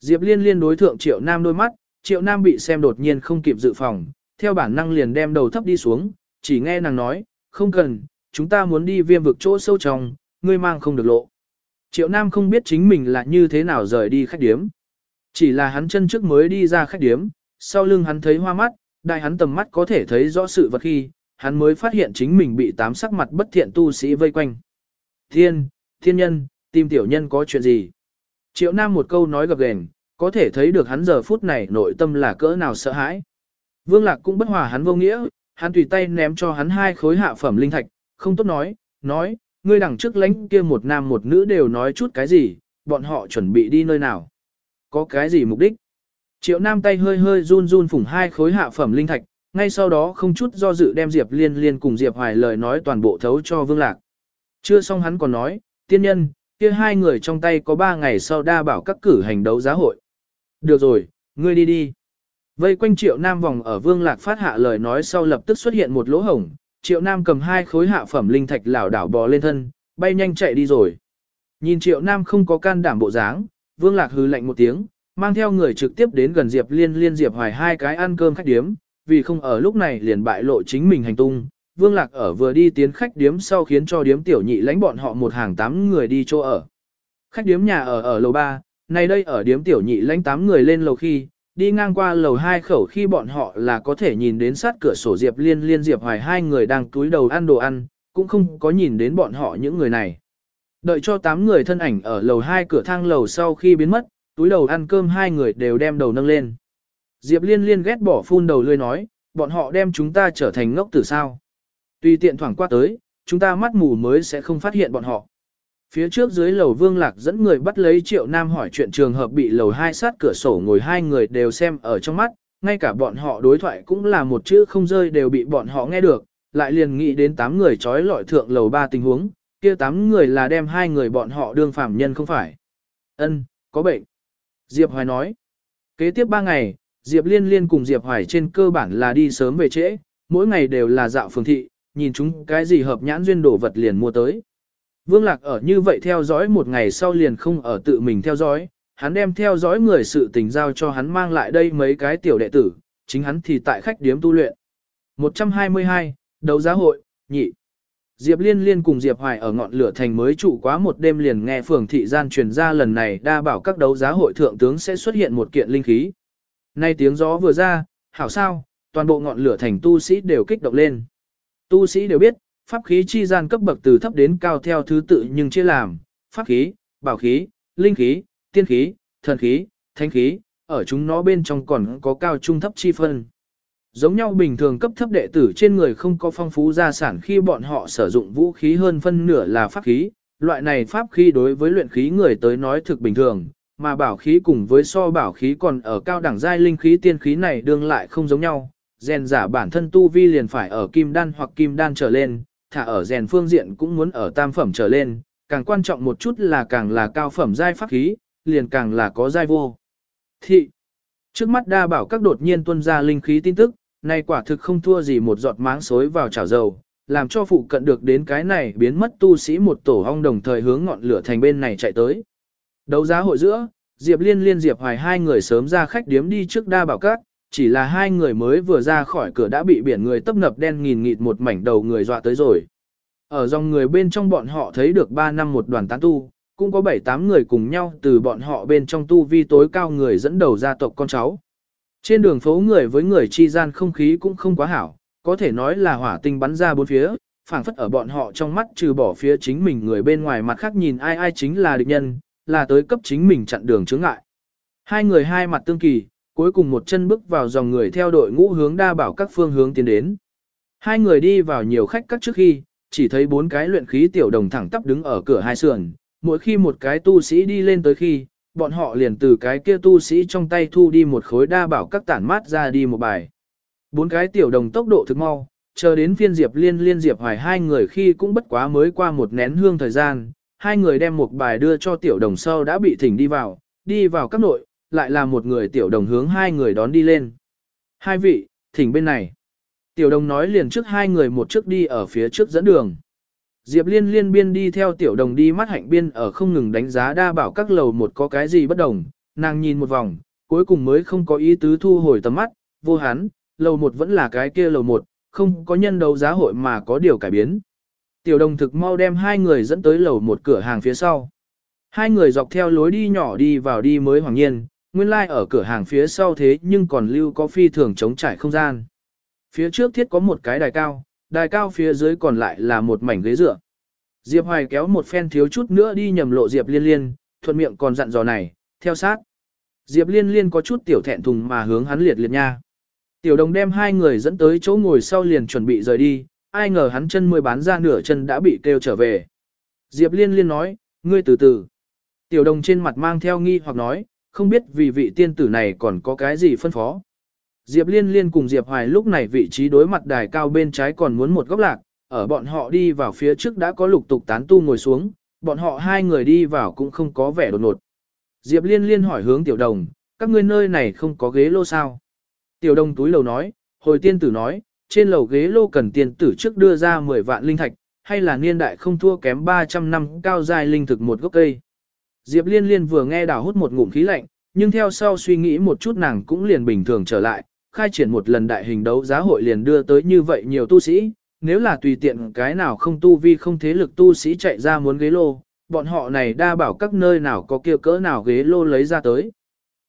[SPEAKER 1] Diệp Liên Liên đối thượng triệu nam đôi mắt, triệu nam bị xem đột nhiên không kịp dự phòng, theo bản năng liền đem đầu thấp đi xuống, chỉ nghe nàng nói, không cần, chúng ta muốn đi viêm vực chỗ sâu trong, ngươi mang không được lộ. Triệu Nam không biết chính mình là như thế nào rời đi khách điếm. Chỉ là hắn chân trước mới đi ra khách điếm, sau lưng hắn thấy hoa mắt, đại hắn tầm mắt có thể thấy rõ sự vật khi, hắn mới phát hiện chính mình bị tám sắc mặt bất thiện tu sĩ vây quanh. Thiên, thiên nhân, tìm tiểu nhân có chuyện gì? Triệu Nam một câu nói gập gền, có thể thấy được hắn giờ phút này nội tâm là cỡ nào sợ hãi. Vương Lạc cũng bất hòa hắn vô nghĩa, hắn tùy tay ném cho hắn hai khối hạ phẩm linh thạch, không tốt nói, nói, ngươi đằng trước lãnh kia một nam một nữ đều nói chút cái gì, bọn họ chuẩn bị đi nơi nào. Có cái gì mục đích? Triệu nam tay hơi hơi run run phủng hai khối hạ phẩm linh thạch, ngay sau đó không chút do dự đem Diệp Liên Liên cùng Diệp Hoài lời nói toàn bộ thấu cho Vương Lạc. Chưa xong hắn còn nói, tiên nhân, kia hai người trong tay có ba ngày sau đa bảo các cử hành đấu giá hội. Được rồi, ngươi đi đi. Vây quanh triệu nam vòng ở vương lạc phát hạ lời nói sau lập tức xuất hiện một lỗ hổng, triệu nam cầm hai khối hạ phẩm linh thạch lảo đảo bò lên thân, bay nhanh chạy đi rồi. Nhìn triệu nam không có can đảm bộ dáng, vương lạc hừ lạnh một tiếng, mang theo người trực tiếp đến gần Diệp Liên Liên Diệp Hoài hai cái ăn cơm khách điếm, vì không ở lúc này liền bại lộ chính mình hành tung. Vương Lạc ở vừa đi tiến khách điếm sau khiến cho điếm tiểu nhị lãnh bọn họ một hàng tám người đi chỗ ở. Khách điếm nhà ở ở lầu 3, nay đây ở điếm tiểu nhị lãnh tám người lên lầu khi, đi ngang qua lầu hai khẩu khi bọn họ là có thể nhìn đến sát cửa sổ Diệp Liên Liên Diệp Hoài hai người đang túi đầu ăn đồ ăn, cũng không có nhìn đến bọn họ những người này. Đợi cho tám người thân ảnh ở lầu hai cửa thang lầu sau khi biến mất, túi đầu ăn cơm hai người đều đem đầu nâng lên. Diệp Liên Liên ghét bỏ phun đầu lươi nói, bọn họ đem chúng ta trở thành ngốc tử sao. Tùy tiện thoảng qua tới, chúng ta mắt mù mới sẽ không phát hiện bọn họ. Phía trước dưới lầu Vương Lạc dẫn người bắt lấy Triệu Nam hỏi chuyện trường hợp bị lầu hai sát cửa sổ ngồi hai người đều xem ở trong mắt, ngay cả bọn họ đối thoại cũng là một chữ không rơi đều bị bọn họ nghe được, lại liền nghĩ đến tám người trói lọi thượng lầu ba tình huống, kia tám người là đem hai người bọn họ đương phạm nhân không phải. Ân, có bệnh. Diệp Hoài nói. Kế tiếp ba ngày, Diệp Liên Liên cùng Diệp Hoài trên cơ bản là đi sớm về trễ, mỗi ngày đều là dạo phường thị, nhìn chúng cái gì hợp nhãn duyên đổ vật liền mua tới. Vương Lạc ở như vậy theo dõi một ngày sau liền không ở tự mình theo dõi, hắn đem theo dõi người sự tình giao cho hắn mang lại đây mấy cái tiểu đệ tử, chính hắn thì tại khách điếm tu luyện. 122, đấu giá hội, nhị. Diệp Liên Liên cùng Diệp Hoài ở ngọn lửa thành mới trụ quá một đêm liền nghe phường thị gian truyền ra lần này đa bảo các đấu giá hội thượng tướng sẽ xuất hiện một kiện linh khí. Nay tiếng gió vừa ra, hảo sao, toàn bộ ngọn lửa thành tu sĩ đều kích động lên. Tu sĩ đều biết, pháp khí chi gian cấp bậc từ thấp đến cao theo thứ tự nhưng chia làm, pháp khí, bảo khí, linh khí, tiên khí, thần khí, thánh khí, ở chúng nó bên trong còn có cao trung thấp chi phân. Giống nhau bình thường cấp thấp đệ tử trên người không có phong phú gia sản khi bọn họ sử dụng vũ khí hơn phân nửa là pháp khí, loại này pháp khí đối với luyện khí người tới nói thực bình thường, mà bảo khí cùng với so bảo khí còn ở cao đẳng giai linh khí tiên khí này đương lại không giống nhau, rèn giả bản thân tu vi liền phải ở kim đan hoặc kim đan trở lên, thả ở rèn phương diện cũng muốn ở tam phẩm trở lên, càng quan trọng một chút là càng là cao phẩm giai pháp khí, liền càng là có giai vô. Thị, trước mắt đa bảo các đột nhiên tuân ra linh khí tin tức, nay quả thực không thua gì một giọt máng xối vào chảo dầu, làm cho phụ cận được đến cái này biến mất tu sĩ một tổ hong đồng thời hướng ngọn lửa thành bên này chạy tới. Đấu giá hội giữa, Diệp Liên liên Diệp Hoài hai người sớm ra khách điếm đi trước đa bảo các, chỉ là hai người mới vừa ra khỏi cửa đã bị biển người tấp nập đen nghìn nghịt một mảnh đầu người dọa tới rồi. Ở dòng người bên trong bọn họ thấy được 3 năm một đoàn tán tu, cũng có 7-8 người cùng nhau từ bọn họ bên trong tu vi tối cao người dẫn đầu gia tộc con cháu. Trên đường phố người với người chi gian không khí cũng không quá hảo, có thể nói là hỏa tinh bắn ra bốn phía, phảng phất ở bọn họ trong mắt trừ bỏ phía chính mình người bên ngoài mặt khác nhìn ai ai chính là địch nhân, là tới cấp chính mình chặn đường chướng ngại. Hai người hai mặt tương kỳ, cuối cùng một chân bước vào dòng người theo đội ngũ hướng đa bảo các phương hướng tiến đến. Hai người đi vào nhiều khách các trước khi, chỉ thấy bốn cái luyện khí tiểu đồng thẳng tắp đứng ở cửa hai sườn, mỗi khi một cái tu sĩ đi lên tới khi, bọn họ liền từ cái kia tu sĩ trong tay thu đi một khối đa bảo các tản mát ra đi một bài. Bốn cái tiểu đồng tốc độ thực mau, chờ đến phiên Diệp Liên Liên Diệp Hoài hai người khi cũng bất quá mới qua một nén hương thời gian, hai người đem một bài đưa cho tiểu đồng sau đã bị thỉnh đi vào, đi vào các nội, lại là một người tiểu đồng hướng hai người đón đi lên. Hai vị, thỉnh bên này. Tiểu đồng nói liền trước hai người một trước đi ở phía trước dẫn đường. Diệp liên liên biên đi theo tiểu đồng đi mắt hạnh biên ở không ngừng đánh giá đa bảo các lầu một có cái gì bất đồng, nàng nhìn một vòng, cuối cùng mới không có ý tứ thu hồi tầm mắt, vô hán, lầu một vẫn là cái kia lầu một, không có nhân đấu giá hội mà có điều cải biến. Tiểu đồng thực mau đem hai người dẫn tới lầu một cửa hàng phía sau. Hai người dọc theo lối đi nhỏ đi vào đi mới hoàng nhiên, nguyên lai like ở cửa hàng phía sau thế nhưng còn lưu có phi thường chống trải không gian. Phía trước thiết có một cái đài cao, đài cao phía dưới còn lại là một mảnh ghế dựa. Diệp Hoài kéo một phen thiếu chút nữa đi nhầm lộ Diệp Liên Liên, thuận miệng còn dặn dò này, theo sát. Diệp Liên Liên có chút tiểu thẹn thùng mà hướng hắn liệt liệt nha. Tiểu đồng đem hai người dẫn tới chỗ ngồi sau liền chuẩn bị rời đi, ai ngờ hắn chân mới bán ra nửa chân đã bị kêu trở về. Diệp Liên Liên nói, ngươi từ từ. Tiểu đồng trên mặt mang theo nghi hoặc nói, không biết vì vị tiên tử này còn có cái gì phân phó. Diệp Liên Liên cùng Diệp Hoài lúc này vị trí đối mặt đài cao bên trái còn muốn một góc lạc, ở bọn họ đi vào phía trước đã có lục tục tán tu ngồi xuống, bọn họ hai người đi vào cũng không có vẻ đột ngột. Diệp Liên Liên hỏi hướng tiểu đồng, các ngươi nơi này không có ghế lô sao? Tiểu đồng túi lầu nói, hồi tiên tử nói, trên lầu ghế lô cần tiên tử trước đưa ra 10 vạn linh thạch, hay là niên đại không thua kém 300 năm cao dài linh thực một gốc cây. Diệp Liên Liên vừa nghe đào hút một ngụm khí lạnh, nhưng theo sau suy nghĩ một chút nàng cũng liền bình thường trở lại, khai triển một lần đại hình đấu giá hội liền đưa tới như vậy nhiều tu sĩ, nếu là tùy tiện cái nào không tu vi không thế lực tu sĩ chạy ra muốn ghế lô, bọn họ này đa bảo các nơi nào có kia cỡ nào ghế lô lấy ra tới.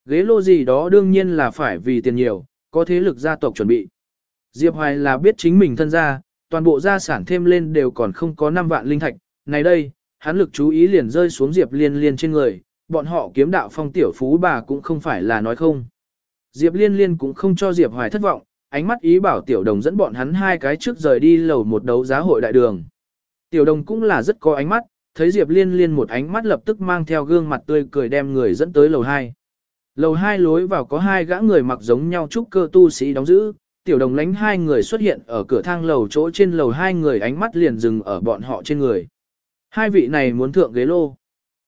[SPEAKER 1] Ghế lô gì đó đương nhiên là phải vì tiền nhiều, có thế lực gia tộc chuẩn bị. Diệp Hoài là biết chính mình thân gia, toàn bộ gia sản thêm lên đều còn không có 5 vạn linh thạch, này đây, hắn lực chú ý liền rơi xuống Diệp Liên Liên trên người, bọn họ kiếm đạo phong tiểu phú bà cũng không phải là nói không. Diệp Liên Liên cũng không cho Diệp Hoài thất vọng, ánh mắt ý bảo Tiểu Đồng dẫn bọn hắn hai cái trước rời đi lầu một đấu giá hội đại đường. Tiểu Đồng cũng là rất có ánh mắt, thấy Diệp Liên Liên một ánh mắt lập tức mang theo gương mặt tươi cười đem người dẫn tới lầu 2. Lầu 2 lối vào có hai gã người mặc giống nhau trúc cơ tu sĩ đóng giữ, Tiểu Đồng lánh hai người xuất hiện ở cửa thang lầu chỗ trên lầu hai người ánh mắt liền dừng ở bọn họ trên người. Hai vị này muốn thượng ghế lô.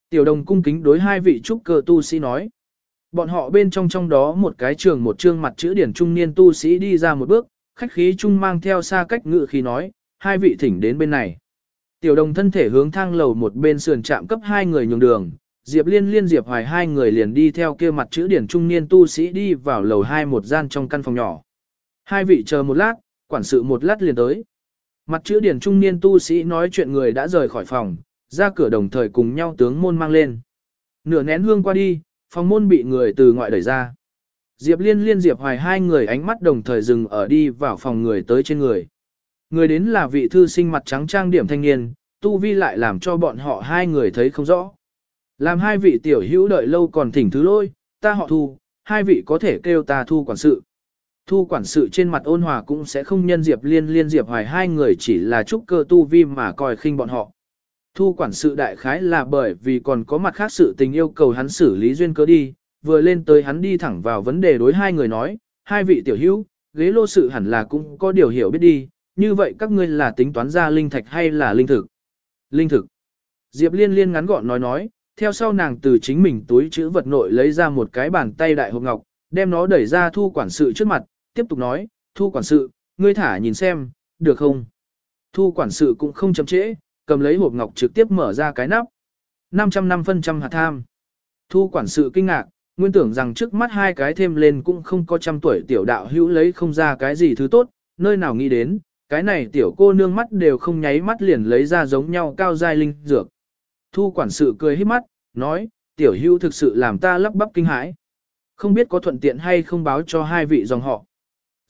[SPEAKER 1] Tiểu Đồng cung kính đối hai vị trúc cơ tu sĩ nói. Bọn họ bên trong trong đó một cái trường một trương mặt chữ điển trung niên tu sĩ đi ra một bước, khách khí trung mang theo xa cách ngự khi nói, hai vị thỉnh đến bên này. Tiểu đồng thân thể hướng thang lầu một bên sườn chạm cấp hai người nhường đường, Diệp Liên liên Diệp Hoài hai người liền đi theo kia mặt chữ điển trung niên tu sĩ đi vào lầu hai một gian trong căn phòng nhỏ. Hai vị chờ một lát, quản sự một lát liền tới. Mặt chữ điển trung niên tu sĩ nói chuyện người đã rời khỏi phòng, ra cửa đồng thời cùng nhau tướng môn mang lên. Nửa nén hương qua đi, phòng môn bị người từ ngoại đẩy ra. Diệp Liên liên Diệp Hoài hai người ánh mắt đồng thời dừng ở đi vào phòng người tới trên người. Người đến là vị thư sinh mặt trắng trang điểm thanh niên, tu vi lại làm cho bọn họ hai người thấy không rõ. Làm hai vị tiểu hữu đợi lâu còn thỉnh thứ lôi, ta họ thu, hai vị có thể kêu ta thu quản sự. Thu quản sự trên mặt ôn hòa cũng sẽ không nhân Diệp Liên liên Diệp Hoài hai người chỉ là trúc cơ tu vi mà coi khinh bọn họ. Thu quản sự đại khái là bởi vì còn có mặt khác sự tình yêu cầu hắn xử lý duyên cớ đi, vừa lên tới hắn đi thẳng vào vấn đề đối hai người nói, hai vị tiểu hữu, ghế lô sự hẳn là cũng có điều hiểu biết đi, như vậy các ngươi là tính toán ra linh thạch hay là linh thực? Linh thực. Diệp liên liên ngắn gọn nói nói, theo sau nàng từ chính mình túi chữ vật nội lấy ra một cái bàn tay đại hộp ngọc, đem nó đẩy ra thu quản sự trước mặt, tiếp tục nói, thu quản sự, ngươi thả nhìn xem, được không? Thu quản sự cũng không chậm trễ, cầm lấy hộp ngọc trực tiếp mở ra cái nắp. 505% hạt tham. Thu quản sự kinh ngạc, nguyên tưởng rằng trước mắt hai cái thêm lên cũng không có trăm tuổi tiểu đạo hữu lấy không ra cái gì thứ tốt, nơi nào nghĩ đến, cái này tiểu cô nương mắt đều không nháy mắt liền lấy ra giống nhau cao giai linh dược. Thu quản sự cười hết mắt, nói, tiểu hữu thực sự làm ta lắp bắp kinh hãi. Không biết có thuận tiện hay không báo cho hai vị dòng họ.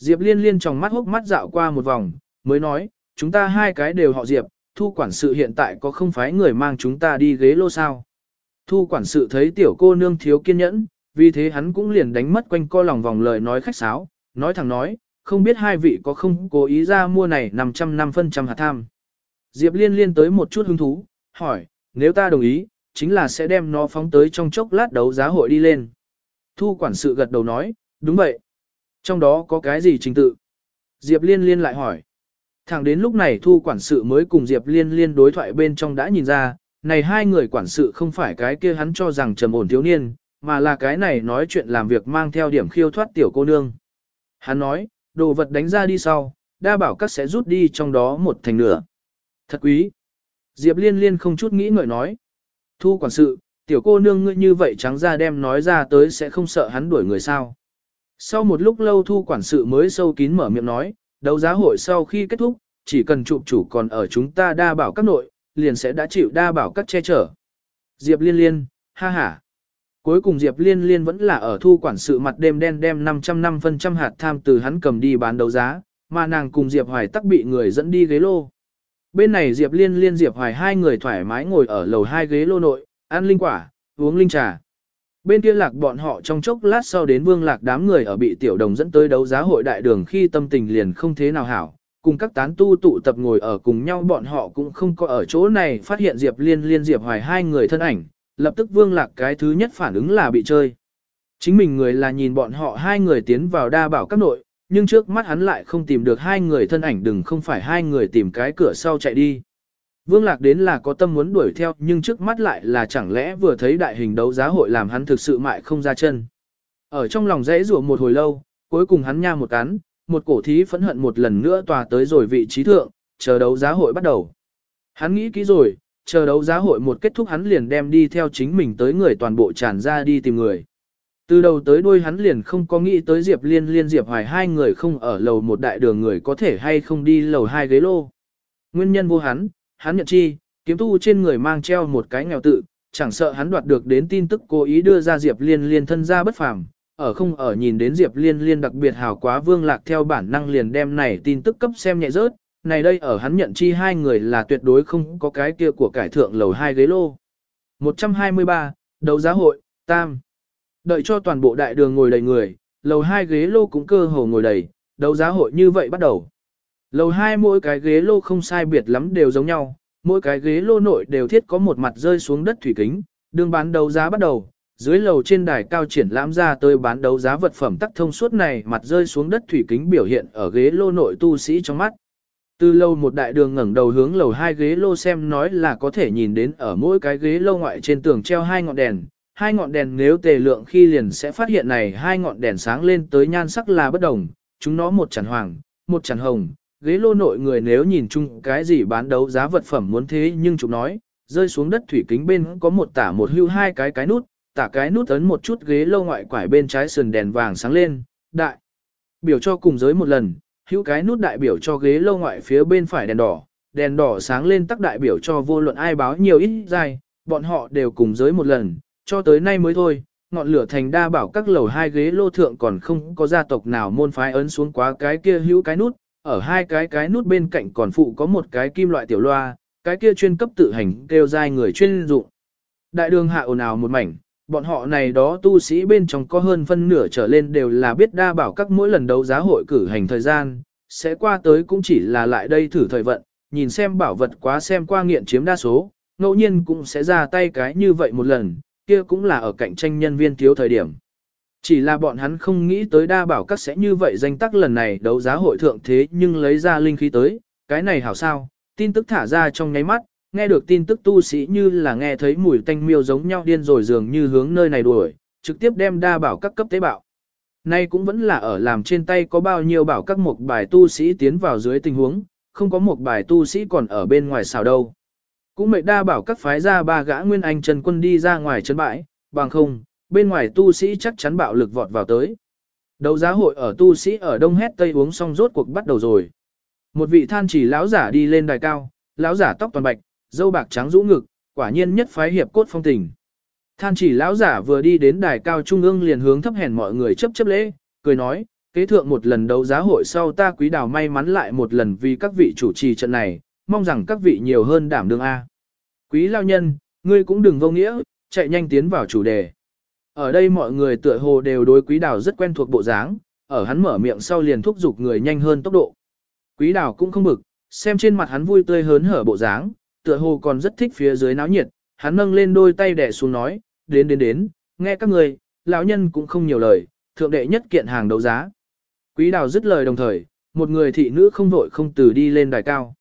[SPEAKER 1] Diệp liên liên trong mắt hốc mắt dạo qua một vòng, mới nói, chúng ta hai cái đều họ Diệp, thu quản sự hiện tại có không phải người mang chúng ta đi ghế lô sao. Thu quản sự thấy tiểu cô nương thiếu kiên nhẫn, vì thế hắn cũng liền đánh mất quanh co lòng vòng lời nói khách sáo, nói thẳng nói, không biết hai vị có không cố ý ra mua này 500 năm phân trăm hạt tham. Diệp liên liên tới một chút hứng thú, hỏi, nếu ta đồng ý, chính là sẽ đem nó phóng tới trong chốc lát đấu giá hội đi lên. Thu quản sự gật đầu nói, đúng vậy. Trong đó có cái gì trình tự? Diệp liên liên lại hỏi. Thẳng đến lúc này thu quản sự mới cùng Diệp liên liên đối thoại bên trong đã nhìn ra, này hai người quản sự không phải cái kia hắn cho rằng trầm ổn thiếu niên, mà là cái này nói chuyện làm việc mang theo điểm khiêu thoát tiểu cô nương. Hắn nói, đồ vật đánh ra đi sau, đa bảo các sẽ rút đi trong đó một thành nửa. Thật quý. Diệp liên liên không chút nghĩ ngợi nói. Thu quản sự, tiểu cô nương ngươi như vậy trắng ra đem nói ra tới sẽ không sợ hắn đuổi người sao. Sau một lúc lâu thu quản sự mới sâu kín mở miệng nói, đấu giá hội sau khi kết thúc, chỉ cần chụp chủ còn ở chúng ta đa bảo các nội, liền sẽ đã chịu đa bảo các che chở. Diệp liên liên, ha ha. Cuối cùng Diệp liên liên vẫn là ở thu quản sự mặt đêm đen đem 500 năm phân trăm hạt tham từ hắn cầm đi bán đấu giá, mà nàng cùng Diệp Hoài tắc bị người dẫn đi ghế lô. Bên này Diệp liên liên Diệp Hoài hai người thoải mái ngồi ở lầu hai ghế lô nội, ăn linh quả, uống linh trà. Bên kia lạc bọn họ trong chốc lát sau đến vương lạc đám người ở bị tiểu đồng dẫn tới đấu giá hội đại đường khi tâm tình liền không thế nào hảo, cùng các tán tu tụ tập ngồi ở cùng nhau bọn họ cũng không có ở chỗ này phát hiện Diệp Liên Liên Diệp Hoài hai người thân ảnh, lập tức Vương Lạc cái thứ nhất phản ứng là bị chơi. Chính mình người là nhìn bọn họ hai người tiến vào đa bảo các nội, nhưng trước mắt hắn lại không tìm được hai người thân ảnh đừng không phải hai người tìm cái cửa sau chạy đi. Vương Lạc đến là có tâm muốn đuổi theo nhưng trước mắt lại là chẳng lẽ vừa thấy đại hình đấu giá hội làm hắn thực sự mại không ra chân. Ở trong lòng dãy rủa một hồi lâu, cuối cùng hắn nha một cắn, một cổ thí phẫn hận một lần nữa tòa tới rồi vị trí thượng, chờ đấu giá hội bắt đầu. Hắn nghĩ kỹ rồi, chờ đấu giá hội một kết thúc hắn liền đem đi theo chính mình tới người toàn bộ tràn ra đi tìm người. Từ đầu tới đuôi hắn liền không có nghĩ tới Diệp Liên Liên Diệp Hoài hai người không ở lầu một đại đường người có thể hay không đi lầu hai ghế lô. Nguyên nhân vô hắn, hắn nhận chi, kiếm tu trên người mang treo một cái nghèo tự, chẳng sợ hắn đoạt được đến tin tức cố ý đưa ra Diệp Liên Liên thân ra bất phàm, ở không ở nhìn đến Diệp Liên Liên đặc biệt hào quá Vương Lạc theo bản năng liền đem này tin tức cấp xem nhẹ rớt, này đây ở hắn nhận chi hai người là tuyệt đối không có cái kia của cải thượng lầu hai ghế lô. 123, đấu giá hội, tam. Đợi cho toàn bộ đại đường ngồi đầy người, lầu hai ghế lô cũng cơ hồ ngồi đầy, đấu giá hội như vậy bắt đầu. Lầu hai mỗi cái ghế lô không sai biệt lắm đều giống nhau, mỗi cái ghế lô nội đều thiết có một mặt rơi xuống đất thủy kính, đường bán đấu giá bắt đầu, dưới lầu trên đài cao triển lãm ra tới bán đấu giá vật phẩm tắc thông suốt này mặt rơi xuống đất thủy kính biểu hiện ở ghế lô nội tu sĩ trong mắt. Từ lâu một đại đường ngẩng đầu hướng lầu hai ghế lô xem nói là có thể nhìn đến ở mỗi cái ghế lô ngoại trên tường treo hai ngọn đèn. Hai ngọn đèn nếu tề lượng khi liền sẽ phát hiện này hai ngọn đèn sáng lên tới nhan sắc là bất đồng, chúng nó một chẳng hoàng, một chẳng hồng. Ghế lô nội người nếu nhìn chung cái gì bán đấu giá vật phẩm muốn thế nhưng chúng nói, rơi xuống đất thủy kính bên có một tả một hưu hai cái cái nút, tả cái nút ấn một chút ghế lô ngoại quải bên trái sườn đèn vàng sáng lên, đại. Biểu cho cùng giới một lần, hữu cái nút đại biểu cho ghế lô ngoại phía bên phải đèn đỏ, đèn đỏ sáng lên tắc đại biểu cho vô luận ai báo nhiều ít dài, bọn họ đều cùng giới một lần, cho tới nay mới thôi, ngọn lửa thành đa bảo các lầu hai ghế lô thượng còn không có gia tộc nào môn phái ấn xuống quá cái kia hữu cái nút, ở hai cái cái nút bên cạnh còn phụ có một cái kim loại tiểu loa, cái kia chuyên cấp tự hành kêu dai người chuyên dụng. Đại đường hạ ồn ào một mảnh, Bọn họ này đó tu sĩ bên trong có hơn phân nửa trở lên đều là biết đa bảo các mỗi lần đấu giá hội cử hành thời gian, sẽ qua tới cũng chỉ là lại đây thử thời vận, nhìn xem bảo vật quá xem qua nghiện chiếm đa số, ngẫu nhiên cũng sẽ ra tay cái như vậy một lần, kia cũng là ở cạnh tranh nhân viên thiếu thời điểm. Chỉ là bọn hắn không nghĩ tới đa bảo các sẽ như vậy danh tắc lần này đấu giá hội thượng thế nhưng lấy ra linh khí tới, cái này hảo sao, tin tức thả ra trong nháy mắt, nghe được tin tức tu sĩ như là nghe thấy mùi tanh miêu giống nhau điên rồi dường như hướng nơi này đuổi, trực tiếp đem đa bảo các cấp tế bạo. Nay cũng vẫn là ở làm trên tay có bao nhiêu bảo các một bài tu sĩ tiến vào dưới tình huống, không có một bài tu sĩ còn ở bên ngoài xào đâu. Cũng mệnh đa bảo các phái ra ba gã nguyên anh trần quân đi ra ngoài chân bãi, bằng không, bên ngoài tu sĩ chắc chắn bạo lực vọt vào tới. Đấu giá hội ở tu sĩ ở đông hét tây uống xong rốt cuộc bắt đầu rồi. Một vị than chỉ lão giả đi lên đài cao, lão giả tóc toàn bạch, dâu bạc trắng rũ ngực, quả nhiên nhất phái hiệp cốt phong tình. Than chỉ lão giả vừa đi đến đài cao trung ương liền hướng thấp hèn mọi người chấp chấp lễ, cười nói, kế thượng một lần đấu giá hội sau ta quý đào may mắn lại một lần vì các vị chủ trì trận này, mong rằng các vị nhiều hơn đảm đương A. Quý lao nhân, ngươi cũng đừng vô nghĩa, chạy nhanh tiến vào chủ đề. Ở đây mọi người tựa hồ đều đối quý đào rất quen thuộc bộ dáng, ở hắn mở miệng sau liền thúc giục người nhanh hơn tốc độ. Quý đào cũng không bực, xem trên mặt hắn vui tươi hớn hở bộ dáng, tựa hồ còn rất thích phía dưới náo nhiệt, hắn nâng lên đôi tay đẻ xuống nói, đến đến đến, nghe các người, lão nhân cũng không nhiều lời, thượng đệ nhất kiện hàng đấu giá. Quý đào dứt lời đồng thời, một người thị nữ không vội không từ đi lên đài cao.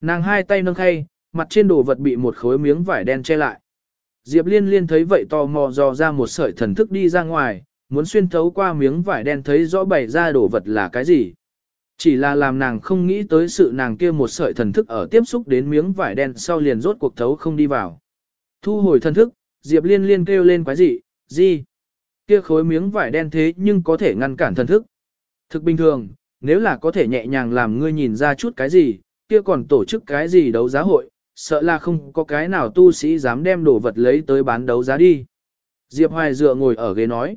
[SPEAKER 1] Nàng hai tay nâng khay, mặt trên đồ vật bị một khối miếng vải đen che lại. Diệp liên liên thấy vậy tò mò dò ra một sợi thần thức đi ra ngoài, muốn xuyên thấu qua miếng vải đen thấy rõ bày ra đồ vật là cái gì. Chỉ là làm nàng không nghĩ tới sự nàng kia một sợi thần thức ở tiếp xúc đến miếng vải đen sau liền rốt cuộc thấu không đi vào. Thu hồi thần thức, Diệp liên liên kêu lên quái gì, gì? Kia khối miếng vải đen thế nhưng có thể ngăn cản thần thức. Thực bình thường, nếu là có thể nhẹ nhàng làm ngươi nhìn ra chút cái gì, kia còn tổ chức cái gì đấu giá hội, sợ là không có cái nào tu sĩ dám đem đồ vật lấy tới bán đấu giá đi. Diệp Hoài dựa ngồi ở ghế nói.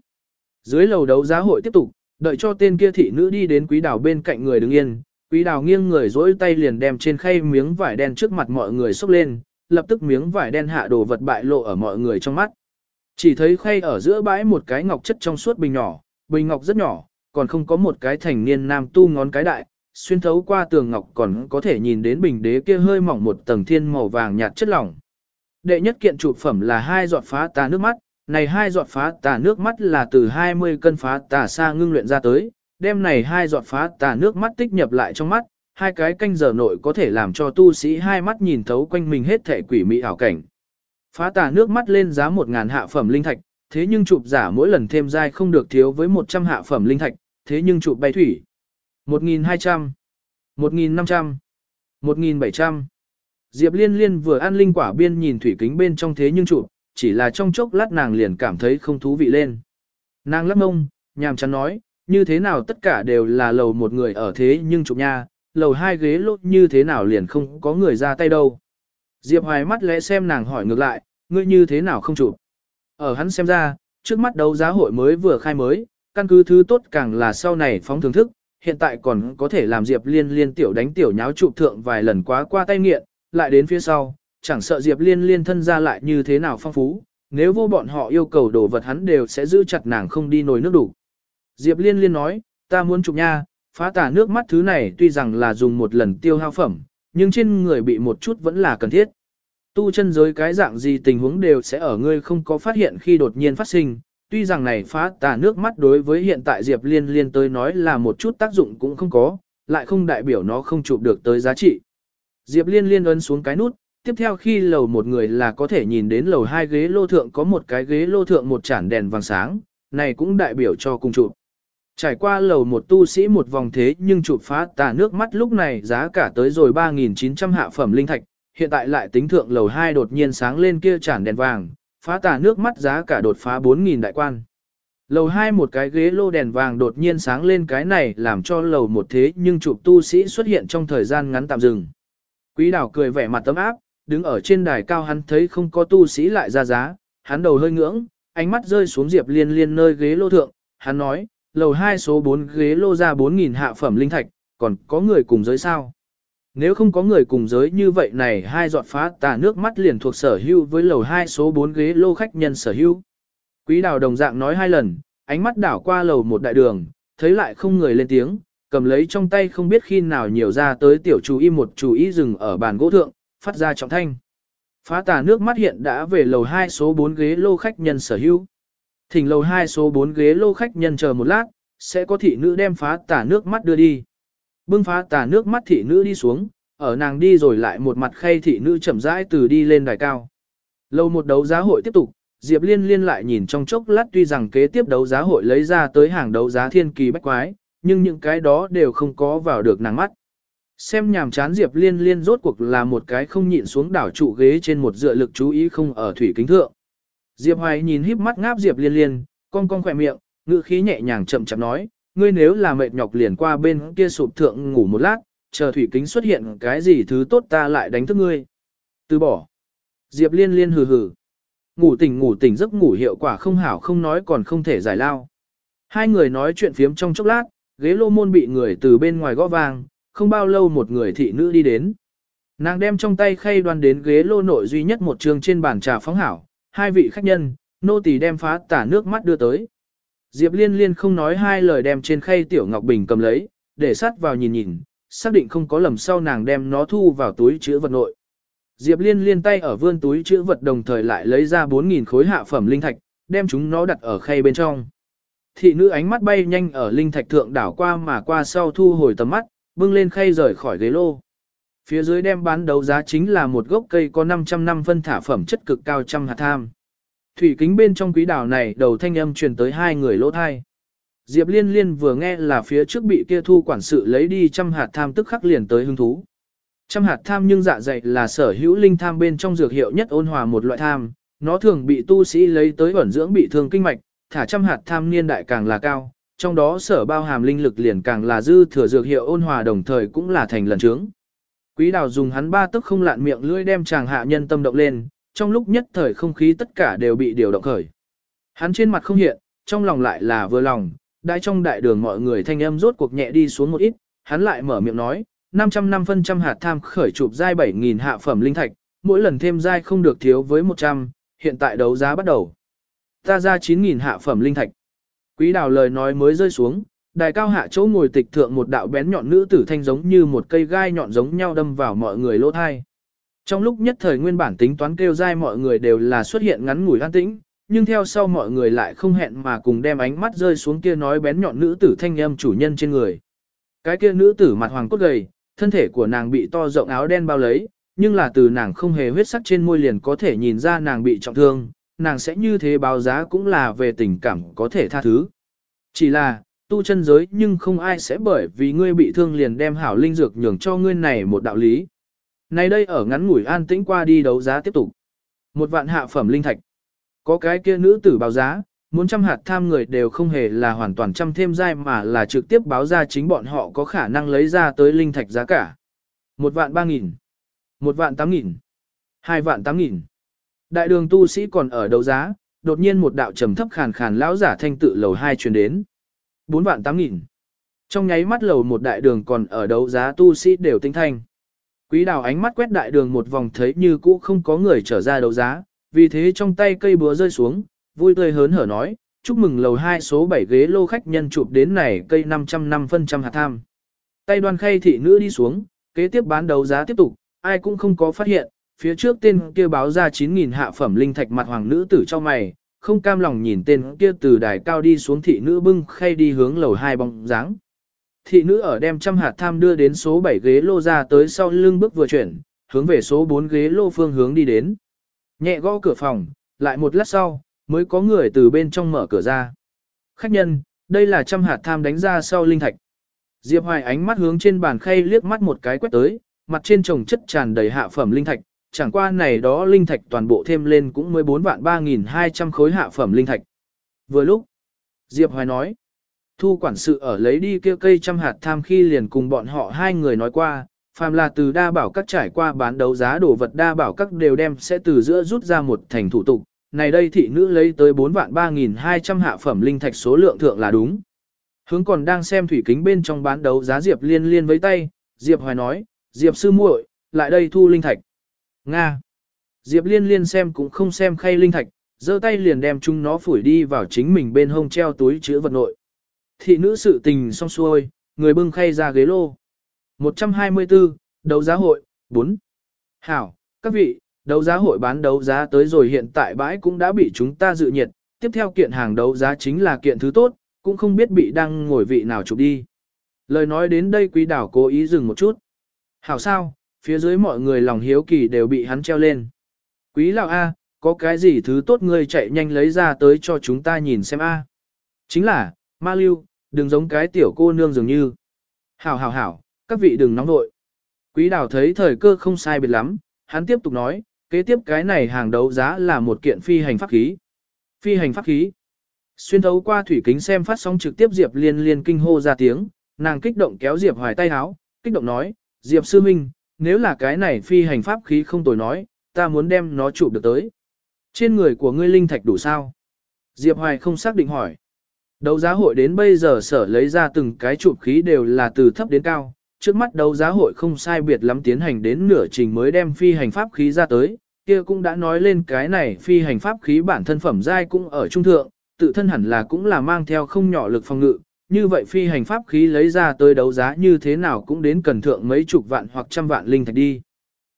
[SPEAKER 1] Dưới lầu đấu giá hội tiếp tục, đợi cho tên kia thị nữ đi đến quý đào bên cạnh người đứng yên. Quý đào nghiêng người dỗi tay liền đem trên khay miếng vải đen trước mặt mọi người xúc lên, lập tức miếng vải đen hạ đồ vật bại lộ ở mọi người trong mắt. Chỉ thấy khay ở giữa bãi một cái ngọc chất trong suốt bình nhỏ, bình ngọc rất nhỏ, còn không có một cái thành niên nam tu ngón cái đại, xuyên thấu qua tường ngọc còn có thể nhìn đến bình đế kia hơi mỏng một tầng thiên màu vàng nhạt chất lỏng. Đệ nhất kiện trụ phẩm là hai giọt phá tà nước mắt, này hai giọt phá tà nước mắt là từ 20 cân phá tà sa ngưng luyện ra tới, đem này hai giọt phá tà nước mắt tích nhập lại trong mắt, hai cái canh giờ nội có thể làm cho tu sĩ hai mắt nhìn thấu quanh mình hết thể quỷ mỹ ảo cảnh. Phá tà nước mắt lên giá 1.000 hạ phẩm linh thạch, thế nhưng chụp giả mỗi lần thêm dai không được thiếu với 100 hạ phẩm linh thạch, thế nhưng chụp bay thủy. 1.200, 1.500, 1.700. Diệp Liên Liên vừa ăn linh quả biên nhìn thủy kính bên trong thế nhưng chủ chỉ là trong chốc lát nàng liền cảm thấy không thú vị lên. Nàng lắc mông, nhàm chán nói, như thế nào tất cả đều là lầu một người ở thế nhưng chụp nha, lầu hai ghế lốt như thế nào liền không có người ra tay đâu. Diệp Hoài mắt lẽ xem nàng hỏi ngược lại, ngươi như thế nào không chụp. Ở hắn xem ra, trước mắt đấu giá hội mới vừa khai mới, căn cứ thứ tốt càng là sau này phóng thưởng thức, hiện tại còn có thể làm Diệp Liên liên tiểu đánh tiểu nháo chụp thượng vài lần quá qua tay nghiện, lại đến phía sau, chẳng sợ Diệp Liên liên thân ra lại như thế nào phong phú, nếu vô bọn họ yêu cầu đồ vật hắn đều sẽ giữ chặt nàng không đi nồi nước đủ. Diệp Liên liên nói, ta muốn chụp nha, phá tả nước mắt thứ này tuy rằng là dùng một lần tiêu hao phẩm, nhưng trên người bị một chút vẫn là cần thiết. Tu chân giới cái dạng gì tình huống đều sẽ ở ngươi không có phát hiện khi đột nhiên phát sinh, tuy rằng này phá tà nước mắt đối với hiện tại Diệp Liên Liên tới nói là một chút tác dụng cũng không có, lại không đại biểu nó không chụp được tới giá trị. Diệp Liên Liên ấn xuống cái nút, tiếp theo khi lầu một người là có thể nhìn đến lầu hai ghế lô thượng có một cái ghế lô thượng một chản đèn vàng sáng, này cũng đại biểu cho cùng chụp. Trải qua lầu một tu sĩ một vòng thế nhưng chụp phá tà nước mắt lúc này giá cả tới rồi 3.900 hạ phẩm linh thạch, hiện tại lại tính thượng lầu 2 đột nhiên sáng lên kia chản đèn vàng, phá tà nước mắt giá cả đột phá 4.000 đại quan. Lầu 2 một cái ghế lô đèn vàng đột nhiên sáng lên cái này làm cho lầu một thế nhưng chụp tu sĩ xuất hiện trong thời gian ngắn tạm dừng. Quý đảo cười vẻ mặt tấm áp, đứng ở trên đài cao hắn thấy không có tu sĩ lại ra giá, hắn đầu hơi ngưỡng, ánh mắt rơi xuống Diệp Liên Liên nơi ghế lô thượng, hắn nói, lầu 2 số 4 ghế lô ra 4.000 hạ phẩm linh thạch, còn có người cùng giới sao. Nếu không có người cùng giới như vậy này hai giọt phá tà nước mắt liền thuộc sở hữu với lầu hai số 4 ghế lô khách nhân sở hữu. Quý đào đồng dạng nói hai lần, ánh mắt đảo qua lầu một đại đường, thấy lại không người lên tiếng, cầm lấy trong tay không biết khi nào nhiều ra tới tiểu chú y một chú y dừng ở bàn gỗ thượng, phát ra trọng thanh. Phá tà nước mắt hiện đã về lầu 2 số 4 ghế lô khách nhân sở hữu. Thỉnh lầu 2 số 4 ghế lô khách nhân chờ một lát, sẽ có thị nữ đem phá tà nước mắt đưa đi. Bưng phá tà nước mắt thị nữ đi xuống, ở nàng đi rồi lại một mặt khay thị nữ chậm rãi từ đi lên đài cao. Lâu một đấu giá hội tiếp tục, Diệp Liên liên lại nhìn trong chốc lát tuy rằng kế tiếp đấu giá hội lấy ra tới hàng đấu giá thiên kỳ bách quái, nhưng những cái đó đều không có vào được nàng mắt. Xem nhàm chán Diệp Liên liên rốt cuộc là một cái không nhịn xuống đảo trụ ghế trên một dựa lực chú ý không ở thủy kính thượng. Diệp Hoài nhìn híp mắt ngáp Diệp Liên liên, cong cong khỏe miệng, ngữ khí nhẹ nhàng chậm chậm nói, ngươi nếu là mệt nhọc liền qua bên kia sụp thượng ngủ một lát, chờ thủy kính xuất hiện cái gì thứ tốt ta lại đánh thức ngươi. Từ bỏ. Diệp liên liên hừ hừ. Ngủ tỉnh ngủ tỉnh giấc ngủ hiệu quả không hảo không nói còn không thể giải lao. Hai người nói chuyện phiếm trong chốc lát, ghế lô môn bị người từ bên ngoài gõ vang, không bao lâu một người thị nữ đi đến. Nàng đem trong tay khay đoan đến ghế lô nội duy nhất một trường trên bàn trà phóng hảo, hai vị khách nhân, nô tỳ đem phá tả nước mắt đưa tới. Diệp Liên Liên không nói hai lời đem trên khay tiểu ngọc bình cầm lấy, để sát vào nhìn nhìn, xác định không có lầm sau nàng đem nó thu vào túi chứa vật nội. Diệp Liên liên tay ở vươn túi chứa vật đồng thời lại lấy ra 4.000 khối hạ phẩm linh thạch, đem chúng nó đặt ở khay bên trong. Thị nữ ánh mắt bay nhanh ở linh thạch thượng đảo qua mà qua sau thu hồi tầm mắt, bưng lên khay rời khỏi ghế lô. Phía dưới đem bán đấu giá chính là một gốc cây có 500 năm phân thả phẩm chất cực cao trăm hạt tham. Thủy kính bên trong quý đảo này đầu thanh âm truyền tới hai người lỗ thai. Diệp Liên Liên vừa nghe là phía trước bị kia thu quản sự lấy đi trăm hạt tham tức khắc liền tới hứng thú. Trăm hạt tham nhưng dạ dày là sở hữu linh tham bên trong dược hiệu nhất ôn hòa một loại tham, nó thường bị tu sĩ lấy tới ẩn dưỡng bị thương kinh mạch, thả trăm hạt tham niên đại càng là cao, trong đó sở bao hàm linh lực liền càng là dư thừa dược hiệu ôn hòa đồng thời cũng là thành lần trướng. Quý đào dùng hắn ba tức không lạn miệng lưỡi đem chàng hạ nhân tâm động lên, trong lúc nhất thời không khí tất cả đều bị điều động khởi. Hắn trên mặt không hiện, trong lòng lại là vừa lòng, đại trong đại đường mọi người thanh âm rốt cuộc nhẹ đi xuống một ít, hắn lại mở miệng nói, 500 năm phân trăm hạt tham khởi chụp giai 7.000 hạ phẩm linh thạch, mỗi lần thêm giai không được thiếu với 100, hiện tại đấu giá bắt đầu. Ta ra 9.000 hạ phẩm linh thạch. Quý đào lời nói mới rơi xuống, đài cao hạ chỗ ngồi tịch thượng một đạo bén nhọn nữ tử thanh giống như một cây gai nhọn giống nhau đâm vào mọi người lỗ thai. Trong lúc nhất thời nguyên bản tính toán kêu dai mọi người đều là xuất hiện ngắn ngủi an tĩnh, nhưng theo sau mọi người lại không hẹn mà cùng đem ánh mắt rơi xuống kia nói bén nhọn nữ tử thanh âm chủ nhân trên người. Cái kia nữ tử mặt hoàng cốt gầy, thân thể của nàng bị to rộng áo đen bao lấy, nhưng là từ nàng không hề huyết sắc trên môi liền có thể nhìn ra nàng bị trọng thương, nàng sẽ như thế báo giá cũng là về tình cảm có thể tha thứ. Chỉ là, tu chân giới nhưng không ai sẽ bởi vì ngươi bị thương liền đem hảo linh dược nhường cho ngươi này một đạo lý. Nay đây ở ngắn ngủi an tĩnh qua đi đấu giá tiếp tục. Một vạn hạ phẩm linh thạch. Có cái kia nữ tử báo giá, muốn trăm hạt tham người đều không hề là hoàn toàn trăm thêm dai mà là trực tiếp báo ra chính bọn họ có khả năng lấy ra tới linh thạch giá cả. Một vạn ba nghìn, một vạn tám nghìn, hai vạn tám nghìn. Đại đường tu sĩ còn ở đấu giá, đột nhiên một đạo trầm thấp khàn khàn lão giả thanh tự lầu hai truyền đến. Bốn vạn tám nghìn. Trong nháy mắt lầu một đại đường còn ở đấu giá tu sĩ đều tinh thanh. Quý đào ánh mắt quét đại đường một vòng thấy như cũ không có người trở ra đấu giá, vì thế trong tay cây búa rơi xuống, vui tươi hớn hở nói, chúc mừng lầu 2 số 7 ghế lô khách nhân chụp đến này cây 500 năm phân trăm hạt tham. Tay đoan khay thị nữ đi xuống, kế tiếp bán đấu giá tiếp tục, ai cũng không có phát hiện, phía trước tên kia báo ra 9.000 hạ phẩm linh thạch mặt hoàng nữ tử cho mày, không cam lòng nhìn tên kia từ đài cao đi xuống thị nữ bưng khay đi hướng lầu 2 bóng dáng. Thị nữ ở đem trăm hạt tham đưa đến số 7 ghế lô ra tới sau lưng bước vừa chuyển, hướng về số 4 ghế lô phương hướng đi đến. Nhẹ gõ cửa phòng, lại một lát sau, mới có người từ bên trong mở cửa ra. Khách nhân, đây là trăm hạt tham đánh ra sau linh thạch. Diệp Hoài ánh mắt hướng trên bàn khay liếc mắt một cái quét tới, mặt trên trồng chất tràn đầy hạ phẩm linh thạch, chẳng qua này đó linh thạch toàn bộ thêm lên cũng 14 vạn 3.200 khối hạ phẩm linh thạch. Vừa lúc, Diệp Hoài nói, thu quản sự ở lấy đi kia cây trăm hạt tham khi liền cùng bọn họ hai người nói qua, phàm là từ đa bảo các trải qua bán đấu giá đồ vật đa bảo các đều đem sẽ từ giữa rút ra một thành thủ tục, này đây thị nữ lấy tới 4 vạn 3.200 hạ phẩm linh thạch số lượng thượng là đúng. Hướng còn đang xem thủy kính bên trong bán đấu giá Diệp liên liên với tay, Diệp hoài nói, Diệp sư muội, lại đây thu linh thạch. Nga. Diệp liên liên xem cũng không xem khay linh thạch, giơ tay liền đem chúng nó phủi đi vào chính mình bên hông treo túi chứa vật nội. Thị nữ sự tình xong xuôi, người bưng khay ra ghế lô. 124, đấu giá hội, 4. Hảo, các vị, đấu giá hội bán đấu giá tới rồi hiện tại bãi cũng đã bị chúng ta dự nhiệt, tiếp theo kiện hàng đấu giá chính là kiện thứ tốt, cũng không biết bị đang ngồi vị nào chụp đi. Lời nói đến đây quý đảo cố ý dừng một chút. Hảo sao, phía dưới mọi người lòng hiếu kỳ đều bị hắn treo lên. Quý lão A, có cái gì thứ tốt ngươi chạy nhanh lấy ra tới cho chúng ta nhìn xem A. Chính là, ma lưu, đừng giống cái tiểu cô nương dường như. Hảo hảo hảo, các vị đừng nóng nội. Quý đào thấy thời cơ không sai biệt lắm, hắn tiếp tục nói, kế tiếp cái này hàng đấu giá là một kiện phi hành pháp khí. Phi hành pháp khí. Xuyên thấu qua thủy kính xem phát sóng trực tiếp Diệp Liên Liên kinh hô ra tiếng, nàng kích động kéo Diệp Hoài tay háo, kích động nói, Diệp Sư Minh, nếu là cái này phi hành pháp khí không tồi nói, ta muốn đem nó chụp được tới. Trên người của ngươi linh thạch đủ sao? Diệp Hoài không xác định hỏi. Đấu giá hội đến bây giờ sở lấy ra từng cái chụp khí đều là từ thấp đến cao, trước mắt đấu giá hội không sai biệt lắm tiến hành đến nửa trình mới đem phi hành pháp khí ra tới, kia cũng đã nói lên cái này phi hành pháp khí bản thân phẩm giai cũng ở trung thượng, tự thân hẳn là cũng là mang theo không nhỏ lực phòng ngự, như vậy phi hành pháp khí lấy ra tới đấu giá như thế nào cũng đến cần thượng mấy chục vạn hoặc trăm vạn linh thạch đi.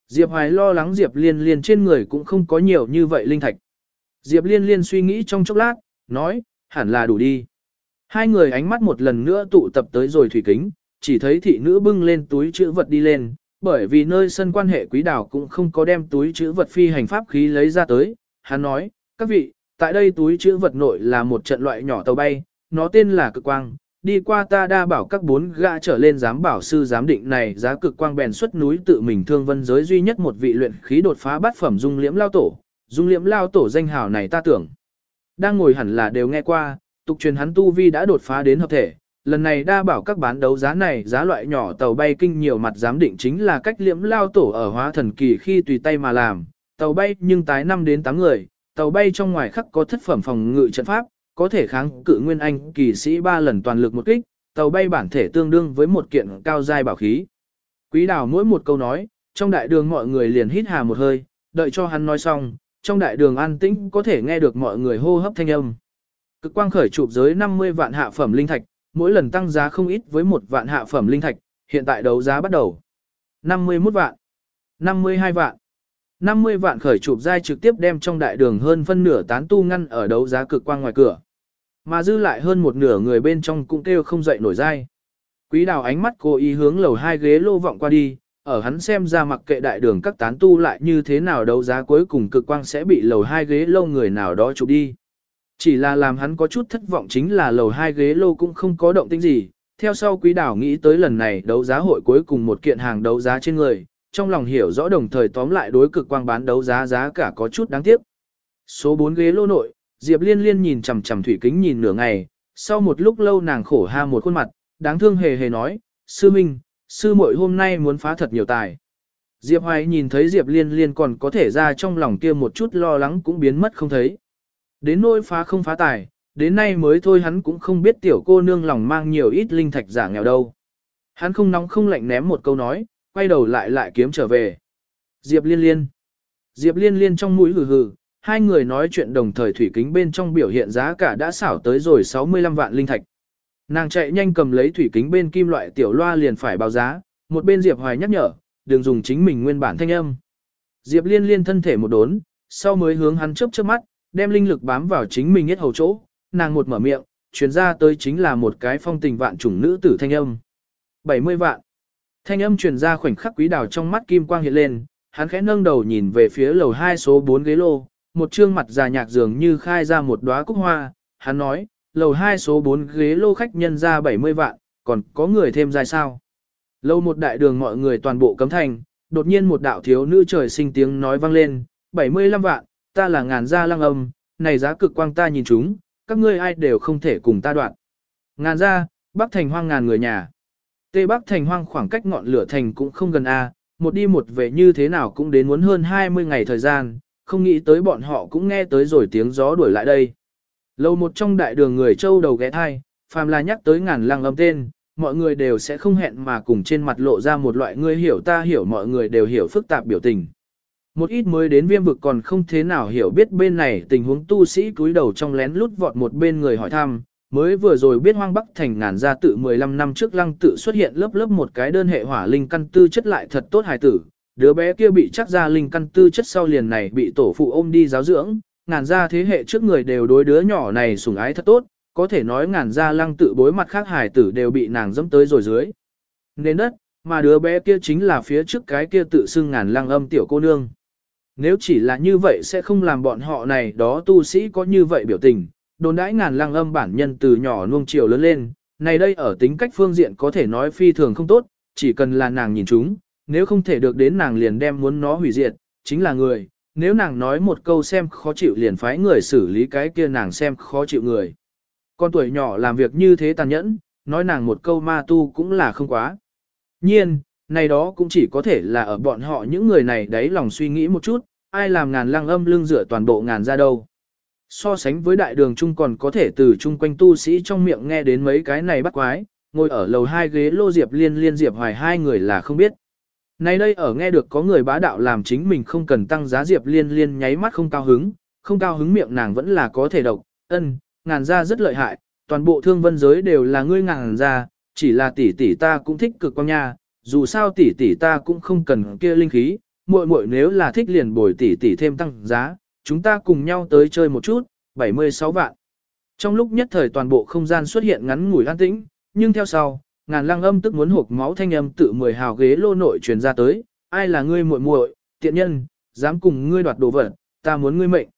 [SPEAKER 1] Diệp Hoài lo lắng Diệp Liên Liên trên người cũng không có nhiều như vậy linh thạch. Diệp Liên Liên suy nghĩ trong chốc lát, nói, hẳn là đủ đi. Hai người ánh mắt một lần nữa tụ tập tới rồi thủy kính, chỉ thấy thị nữ bưng lên túi chữ vật đi lên, bởi vì nơi sân quan hệ quý đảo cũng không có đem túi chữ vật phi hành pháp khí lấy ra tới. Hắn nói, các vị, tại đây túi chữ vật nội là một trận loại nhỏ tàu bay, nó tên là cực quang. Đi qua ta đa bảo các bốn gã trở lên giám bảo sư giám định này giá cực quang bèn xuất núi tự mình thương vân giới duy nhất một vị luyện khí đột phá bát phẩm dung liễm lao tổ. Dung liễm lao tổ danh hào này ta tưởng. Đang ngồi hẳn là đều nghe qua, tục truyền hắn tu vi đã đột phá đến hợp thể, lần này đa bảo các bán đấu giá này giá loại nhỏ tàu bay kinh nhiều mặt giám định chính là cách liễm lao tổ ở hóa thần kỳ khi tùy tay mà làm, tàu bay nhưng tái 5 đến 8 người, tàu bay trong ngoài khắc có thất phẩm phòng ngự trận pháp, có thể kháng cự nguyên anh kỳ sĩ 3 lần toàn lực một kích, tàu bay bản thể tương đương với một kiện cao giai bảo khí. Quý đào mỗi một câu nói, trong đại đường mọi người liền hít hà một hơi, đợi cho hắn nói xong, trong đại đường an tĩnh có thể nghe được mọi người hô hấp thanh âm. Cực quang khởi chụp giới 50 vạn hạ phẩm linh thạch, mỗi lần tăng giá không ít với một vạn hạ phẩm linh thạch, hiện tại đấu giá bắt đầu. 51 vạn, 52 vạn, 50 vạn khởi chụp giai trực tiếp đem trong đại đường hơn phân nửa tán tu ngăn ở đấu giá cực quang ngoài cửa. Mà dư lại hơn một nửa người bên trong cũng kêu không dậy nổi dai. Quý đào ánh mắt cô ý hướng lầu hai ghế lô vọng qua đi, ở hắn xem ra mặc kệ đại đường các tán tu lại như thế nào đấu giá cuối cùng cực quang sẽ bị lầu hai ghế lâu người nào đó chụp đi. Chỉ là làm hắn có chút thất vọng chính là lầu hai ghế lô cũng không có động tĩnh gì, theo sau quý đảo nghĩ tới lần này đấu giá hội cuối cùng một kiện hàng đấu giá trên người, trong lòng hiểu rõ đồng thời tóm lại đối cực quang bán đấu giá giá cả có chút đáng tiếc. Số 4 ghế lô nội, Diệp Liên Liên nhìn chằm chằm thủy kính nhìn nửa ngày, sau một lúc lâu nàng khổ ha một khuôn mặt, đáng thương hề hề nói, sư minh, sư muội hôm nay muốn phá thật nhiều tài. Diệp Hoài nhìn thấy Diệp Liên Liên còn có thể ra trong lòng kia một chút lo lắng cũng biến mất không thấy. Đến nỗi phá không phá tài, đến nay mới thôi hắn cũng không biết tiểu cô nương lòng mang nhiều ít linh thạch giả nghèo đâu. Hắn không nóng không lạnh ném một câu nói, quay đầu lại lại kiếm trở về. Diệp liên liên. Diệp liên liên trong mũi hừ hừ, hai người nói chuyện đồng thời thủy kính bên trong biểu hiện giá cả đã xảo tới rồi 65 vạn linh thạch. Nàng chạy nhanh cầm lấy thủy kính bên kim loại tiểu loa liền phải báo giá, một bên Diệp Hoài nhắc nhở, đừng dùng chính mình nguyên bản thanh âm. Diệp liên liên thân thể một đốn, sau mới hướng hắn chớp chớp mắt, đem linh lực bám vào chính mình hết hầu chỗ, nàng một mở miệng, truyền ra tới chính là một cái phong tình vạn chủng nữ tử thanh âm. 70 vạn. Thanh âm truyền ra khoảnh khắc quý đào trong mắt kim quang hiện lên, hắn khẽ nâng đầu nhìn về phía lầu 2 số 4 ghế lô, một trương mặt già nhạc dường như khai ra một đóa cúc hoa, hắn nói, lầu 2 số 4 ghế lô khách nhân ra 70 vạn, còn có người thêm dài sao. Lâu một đại đường mọi người toàn bộ cấm thành, đột nhiên một đạo thiếu nữ trời sinh tiếng nói vang lên, 75 vạn, ta là ngàn gia lăng âm, này giá cực quang ta nhìn chúng, các ngươi ai đều không thể cùng ta đoạn. Ngàn gia, Bắc Thành hoang ngàn người nhà. Tây Bắc Thành hoang khoảng cách ngọn lửa thành cũng không gần A, một đi một về như thế nào cũng đến muốn hơn 20 ngày thời gian, không nghĩ tới bọn họ cũng nghe tới rồi tiếng gió đuổi lại đây. Lâu một trong đại đường người châu đầu ghé thai, phàm là nhắc tới ngàn lăng âm tên, mọi người đều sẽ không hẹn mà cùng trên mặt lộ ra một loại người hiểu ta hiểu mọi người đều hiểu phức tạp biểu tình. Một ít mới đến viêm vực còn không thế nào hiểu biết bên này tình huống tu sĩ cúi đầu trong lén lút vọt một bên người hỏi thăm, mới vừa rồi biết hoang bắc thành ngàn gia tự 15 năm trước lăng tự xuất hiện lớp lớp một cái đơn hệ hỏa linh căn tư chất lại thật tốt hài tử, đứa bé kia bị chắc ra linh căn tư chất sau liền này bị tổ phụ ôm đi giáo dưỡng, ngàn gia thế hệ trước người đều đối đứa nhỏ này sủng ái thật tốt, có thể nói ngàn gia lăng tự bối mặt khác hài tử đều bị nàng dẫm tới rồi dưới. Nên đất, mà đứa bé kia chính là phía trước cái kia tự xưng ngàn lăng âm tiểu cô nương. Nếu chỉ là như vậy sẽ không làm bọn họ này đó tu sĩ có như vậy biểu tình, đồn đãi ngàn lăng âm bản nhân từ nhỏ nuông chiều lớn lên, này đây ở tính cách phương diện có thể nói phi thường không tốt, chỉ cần là nàng nhìn chúng, nếu không thể được đến nàng liền đem muốn nó hủy diệt, chính là người, nếu nàng nói một câu xem khó chịu liền phái người xử lý cái kia nàng xem khó chịu người. Con tuổi nhỏ làm việc như thế tàn nhẫn, nói nàng một câu ma tu cũng là không quá. Nhiên, này đó cũng chỉ có thể là ở bọn họ những người này đấy lòng suy nghĩ một chút, ai làm ngàn lăng âm lưng rửa toàn bộ ngàn ra đâu. So sánh với đại đường chung còn có thể từ chung quanh tu sĩ trong miệng nghe đến mấy cái này bắt quái, ngồi ở lầu hai ghế lô diệp liên liên diệp hoài hai người là không biết. Này đây ở nghe được có người bá đạo làm chính mình không cần tăng giá diệp liên liên nháy mắt không cao hứng, không cao hứng miệng nàng vẫn là có thể độc, ân, ngàn ra rất lợi hại, toàn bộ thương vân giới đều là ngươi ngàn ra, chỉ là tỷ tỷ ta cũng thích cực quang nha, dù sao tỷ tỷ ta cũng không cần kia linh khí, muội muội nếu là thích liền bồi tỷ tỷ thêm tăng giá, chúng ta cùng nhau tới chơi một chút, 76 vạn. Trong lúc nhất thời toàn bộ không gian xuất hiện ngắn ngủi an tĩnh, nhưng theo sau, ngàn lăng âm tức muốn hộp máu thanh âm tự mười hào ghế lô nội truyền ra tới, ai là ngươi muội muội, tiện nhân, dám cùng ngươi đoạt đồ vật, ta muốn ngươi mệnh.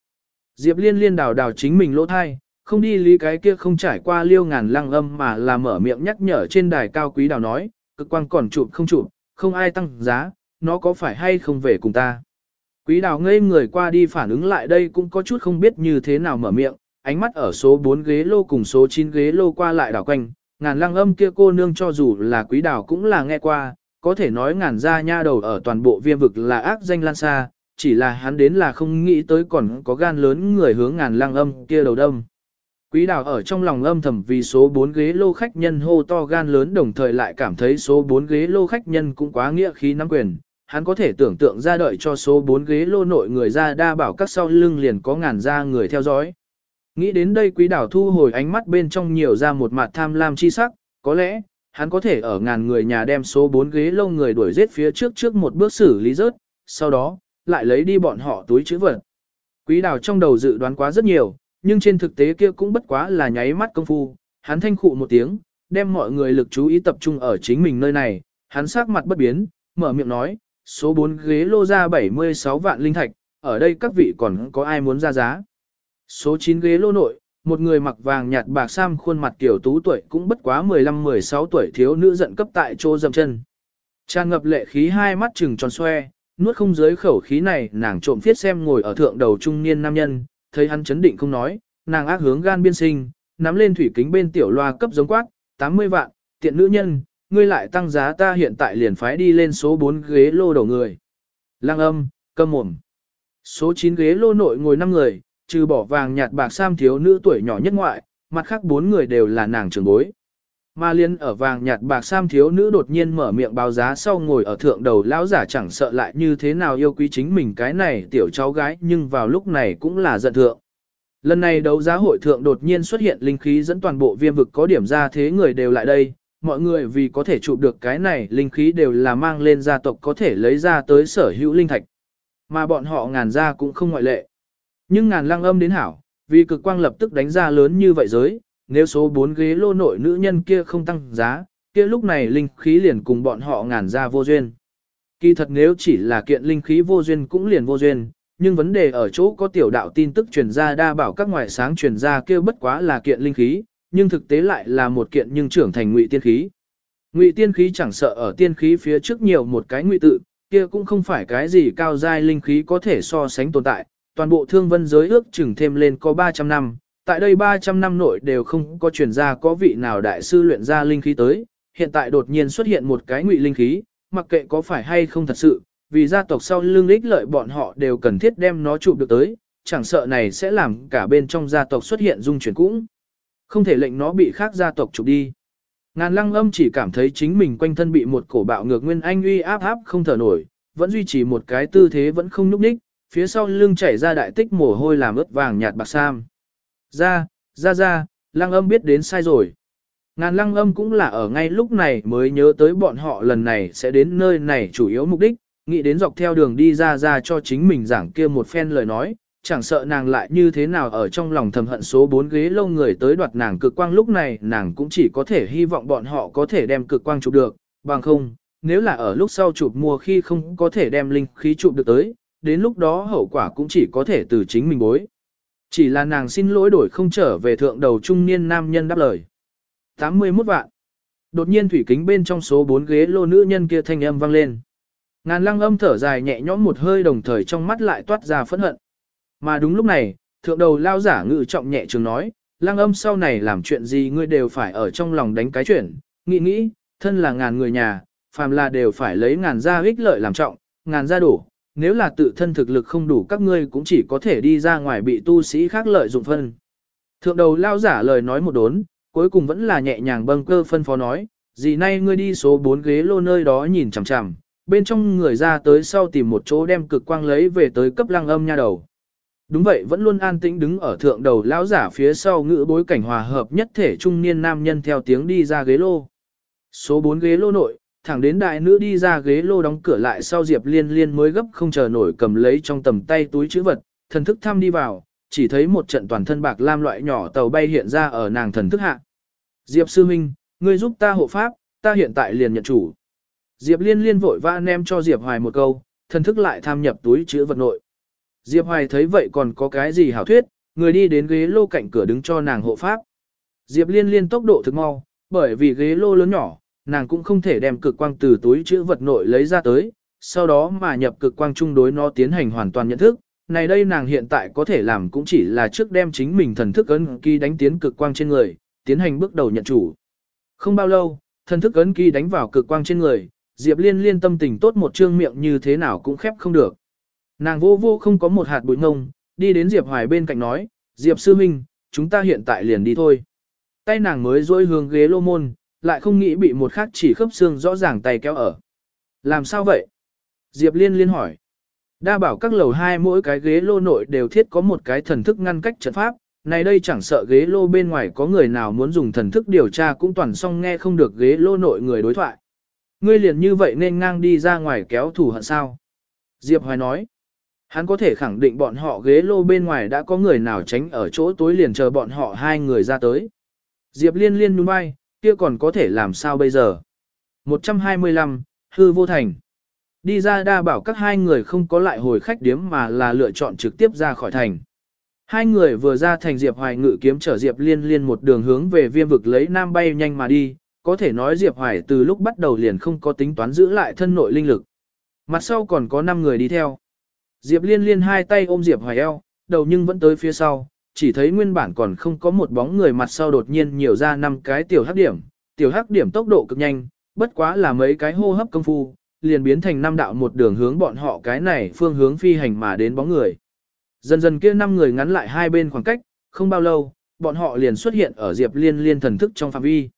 [SPEAKER 1] Diệp liên liên đào đào chính mình lỗ thai, không đi lý cái kia không trải qua liêu ngàn lăng âm mà là mở miệng nhắc nhở trên đài cao quý đào nói, cực quang còn chụp không chụp, không ai tăng giá, nó có phải hay không về cùng ta. Quý đào ngây người qua đi phản ứng lại đây cũng có chút không biết như thế nào mở miệng, ánh mắt ở số 4 ghế lô cùng số 9 ghế lô qua lại đảo quanh, ngàn lăng âm kia cô nương cho dù là quý đào cũng là nghe qua, có thể nói ngàn gia nha đầu ở toàn bộ viêm vực là ác danh lan xa, chỉ là hắn đến là không nghĩ tới còn có gan lớn người hướng ngàn lăng âm kia đầu đông. Quý đào ở trong lòng âm thầm vì số 4 ghế lô khách nhân hô to gan lớn đồng thời lại cảm thấy số 4 ghế lô khách nhân cũng quá nghĩa khí nắm quyền. Hắn có thể tưởng tượng ra đợi cho số 4 ghế lô nội người ra đa bảo các sau lưng liền có ngàn ra người theo dõi. Nghĩ đến đây quý đảo thu hồi ánh mắt bên trong nhiều ra một mặt tham lam chi sắc, có lẽ, hắn có thể ở ngàn người nhà đem số 4 ghế lô người đuổi giết phía trước trước một bước xử lý rớt, sau đó, lại lấy đi bọn họ túi chữ vật. Quý đảo trong đầu dự đoán quá rất nhiều, nhưng trên thực tế kia cũng bất quá là nháy mắt công phu, hắn thanh khụ một tiếng, đem mọi người lực chú ý tập trung ở chính mình nơi này, hắn sắc mặt bất biến, mở miệng nói, số 4 ghế lô ra 76 vạn linh thạch, ở đây các vị còn có ai muốn ra giá. Số 9 ghế lô nội, một người mặc vàng nhạt bạc sam khuôn mặt tiểu tú tuổi cũng bất quá 15-16 tuổi thiếu nữ giận cấp tại chỗ dầm chân. Tràn ngập lệ khí hai mắt trừng tròn xoe, nuốt không dưới khẩu khí này nàng trộm phiết xem ngồi ở thượng đầu trung niên nam nhân, thấy hắn chấn định không nói, nàng ác hướng gan biên sinh, nắm lên thủy kính bên tiểu loa cấp giống quát, 80 vạn, tiện nữ nhân, ngươi lại tăng giá ta hiện tại liền phái đi lên số 4 ghế lô đầu người. Lăng âm, câm mồm. Số 9 ghế lô nội ngồi 5 người, trừ bỏ vàng nhạt bạc sam thiếu nữ tuổi nhỏ nhất ngoại, mặt khác bốn người đều là nàng trưởng bối. Ma liên ở vàng nhạt bạc sam thiếu nữ đột nhiên mở miệng báo giá sau ngồi ở thượng đầu lão giả chẳng sợ lại như thế nào yêu quý chính mình cái này tiểu cháu gái nhưng vào lúc này cũng là giận thượng. Lần này đấu giá hội thượng đột nhiên xuất hiện linh khí dẫn toàn bộ viêm vực có điểm ra thế người đều lại đây, mọi người vì có thể chụp được cái này linh khí đều là mang lên gia tộc có thể lấy ra tới sở hữu linh thạch. Mà bọn họ ngàn ra cũng không ngoại lệ. Nhưng ngàn lăng âm đến hảo, vì cực quang lập tức đánh ra lớn như vậy giới, nếu số 4 ghế lô nội nữ nhân kia không tăng giá, kia lúc này linh khí liền cùng bọn họ ngàn ra vô duyên. Kỳ thật nếu chỉ là kiện linh khí vô duyên cũng liền vô duyên, nhưng vấn đề ở chỗ có tiểu đạo tin tức truyền ra đa bảo các ngoại sáng truyền ra kia bất quá là kiện linh khí, nhưng thực tế lại là một kiện nhưng trưởng thành ngụy tiên khí. Ngụy tiên khí chẳng sợ ở tiên khí phía trước nhiều một cái ngụy tự, kia cũng không phải cái gì cao giai linh khí có thể so sánh tồn tại, toàn bộ thương vân giới ước chừng thêm lên có 300 năm, tại đây 300 năm nội đều không có truyền ra có vị nào đại sư luyện ra linh khí tới, hiện tại đột nhiên xuất hiện một cái ngụy linh khí, mặc kệ có phải hay không thật sự, vì gia tộc sau lương ích lợi bọn họ đều cần thiết đem nó chụp được tới, chẳng sợ này sẽ làm cả bên trong gia tộc xuất hiện dung chuyển cũng. Không thể lệnh nó bị khác gia tộc chụp đi. Ngàn lăng âm chỉ cảm thấy chính mình quanh thân bị một cổ bạo ngược nguyên anh uy áp áp không thở nổi, vẫn duy trì một cái tư thế vẫn không núp ních, phía sau lưng chảy ra đại tích mồ hôi làm ướt vàng nhạt bạc sam. Ra, ra ra, lăng âm biết đến sai rồi. Ngàn lăng âm cũng là ở ngay lúc này mới nhớ tới bọn họ lần này sẽ đến nơi này chủ yếu mục đích, nghĩ đến dọc theo đường đi ra ra cho chính mình giảng kia một phen lời nói, chẳng sợ nàng lại như thế nào ở trong lòng thầm hận số bốn ghế lâu người tới đoạt nàng cực quang lúc này nàng cũng chỉ có thể hy vọng bọn họ có thể đem cực quang chụp được, bằng không, nếu là ở lúc sau chụp mua khi không có thể đem linh khí chụp được tới, đến lúc đó hậu quả cũng chỉ có thể từ chính mình bối. Chỉ là nàng xin lỗi đổi không trở về thượng đầu trung niên nam nhân đáp lời. 81 vạn. Đột nhiên thủy kính bên trong số 4 ghế lô nữ nhân kia thanh âm vang lên. Ngàn lăng âm thở dài nhẹ nhõm một hơi đồng thời trong mắt lại toát ra phẫn hận. Mà đúng lúc này, thượng đầu lao giả ngự trọng nhẹ trường nói, lăng âm sau này làm chuyện gì ngươi đều phải ở trong lòng đánh cái chuyện, nghĩ nghĩ, thân là ngàn người nhà, phàm là đều phải lấy ngàn gia ích lợi làm trọng, ngàn gia đủ nếu là tự thân thực lực không đủ các ngươi cũng chỉ có thể đi ra ngoài bị tu sĩ khác lợi dụng phân. Thượng đầu lao giả lời nói một đốn, cuối cùng vẫn là nhẹ nhàng bâng cơ phân phó nói, gì nay ngươi đi số 4 ghế lô nơi đó nhìn chằm chằm, bên trong người ra tới sau tìm một chỗ đem cực quang lấy về tới cấp lăng âm nha đầu. Đúng vậy vẫn luôn an tĩnh đứng ở thượng đầu lão giả phía sau ngữ bối cảnh hòa hợp nhất thể trung niên nam nhân theo tiếng đi ra ghế lô. Số 4 ghế lô nội, thẳng đến đại nữ đi ra ghế lô đóng cửa lại sau Diệp Liên Liên mới gấp không chờ nổi cầm lấy trong tầm tay túi chữ vật, thần thức thăm đi vào, chỉ thấy một trận toàn thân bạc lam loại nhỏ tàu bay hiện ra ở nàng thần thức hạ. Diệp sư minh, ngươi giúp ta hộ pháp, ta hiện tại liền nhận chủ. Diệp Liên Liên vội vã ném cho Diệp Hoài một câu, thần thức lại tham nhập túi chữ vật nội. Diệp Hoài thấy vậy còn có cái gì hảo thuyết, người đi đến ghế lô cạnh cửa đứng cho nàng hộ pháp. Diệp Liên Liên tốc độ thực mau, bởi vì ghế lô lớn nhỏ, nàng cũng không thể đem cực quang từ túi chữ vật nội lấy ra tới, sau đó mà nhập cực quang chung đối nó tiến hành hoàn toàn nhận thức. Này đây nàng hiện tại có thể làm cũng chỉ là trước đem chính mình thần thức ấn ký đánh tiến cực quang trên người, tiến hành bước đầu nhận chủ. Không bao lâu, thần thức ấn ký đánh vào cực quang trên người, Diệp Liên liên tâm tình tốt một trương miệng như thế nào cũng khép không được. Nàng vô vô không có một hạt bụi ngông, đi đến Diệp Hoài bên cạnh nói, Diệp Sư Minh, chúng ta hiện tại liền đi thôi. Tay nàng mới dối hướng ghế lô môn, lại không nghĩ bị một khắc chỉ khớp xương rõ ràng tay kéo ở. Làm sao vậy? Diệp Liên liên hỏi. Đa bảo các lầu hai mỗi cái ghế lô nội đều thiết có một cái thần thức ngăn cách trận pháp, này đây chẳng sợ ghế lô bên ngoài có người nào muốn dùng thần thức điều tra cũng toàn xong nghe không được ghế lô nội người đối thoại. Ngươi liền như vậy nên ngang đi ra ngoài kéo thủ hận sao? Diệp Hoài nói. Hắn có thể khẳng định bọn họ ghế lô bên ngoài đã có người nào tránh ở chỗ tối liền chờ bọn họ hai người ra tới. Diệp liên liên nhún vai, kia còn có thể làm sao bây giờ? 125, hư vô thành. Đi ra đa bảo các hai người không có lại hồi khách điếm mà là lựa chọn trực tiếp ra khỏi thành. Hai người vừa ra thành Diệp Hoài ngự kiếm chở Diệp Liên Liên một đường hướng về viêm vực lấy nam bay nhanh mà đi, có thể nói Diệp Hoài từ lúc bắt đầu liền không có tính toán giữ lại thân nội linh lực. Mặt sau còn có 5 người đi theo. Diệp Liên Liên hai tay ôm Diệp Hoài eo, đầu nhưng vẫn tới phía sau, chỉ thấy nguyên bản còn không có một bóng người mặt sau đột nhiên nhiều ra năm cái tiểu hắc điểm, tiểu hắc điểm tốc độ cực nhanh, bất quá là mấy cái hô hấp công phu, liền biến thành năm đạo một đường hướng bọn họ cái này phương hướng phi hành mà đến bóng người. Dần dần kia năm người ngắn lại hai bên khoảng cách, không bao lâu, bọn họ liền xuất hiện ở Diệp Liên Liên thần thức trong phạm vi.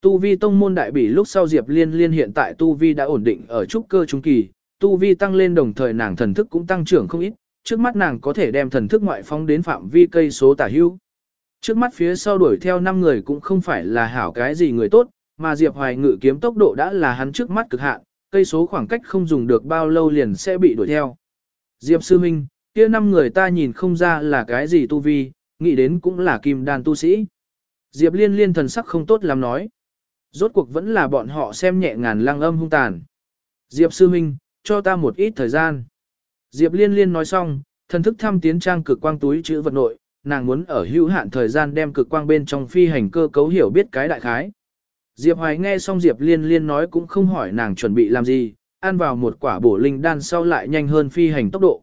[SPEAKER 1] Tu vi tông môn đại bỉ lúc sau Diệp Liên Liên hiện tại tu vi đã ổn định ở trúc cơ trung kỳ, tu vi tăng lên đồng thời nàng thần thức cũng tăng trưởng không ít, trước mắt nàng có thể đem thần thức ngoại phóng đến phạm vi cây số tả hưu. Trước mắt phía sau đuổi theo 5 người cũng không phải là hảo cái gì người tốt, mà Diệp Hoài ngự kiếm tốc độ đã là hắn trước mắt cực hạn, cây số khoảng cách không dùng được bao lâu liền sẽ bị đuổi theo. Diệp Sư Minh, kia năm người ta nhìn không ra là cái gì tu vi, nghĩ đến cũng là kim đan tu sĩ. Diệp Liên liên thần sắc không tốt làm nói. Rốt cuộc vẫn là bọn họ xem nhẹ ngàn lăng âm hung tàn. Diệp Sư Minh, cho ta một ít thời gian. Diệp Liên Liên nói xong, thần thức thăm tiến trang cực quang túi chữ vật nội, nàng muốn ở hữu hạn thời gian đem cực quang bên trong phi hành cơ cấu hiểu biết cái đại khái. Diệp Hoài nghe xong Diệp Liên Liên nói cũng không hỏi nàng chuẩn bị làm gì, ăn vào một quả bổ linh đan sau lại nhanh hơn phi hành tốc độ.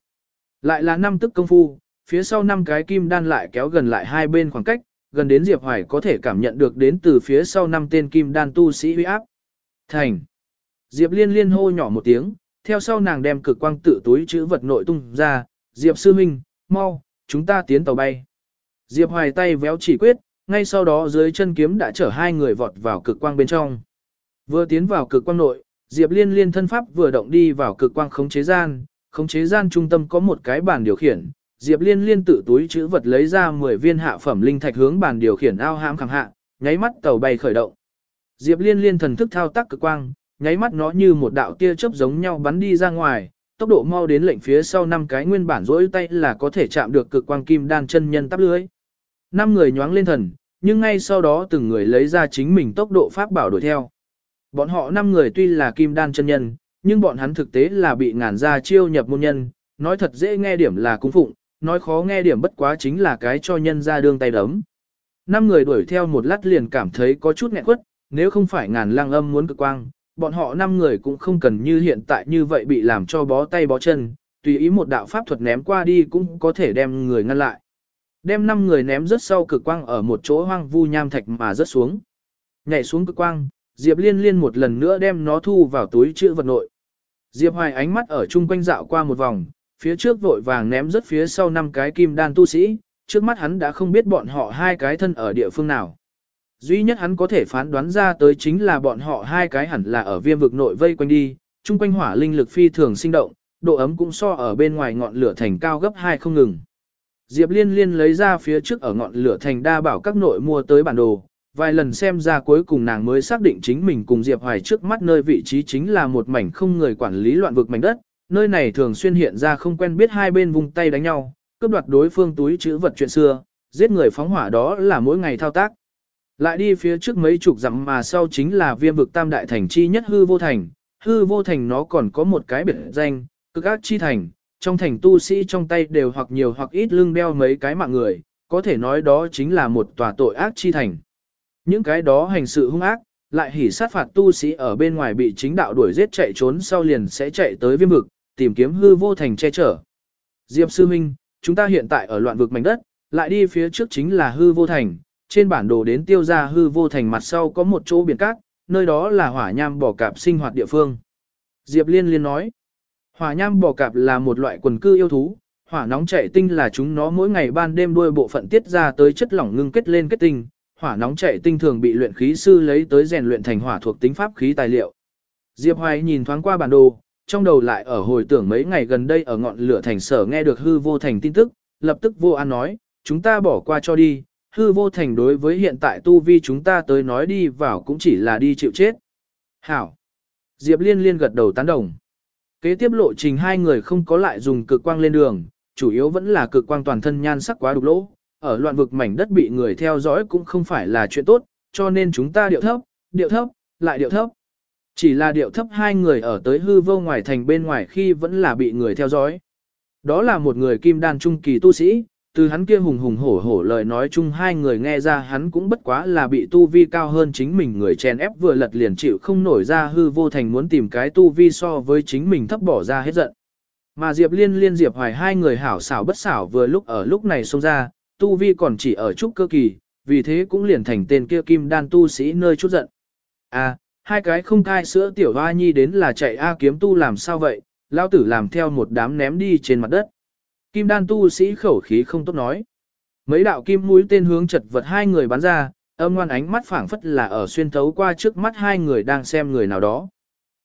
[SPEAKER 1] Lại là năm tức công phu, phía sau năm cái kim đan lại kéo gần lại hai bên khoảng cách, gần đến Diệp Hoài có thể cảm nhận được đến từ phía sau năm tên kim đan tu sĩ uy áp. Thành. Diệp Liên Liên hô nhỏ một tiếng, theo sau nàng đem cực quang tự túi chữ vật nội tung ra, Diệp sư minh, mau, chúng ta tiến tàu bay. Diệp hoài tay véo chỉ quyết, ngay sau đó dưới chân kiếm đã chở hai người vọt vào cực quang bên trong. Vừa tiến vào cực quang nội, Diệp liên liên thân pháp vừa động đi vào cực quang khống chế gian, khống chế gian trung tâm có một cái bàn điều khiển. Diệp liên liên tự túi chữ vật lấy ra 10 viên hạ phẩm linh thạch hướng bàn điều khiển ao hãm khẳng hạ, nháy mắt tàu bay khởi động. Diệp liên liên thần thức thao tác cực quang, nháy mắt nó như một đạo tia chớp giống nhau bắn đi ra ngoài, tốc độ mau đến lệnh phía sau năm cái nguyên bản rỗi tay là có thể chạm được cực quang kim đan chân nhân tắp lưới. Năm người nhoáng lên thần, nhưng ngay sau đó từng người lấy ra chính mình tốc độ pháp bảo đuổi theo. Bọn họ năm người tuy là kim đan chân nhân, nhưng bọn hắn thực tế là bị ngàn gia chiêu nhập môn nhân, nói thật dễ nghe điểm là cung phụng, nói khó nghe điểm bất quá chính là cái cho nhân ra đương tay đấm. Năm người đuổi theo một lát liền cảm thấy có chút nghẹn quất, nếu không phải ngàn lang âm muốn cực quang, bọn họ năm người cũng không cần như hiện tại như vậy bị làm cho bó tay bó chân, tùy ý một đạo pháp thuật ném qua đi cũng có thể đem người ngăn lại. Đem năm người ném rất sau cực quang ở một chỗ hoang vu nham thạch mà rớt xuống. Nhảy xuống cực quang, Diệp Liên Liên một lần nữa đem nó thu vào túi chữ vật nội. Diệp Hoài ánh mắt ở chung quanh dạo qua một vòng, phía trước vội vàng ném rất phía sau năm cái kim đan tu sĩ, trước mắt hắn đã không biết bọn họ hai cái thân ở địa phương nào. Duy nhất hắn có thể phán đoán ra tới chính là bọn họ hai cái hẳn là ở viêm vực nội vây quanh đi, chung quanh hỏa linh lực phi thường sinh động, độ ấm cũng so ở bên ngoài ngọn lửa thành cao gấp hai không ngừng. Diệp Liên Liên lấy ra phía trước ở ngọn lửa thành đa bảo các nội mua tới bản đồ, vài lần xem ra cuối cùng nàng mới xác định chính mình cùng Diệp Hoài trước mắt nơi vị trí chính là một mảnh không người quản lý loạn vực mảnh đất, nơi này thường xuyên hiện ra không quen biết hai bên vung tay đánh nhau, cướp đoạt đối phương túi chữ vật chuyện xưa, giết người phóng hỏa đó là mỗi ngày thao tác. Lại đi phía trước mấy chục dặm mà sau chính là viêm vực tam đại thành chi nhất hư vô thành, hư vô thành nó còn có một cái biệt danh, cực ác chi thành, trong thành tu sĩ trong tay đều hoặc nhiều hoặc ít lưng đeo mấy cái mạng người, có thể nói đó chính là một tòa tội ác chi thành. Những cái đó hành sự hung ác, lại hỉ sát phạt tu sĩ ở bên ngoài bị chính đạo đuổi giết chạy trốn sau liền sẽ chạy tới viêm vực, tìm kiếm hư vô thành che chở. Diệp Sư Minh, chúng ta hiện tại ở loạn vực mảnh đất, lại đi phía trước chính là hư vô thành, trên bản đồ đến tiêu gia hư vô thành mặt sau có một chỗ biển cát, nơi đó là hỏa nham bò cạp sinh hoạt địa phương. Diệp Liên liên nói, hỏa nham bò cạp là một loại quần cư yêu thú, hỏa nóng chạy tinh là chúng nó mỗi ngày ban đêm đuôi bộ phận tiết ra tới chất lỏng ngưng kết lên kết tinh, hỏa nóng chạy tinh thường bị luyện khí sư lấy tới rèn luyện thành hỏa thuộc tính pháp khí tài liệu. Diệp Hoài nhìn thoáng qua bản đồ, trong đầu lại ở hồi tưởng mấy ngày gần đây ở ngọn lửa thành sở nghe được hư vô thành tin tức, lập tức vô an nói, chúng ta bỏ qua cho đi, hư vô thành đối với hiện tại tu vi chúng ta tới nói đi vào cũng chỉ là đi chịu chết. Hảo! Diệp liên liên gật đầu tán đồng. Kế tiếp lộ trình hai người không có lại dùng cực quang lên đường, chủ yếu vẫn là cực quang toàn thân nhan sắc quá đục lỗ, ở loạn vực mảnh đất bị người theo dõi cũng không phải là chuyện tốt, cho nên chúng ta điệu thấp, điệu thấp, lại điệu thấp. Chỉ là điệu thấp hai người ở tới hư vô ngoài thành bên ngoài khi vẫn là bị người theo dõi. Đó là một người kim đan trung kỳ tu sĩ, từ hắn kia hùng hùng hổ hổ lời nói chung hai người nghe ra hắn cũng bất quá là bị tu vi cao hơn chính mình người chèn ép vừa lật liền chịu không nổi ra hư vô thành muốn tìm cái tu vi so với chính mình thấp bỏ ra hết giận. Mà Diệp Liên liên Diệp Hoài hai người hảo xảo bất xảo vừa lúc ở lúc này xông ra, tu vi còn chỉ ở chút cơ kỳ, vì thế cũng liền thành tên kia kim đan tu sĩ nơi chút giận. À, hai cái không cai sữa tiểu hoa nhi đến là chạy A kiếm tu làm sao vậy, lao tử làm theo một đám ném đi trên mặt đất. Kim đan tu sĩ khẩu khí không tốt nói. Mấy đạo kim mũi tên hướng chật vật hai người bắn ra, âm ngoan ánh mắt phảng phất là ở xuyên thấu qua trước mắt hai người đang xem người nào đó.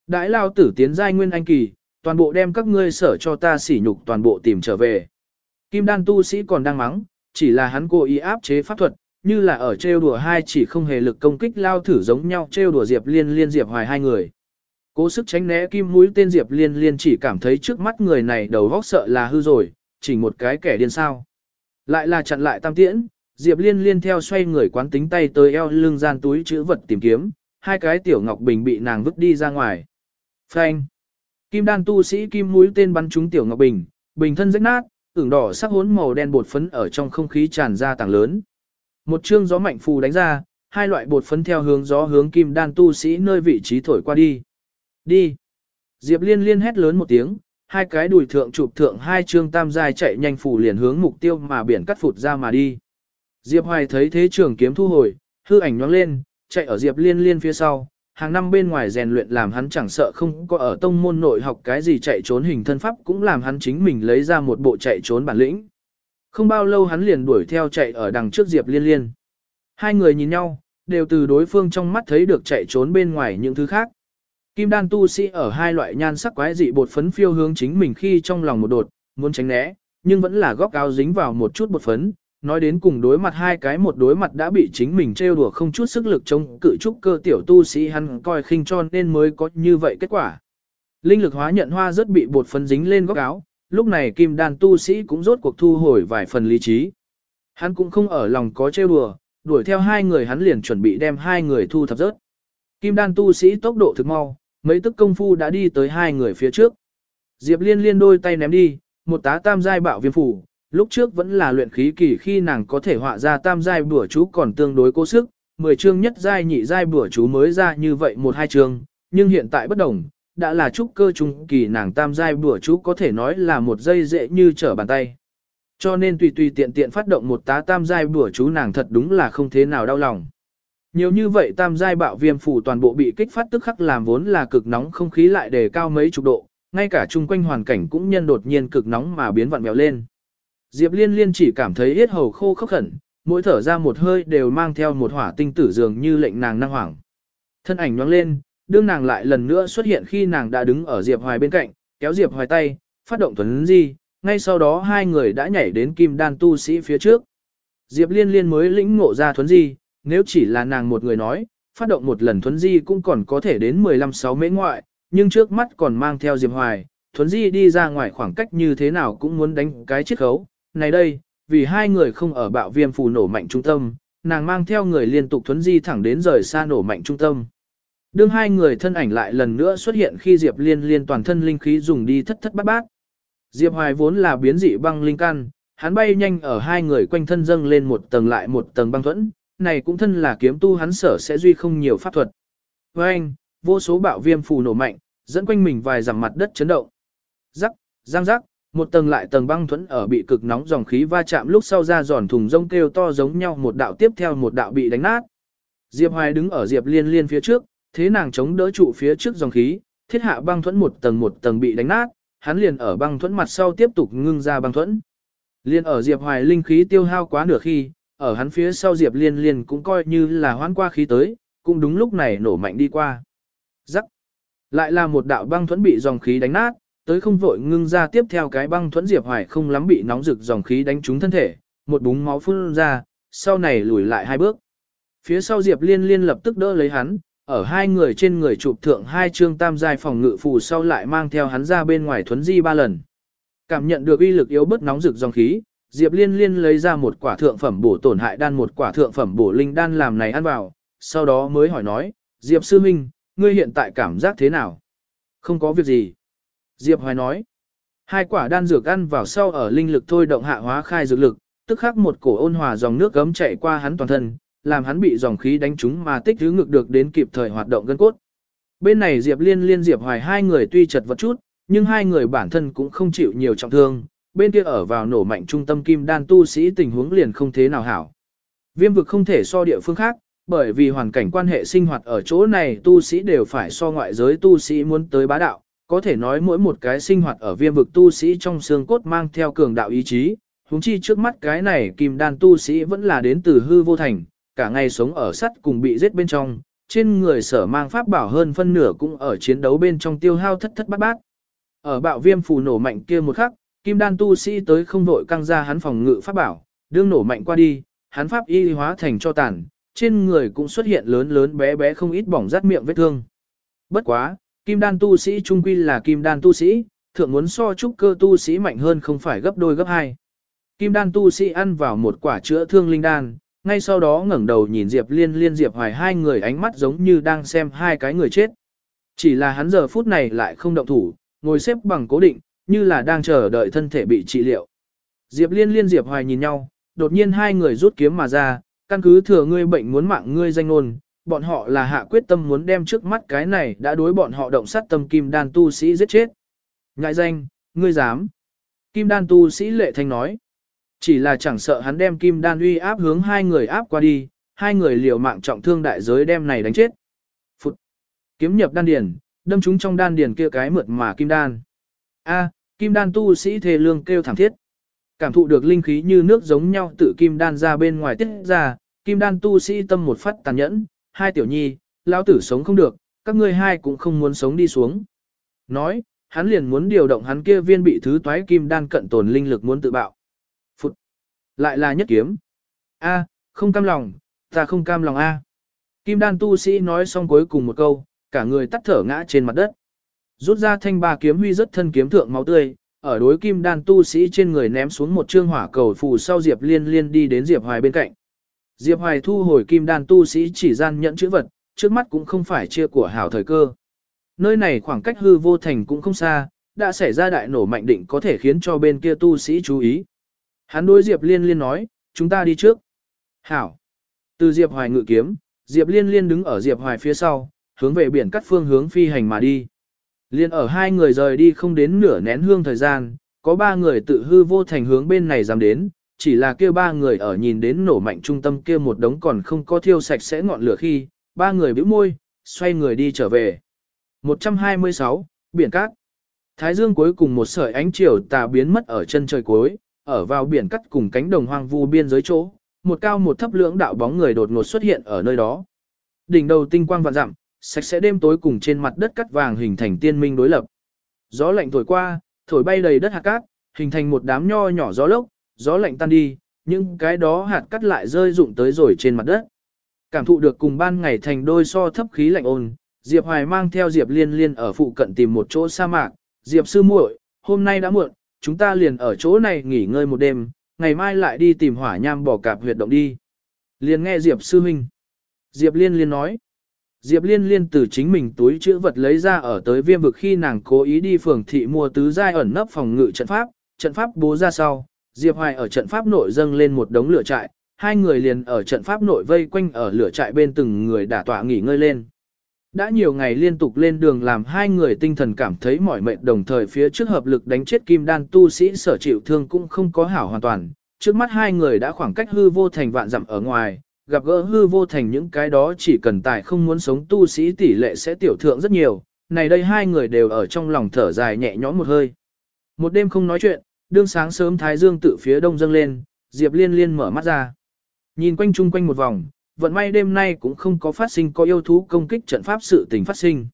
[SPEAKER 1] Đại lao tử tiến giai nguyên anh kỳ, toàn bộ đem các ngươi sở cho ta sỉ nhục toàn bộ tìm trở về. Kim đan tu sĩ còn đang mắng, chỉ là hắn cố ý áp chế pháp thuật, như là ở trêu đùa hai chỉ không hề lực công kích lao thử giống nhau trêu đùa Diệp Liên Liên Diệp Hoài hai người. Cố sức tránh né kim mũi tên Diệp Liên Liên chỉ cảm thấy trước mắt người này đầu vóc sợ là hư rồi, chỉ một cái kẻ điên sao. Lại là chặn lại tam tiễn, Diệp Liên Liên theo xoay người quán tính tay tới eo lưng gian túi chữ vật tìm kiếm, hai cái tiểu ngọc bình bị nàng vứt đi ra ngoài. Phanh. Kim đan tu sĩ kim mũi tên bắn trúng tiểu ngọc bình, bình thân rách nát, ửng đỏ sắc hốn màu đen bột phấn ở trong không khí tràn ra tảng lớn. Một chương gió mạnh phù đánh ra, hai loại bột phấn theo hướng gió hướng kim đan tu sĩ nơi vị trí thổi qua đi. Đi. Diệp liên liên hét lớn một tiếng, hai cái đùi thượng chụp thượng hai chương tam dài chạy nhanh phủ liền hướng mục tiêu mà biển cắt phụt ra mà đi. Diệp hoài thấy thế trường kiếm thu hồi, hư ảnh nhoáng lên, chạy ở Diệp liên liên phía sau, hàng năm bên ngoài rèn luyện làm hắn chẳng sợ không có ở tông môn nội học cái gì chạy trốn hình thân pháp cũng làm hắn chính mình lấy ra một bộ chạy trốn bản lĩnh. Không bao lâu hắn liền đuổi theo chạy ở đằng trước Diệp Liên Liên. Hai người nhìn nhau, đều từ đối phương trong mắt thấy được chạy trốn bên ngoài những thứ khác. Kim đan tu sĩ ở hai loại nhan sắc quái dị bột phấn phiêu hướng chính mình khi trong lòng một đột, muốn tránh né, nhưng vẫn là góc áo dính vào một chút bột phấn, nói đến cùng đối mặt hai cái một đối mặt đã bị chính mình trêu đùa không chút sức lực chống cự trúc cơ tiểu tu sĩ hắn coi khinh cho nên mới có như vậy kết quả. Linh lực hóa nhận hoa rất bị bột phấn dính lên góc áo, lúc này kim đan tu sĩ cũng rốt cuộc thu hồi vài phần lý trí. Hắn cũng không ở lòng có trêu đùa, đuổi theo hai người hắn liền chuẩn bị đem hai người thu thập rớt. Kim đan tu sĩ tốc độ thực mau, mấy tức công phu đã đi tới hai người phía trước. Diệp liên liên đôi tay ném đi, một tá tam giai bạo viêm phủ, lúc trước vẫn là luyện khí kỳ khi nàng có thể họa ra tam giai bùa chú còn tương đối cố sức, 10 chương nhất giai nhị giai bùa chú mới ra như vậy một hai chương, nhưng hiện tại bất đồng, đã là trúc cơ trung kỳ nàng tam giai bùa chú có thể nói là một giây dễ như trở bàn tay. Cho nên tùy tùy tiện tiện phát động một tá tam giai bùa chú nàng thật đúng là không thế nào đau lòng. Nhiều như vậy tam giai bạo viêm phủ toàn bộ bị kích phát tức khắc làm vốn là cực nóng không khí lại đề cao mấy chục độ, ngay cả chung quanh hoàn cảnh cũng nhân đột nhiên cực nóng mà biến vặn mèo lên. Diệp Liên Liên chỉ cảm thấy hết hầu khô khốc khẩn, mỗi thở ra một hơi đều mang theo một hỏa tinh tử dường như lệnh nàng năng hoảng. Thân ảnh nhoáng lên, đương nàng lại lần nữa xuất hiện khi nàng đã đứng ở Diệp Hoài bên cạnh, kéo Diệp Hoài tay, phát động tuấn di, ngay sau đó hai người đã nhảy đến kim đan tu sĩ phía trước. Diệp liên liên mới lĩnh ngộ ra thuấn di, nếu chỉ là nàng một người nói, phát động một lần thuấn di cũng còn có thể đến 15-6 mễ ngoại, nhưng trước mắt còn mang theo Diệp Hoài, thuấn di đi ra ngoài khoảng cách như thế nào cũng muốn đánh cái chiết khấu. Này đây, vì hai người không ở bạo viêm phù nổ mạnh trung tâm, nàng mang theo người liên tục thuấn di thẳng đến rời xa nổ mạnh trung tâm. Đương hai người thân ảnh lại lần nữa xuất hiện khi Diệp Liên liên toàn thân linh khí dùng đi thất thất bát bát. Diệp Hoài vốn là biến dị băng linh căn, hắn bay nhanh ở hai người quanh thân dâng lên một tầng lại một tầng băng thuẫn, này cũng thân là kiếm tu hắn sở sẽ duy không nhiều pháp thuật. Với anh, vô số bạo viêm phù nổ mạnh, dẫn quanh mình vài dặm mặt đất chấn động. Rắc, giang rắc, một tầng lại tầng băng thuẫn ở bị cực nóng dòng khí va chạm lúc sau ra giòn thùng rông kêu to giống nhau một đạo tiếp theo một đạo bị đánh nát. Diệp Hoài đứng ở Diệp Liên Liên phía trước, thế nàng chống đỡ trụ phía trước dòng khí, thiết hạ băng thuẫn một tầng một tầng bị đánh nát, hắn liền ở băng thuẫn mặt sau tiếp tục ngưng ra băng thuẫn. Liên ở Diệp Hoài linh khí tiêu hao quá nửa khi, ở hắn phía sau Diệp Liên Liên cũng coi như là hoán qua khí tới, cũng đúng lúc này nổ mạnh đi qua. Rắc. Lại là một đạo băng thuẫn bị dòng khí đánh nát, tới không vội ngưng ra tiếp theo cái băng thuẫn Diệp Hoài không lắm bị nóng rực dòng khí đánh trúng thân thể, một búng máu phun ra, sau này lùi lại hai bước. Phía sau Diệp Liên Liên lập tức đỡ lấy hắn, ở hai người trên người chụp thượng hai chương tam giai phòng ngự phù sau lại mang theo hắn ra bên ngoài thuấn di ba lần. Cảm nhận được uy lực yếu bớt nóng rực dòng khí, Diệp Liên Liên lấy ra một quả thượng phẩm bổ tổn hại đan một quả thượng phẩm bổ linh đan làm này ăn vào, sau đó mới hỏi nói, Diệp Sư Minh, ngươi hiện tại cảm giác thế nào? Không có việc gì. Diệp Hoài nói, hai quả đan dược ăn vào sau ở linh lực thôi động hạ hóa khai dược lực, tức khắc một cổ ôn hòa dòng nước gấm chạy qua hắn toàn thân, làm hắn bị dòng khí đánh trúng mà tích thứ ngực được đến kịp thời hoạt động gân cốt. Bên này Diệp Liên Liên Diệp Hoài hai người tuy chật vật chút, nhưng hai người bản thân cũng không chịu nhiều trọng thương, bên kia ở vào nổ mạnh trung tâm kim đan tu sĩ tình huống liền không thế nào hảo. Viêm vực không thể so địa phương khác, bởi vì hoàn cảnh quan hệ sinh hoạt ở chỗ này tu sĩ đều phải so ngoại giới tu sĩ muốn tới bá đạo, có thể nói mỗi một cái sinh hoạt ở viêm vực tu sĩ trong xương cốt mang theo cường đạo ý chí, huống chi trước mắt cái này kim đan tu sĩ vẫn là đến từ hư vô thành, cả ngày sống ở sắt cùng bị giết bên trong, trên người sở mang pháp bảo hơn phân nửa cũng ở chiến đấu bên trong tiêu hao thất thất bát bát. Ở bạo viêm phù nổ mạnh kia một khắc, kim đan tu sĩ tới không vội căng ra hắn phòng ngự pháp bảo, đương nổ mạnh qua đi, hắn pháp y hóa thành cho tàn, trên người cũng xuất hiện lớn lớn bé bé không ít bỏng rát miệng vết thương. Bất quá, kim đan tu sĩ trung quy là kim đan tu sĩ, thượng muốn so trúc cơ tu sĩ mạnh hơn không phải gấp đôi gấp hai. Kim đan tu sĩ ăn vào một quả chữa thương linh đan, ngay sau đó ngẩng đầu nhìn Diệp Liên Liên Diệp Hoài hai người ánh mắt giống như đang xem hai cái người chết. Chỉ là hắn giờ phút này lại không động thủ, ngồi xếp bằng cố định, như là đang chờ đợi thân thể bị trị liệu. Diệp Liên Liên Diệp Hoài nhìn nhau, đột nhiên hai người rút kiếm mà ra, căn cứ thừa ngươi bệnh muốn mạng ngươi danh ngôn, bọn họ là hạ quyết tâm muốn đem trước mắt cái này đã đối bọn họ động sát tâm kim đan tu sĩ giết chết. Ngại danh, ngươi dám. Kim đan tu sĩ lệ thanh nói. Chỉ là chẳng sợ hắn đem kim đan uy áp hướng hai người áp qua đi, hai người liều mạng trọng thương đại giới đem này đánh chết. Phụt. Kiếm nhập đan điền, đâm chúng trong đan điền kia cái mượt mà kim đan. A, kim đan tu sĩ thề lương kêu thảm thiết. Cảm thụ được linh khí như nước giống nhau tự kim đan ra bên ngoài tiết ra, kim đan tu sĩ tâm một phát tàn nhẫn, hai tiểu nhi, lão tử sống không được, các ngươi hai cũng không muốn sống đi xuống. Nói, hắn liền muốn điều động hắn kia viên bị thứ toái kim đan cận tồn linh lực muốn tự bạo. Phụt! Lại là nhất kiếm. A, không cam lòng, ta không cam lòng a. Kim đan tu sĩ nói xong cuối cùng một câu, cả người tắt thở ngã trên mặt đất. Rút ra thanh ba kiếm huy rất thân kiếm thượng máu tươi, ở đối kim đan tu sĩ trên người ném xuống một trương hỏa cầu phù sau Diệp Liên Liên đi đến Diệp Hoài bên cạnh. Diệp Hoài thu hồi kim đan tu sĩ chỉ gian nhận chữ vật, trước mắt cũng không phải chia của hảo thời cơ. Nơi này khoảng cách hư vô thành cũng không xa, đã xảy ra đại nổ mạnh định có thể khiến cho bên kia tu sĩ chú ý. Hắn đối Diệp Liên Liên nói, chúng ta đi trước. Hảo. Từ Diệp Hoài ngự kiếm, Diệp Liên Liên đứng ở Diệp Hoài phía sau, hướng về biển cắt phương hướng phi hành mà đi. Liên ở hai người rời đi không đến nửa nén hương thời gian, có ba người tự hư vô thành hướng bên này dám đến, chỉ là kia ba người ở nhìn đến nổ mạnh trung tâm kia một đống còn không có thiêu sạch sẽ ngọn lửa khi, ba người bĩu môi, xoay người đi trở về. 126, Biển Cát Thái dương cuối cùng một sợi ánh chiều tà biến mất ở chân trời cuối, ở vào biển cắt cùng cánh đồng hoang vu biên giới chỗ, một cao một thấp lưỡng đạo bóng người đột ngột xuất hiện ở nơi đó. Đỉnh đầu tinh quang vạn dặm, sạch sẽ đêm tối cùng trên mặt đất cắt vàng hình thành tiên minh đối lập. Gió lạnh thổi qua, thổi bay đầy đất hạt cát, hình thành một đám nho nhỏ gió lốc, gió lạnh tan đi, nhưng cái đó hạt cắt lại rơi rụng tới rồi trên mặt đất. Cảm thụ được cùng ban ngày thành đôi so thấp khí lạnh ôn, Diệp Hoài mang theo Diệp Liên Liên ở phụ cận tìm một chỗ sa mạc, Diệp sư muội, hôm nay đã muộn, chúng ta liền ở chỗ này nghỉ ngơi một đêm, ngày mai lại đi tìm hỏa nham bỏ cạp huyệt động đi. Liền nghe Diệp sư huynh. Diệp Liên Liên nói. Diệp Liên Liên từ chính mình túi chữ vật lấy ra ở tới viêm vực khi nàng cố ý đi phường thị mua tứ giai ẩn nấp phòng ngự trận pháp, trận pháp bố ra sau, Diệp Hoài ở trận pháp nội dâng lên một đống lửa trại, hai người liền ở trận pháp nội vây quanh ở lửa trại bên từng người đả tọa nghỉ ngơi lên. Đã nhiều ngày liên tục lên đường làm hai người tinh thần cảm thấy mỏi mệt đồng thời phía trước hợp lực đánh chết kim đan tu sĩ sở chịu thương cũng không có hảo hoàn toàn. Trước mắt hai người đã khoảng cách hư vô thành vạn dặm ở ngoài, gặp gỡ hư vô thành những cái đó chỉ cần tài không muốn sống tu sĩ tỷ lệ sẽ tiểu thượng rất nhiều. Này đây hai người đều ở trong lòng thở dài nhẹ nhõm một hơi. Một đêm không nói chuyện, đương sáng sớm Thái Dương tự phía đông dâng lên, Diệp Liên Liên mở mắt ra. Nhìn quanh chung quanh một vòng, vận may đêm nay cũng không có phát sinh có yêu thú công kích trận pháp sự tình phát sinh.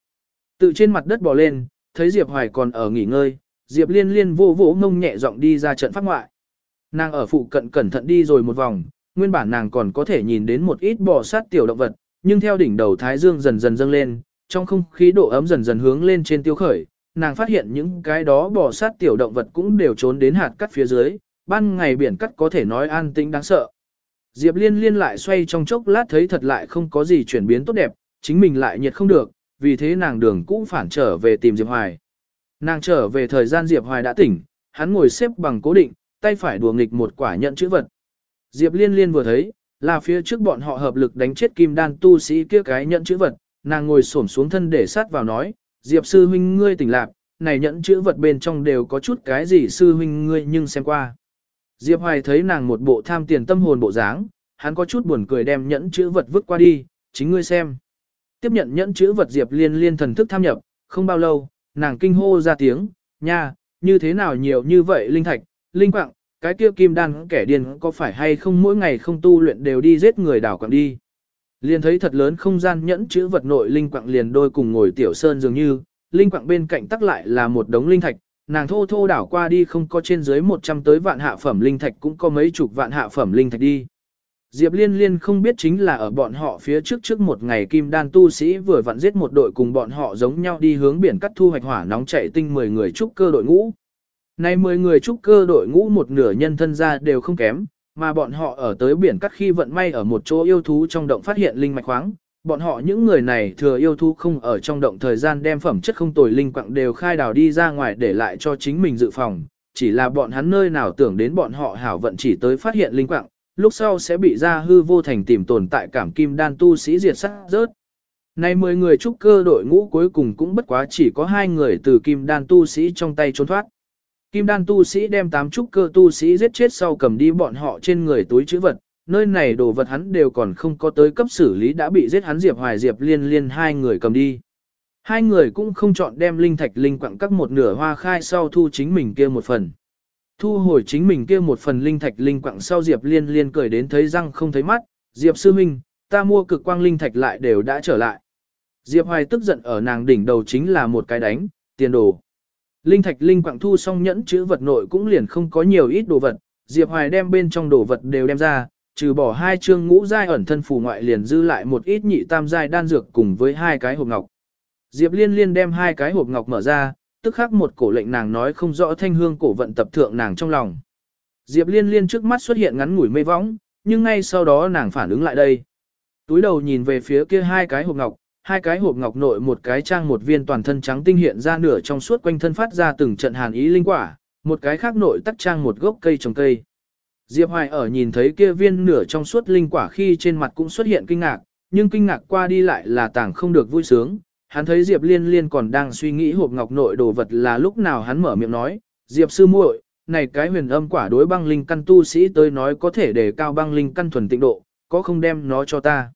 [SPEAKER 1] Tự trên mặt đất bò lên, thấy Diệp Hoài còn ở nghỉ ngơi, Diệp Liên Liên vô vỗ ngông nhẹ giọng đi ra trận pháp ngoại. Nàng ở phụ cận cẩn thận đi rồi một vòng, nguyên bản nàng còn có thể nhìn đến một ít bò sát tiểu động vật, nhưng theo đỉnh đầu Thái Dương dần dần dâng lên, trong không khí độ ấm dần dần hướng lên trên tiêu khởi, nàng phát hiện những cái đó bò sát tiểu động vật cũng đều trốn đến hạt cắt phía dưới, ban ngày biển cắt có thể nói an tĩnh đáng sợ. Diệp Liên liên lại xoay trong chốc lát thấy thật lại không có gì chuyển biến tốt đẹp, chính mình lại nhiệt không được, vì thế nàng đường cũng phản trở về tìm Diệp Hoài. Nàng trở về thời gian Diệp Hoài đã tỉnh, hắn ngồi xếp bằng cố định, tay phải đùa nghịch một quả nhận chữ vật. Diệp Liên liên vừa thấy, là phía trước bọn họ hợp lực đánh chết kim đan tu sĩ kia cái nhận chữ vật, nàng ngồi xổm xuống thân để sát vào nói, Diệp sư huynh ngươi tỉnh lạc, này nhận chữ vật bên trong đều có chút cái gì sư huynh ngươi nhưng xem qua. Diệp Hoài thấy nàng một bộ tham tiền tâm hồn bộ dáng, hắn có chút buồn cười đem nhẫn chữ vật vứt qua đi, chính ngươi xem. Tiếp nhận nhẫn chữ vật Diệp Liên liên thần thức tham nhập, không bao lâu, nàng kinh hô ra tiếng, nha, như thế nào nhiều như vậy linh thạch, linh quạng, cái kia kim đan kẻ điên có phải hay không mỗi ngày không tu luyện đều đi giết người đảo quặng đi. Liền thấy thật lớn không gian nhẫn chữ vật nội linh quạng liền đôi cùng ngồi tiểu sơn dường như, linh quạng bên cạnh tắc lại là một đống linh thạch, nàng thô thô đảo qua đi không có trên dưới 100 tới vạn hạ phẩm linh thạch cũng có mấy chục vạn hạ phẩm linh thạch đi. Diệp Liên Liên không biết chính là ở bọn họ phía trước trước một ngày kim đan tu sĩ vừa vặn giết một đội cùng bọn họ giống nhau đi hướng biển cắt thu hoạch hỏa nóng chạy tinh 10 người trúc cơ đội ngũ. Nay 10 người trúc cơ đội ngũ một nửa nhân thân ra đều không kém, mà bọn họ ở tới biển cắt khi vận may ở một chỗ yêu thú trong động phát hiện linh mạch khoáng, bọn họ những người này thừa yêu thú không ở trong động thời gian đem phẩm chất không tồi linh quặng đều khai đào đi ra ngoài để lại cho chính mình dự phòng, chỉ là bọn hắn nơi nào tưởng đến bọn họ hảo vận chỉ tới phát hiện linh quặng, lúc sau sẽ bị ra hư vô thành tìm tồn tại cảm kim đan tu sĩ diệt sát rớt. Nay 10 người trúc cơ đội ngũ cuối cùng cũng bất quá chỉ có hai người từ kim đan tu sĩ trong tay trốn thoát. Kim đan tu sĩ đem tám trúc cơ tu sĩ giết chết sau cầm đi bọn họ trên người túi chữ vật, nơi này đồ vật hắn đều còn không có tới cấp xử lý đã bị giết hắn Diệp Hoài Diệp Liên Liên hai người cầm đi. Hai người cũng không chọn đem linh thạch linh quặng các một nửa hoa khai sau thu chính mình kia một phần. Thu hồi chính mình kia một phần linh thạch linh quặng sau Diệp Liên Liên cười đến thấy răng không thấy mắt, Diệp Sư Minh, ta mua cực quang linh thạch lại đều đã trở lại. Diệp Hoài tức giận ở nàng đỉnh đầu chính là một cái đánh, tiền đồ. Linh thạch linh quặng thu xong nhẫn chữ vật nội cũng liền không có nhiều ít đồ vật, Diệp Hoài đem bên trong đồ vật đều đem ra, trừ bỏ hai chương ngũ giai ẩn thân phù ngoại liền dư lại một ít nhị tam giai đan dược cùng với hai cái hộp ngọc. Diệp Liên Liên đem hai cái hộp ngọc mở ra, tức khắc một cổ lệnh nàng nói không rõ thanh hương cổ vận tập thượng nàng trong lòng. Diệp Liên Liên trước mắt xuất hiện ngắn ngủi mây võng, nhưng ngay sau đó nàng phản ứng lại đây. Túi đầu nhìn về phía kia hai cái hộp ngọc, hai cái hộp ngọc nội một cái trang một viên toàn thân trắng tinh hiện ra nửa trong suốt quanh thân phát ra từng trận hàn ý linh quả, một cái khác nội tắc trang một gốc cây trồng cây. Diệp Hoài ở nhìn thấy kia viên nửa trong suốt linh quả khi trên mặt cũng xuất hiện kinh ngạc, nhưng kinh ngạc qua đi lại là tảng không được vui sướng. Hắn thấy Diệp Liên Liên còn đang suy nghĩ hộp ngọc nội đồ vật là lúc nào hắn mở miệng nói, Diệp sư muội, này cái huyền âm quả đối băng linh căn tu sĩ tới nói có thể để cao băng linh căn thuần tịnh độ, có không đem nó cho ta.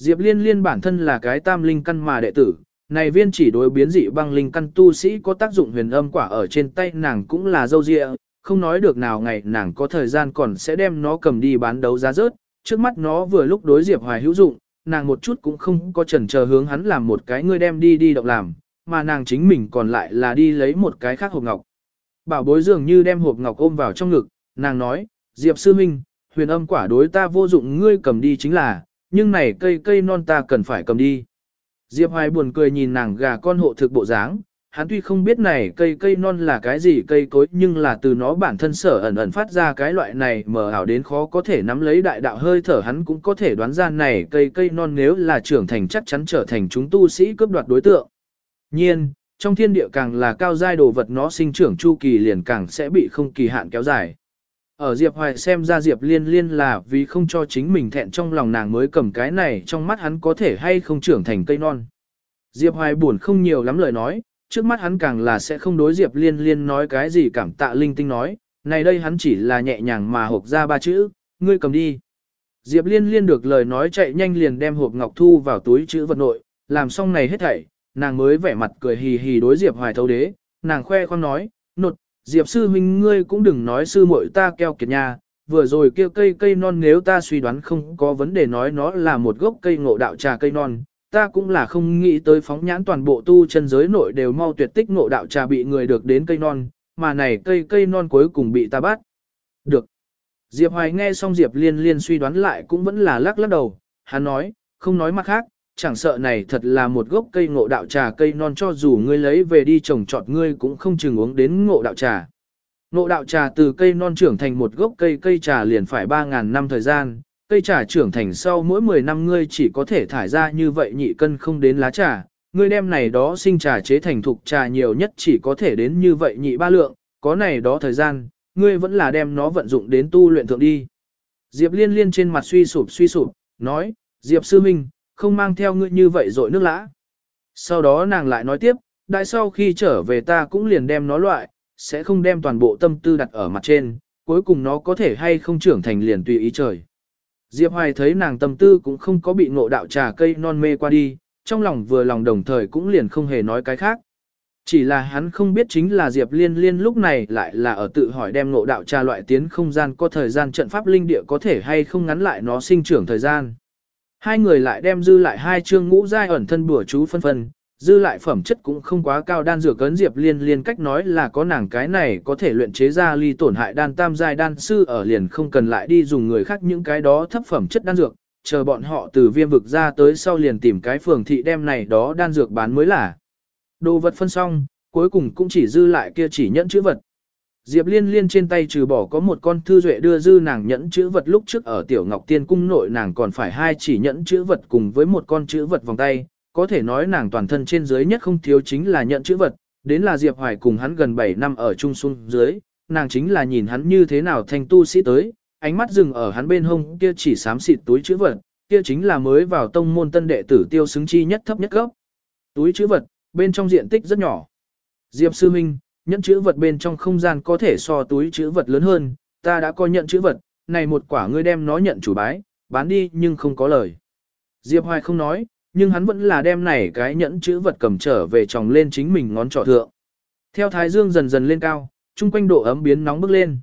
[SPEAKER 1] Diệp Liên Liên bản thân là cái tam linh căn mà đệ tử, này viên chỉ đối biến dị băng linh căn tu sĩ có tác dụng huyền âm quả ở trên tay nàng cũng là dâu dịa, không nói được nào ngày nàng có thời gian còn sẽ đem nó cầm đi bán đấu giá rớt, trước mắt nó vừa lúc đối Diệp Hoài hữu dụng, nàng một chút cũng không có chần chờ hướng hắn làm một cái ngươi đem đi đi động làm, mà nàng chính mình còn lại là đi lấy một cái khác hộp ngọc. Bảo bối dường như đem hộp ngọc ôm vào trong ngực, nàng nói, Diệp sư minh, huyền âm quả đối ta vô dụng ngươi cầm đi chính là, nhưng này cây cây non ta cần phải cầm đi. Diệp Hoài buồn cười nhìn nàng gà con hộ thực bộ dáng, hắn tuy không biết này cây cây non là cái gì cây cối nhưng là từ nó bản thân sở ẩn ẩn phát ra cái loại này mờ ảo đến khó có thể nắm lấy đại đạo hơi thở hắn cũng có thể đoán ra này cây cây non nếu là trưởng thành chắc chắn trở thành chúng tu sĩ cướp đoạt đối tượng. Nhiên, trong thiên địa càng là cao giai đồ vật nó sinh trưởng chu kỳ liền càng sẽ bị không kỳ hạn kéo dài. Ở Diệp Hoài xem ra Diệp Liên Liên là vì không cho chính mình thẹn trong lòng nàng mới cầm cái này trong mắt hắn có thể hay không trưởng thành cây non. Diệp Hoài buồn không nhiều lắm lời nói, trước mắt hắn càng là sẽ không đối Diệp Liên Liên nói cái gì cảm tạ linh tinh nói, này đây hắn chỉ là nhẹ nhàng mà hộp ra ba chữ, ngươi cầm đi. Diệp Liên Liên được lời nói chạy nhanh liền đem hộp ngọc thu vào túi chữ vật nội, làm xong này hết thảy, nàng mới vẻ mặt cười hì hì đối Diệp Hoài thấu đế, nàng khoe khoang nói, nột, Diệp sư huynh ngươi cũng đừng nói sư muội ta keo kiệt nha, vừa rồi kia cây cây non nếu ta suy đoán không có vấn đề nói nó là một gốc cây ngộ đạo trà cây non, ta cũng là không nghĩ tới phóng nhãn toàn bộ tu chân giới nội đều mau tuyệt tích ngộ đạo trà bị người được đến cây non, mà này cây cây non cuối cùng bị ta bắt. Được. Diệp Hoài nghe xong Diệp Liên Liên suy đoán lại cũng vẫn là lắc lắc đầu, hắn nói, không nói mặt khác, chẳng sợ này thật là một gốc cây ngộ đạo trà cây non cho dù ngươi lấy về đi trồng trọt ngươi cũng không chừng uống đến ngộ đạo trà. Ngộ đạo trà từ cây non trưởng thành một gốc cây cây trà liền phải 3.000 năm thời gian, cây trà trưởng thành sau mỗi 10 năm ngươi chỉ có thể thải ra như vậy nhị cân không đến lá trà, ngươi đem này đó sinh trà chế thành thục trà nhiều nhất chỉ có thể đến như vậy nhị ba lượng, có này đó thời gian, ngươi vẫn là đem nó vận dụng đến tu luyện thượng đi. Diệp liên liên trên mặt suy sụp suy sụp, nói, Diệp sư minh, không mang theo ngươi như vậy rồi nước lã. Sau đó nàng lại nói tiếp, đại sau khi trở về ta cũng liền đem nó loại, sẽ không đem toàn bộ tâm tư đặt ở mặt trên, cuối cùng nó có thể hay không trưởng thành liền tùy ý trời. Diệp Hoài thấy nàng tâm tư cũng không có bị ngộ đạo trà cây non mê qua đi, trong lòng vừa lòng đồng thời cũng liền không hề nói cái khác. Chỉ là hắn không biết chính là Diệp Liên Liên lúc này lại là ở tự hỏi đem ngộ đạo trà loại tiến không gian có thời gian trận pháp linh địa có thể hay không ngắn lại nó sinh trưởng thời gian. Hai người lại đem dư lại hai chương ngũ giai ẩn thân bùa chú phân phân, dư lại phẩm chất cũng không quá cao đan dược cấn diệp liên liên cách nói là có nàng cái này có thể luyện chế ra ly tổn hại đan tam giai đan sư ở liền không cần lại đi dùng người khác những cái đó thấp phẩm chất đan dược, chờ bọn họ từ viêm vực ra tới sau liền tìm cái phường thị đem này đó đan dược bán mới là. Đồ vật phân xong, cuối cùng cũng chỉ dư lại kia chỉ nhẫn chữ vật. Diệp Liên Liên trên tay trừ bỏ có một con thư duệ đưa dư nàng nhẫn chữ vật lúc trước ở Tiểu Ngọc Tiên cung nội nàng còn phải hai chỉ nhẫn chữ vật cùng với một con chữ vật vòng tay, có thể nói nàng toàn thân trên dưới nhất không thiếu chính là nhẫn chữ vật, đến là Diệp Hoài cùng hắn gần 7 năm ở chung xuống dưới, nàng chính là nhìn hắn như thế nào thành tu sĩ tới, ánh mắt dừng ở hắn bên hông kia chỉ xám xịt túi chữ vật, kia chính là mới vào tông môn tân đệ tử tiêu xứng chi nhất thấp nhất gốc. Túi chữ vật, bên trong diện tích rất nhỏ. Diệp Sư Minh, nhẫn chữ vật bên trong không gian có thể so túi chữ vật lớn hơn, ta đã coi nhận chữ vật, này một quả ngươi đem nó nhận chủ bái, bán đi nhưng không có lời. Diệp Hoài không nói, nhưng hắn vẫn là đem này cái nhẫn chữ vật cầm trở về tròng lên chính mình ngón trỏ thượng. Theo thái dương dần dần lên cao, chung quanh độ ấm biến nóng bức lên.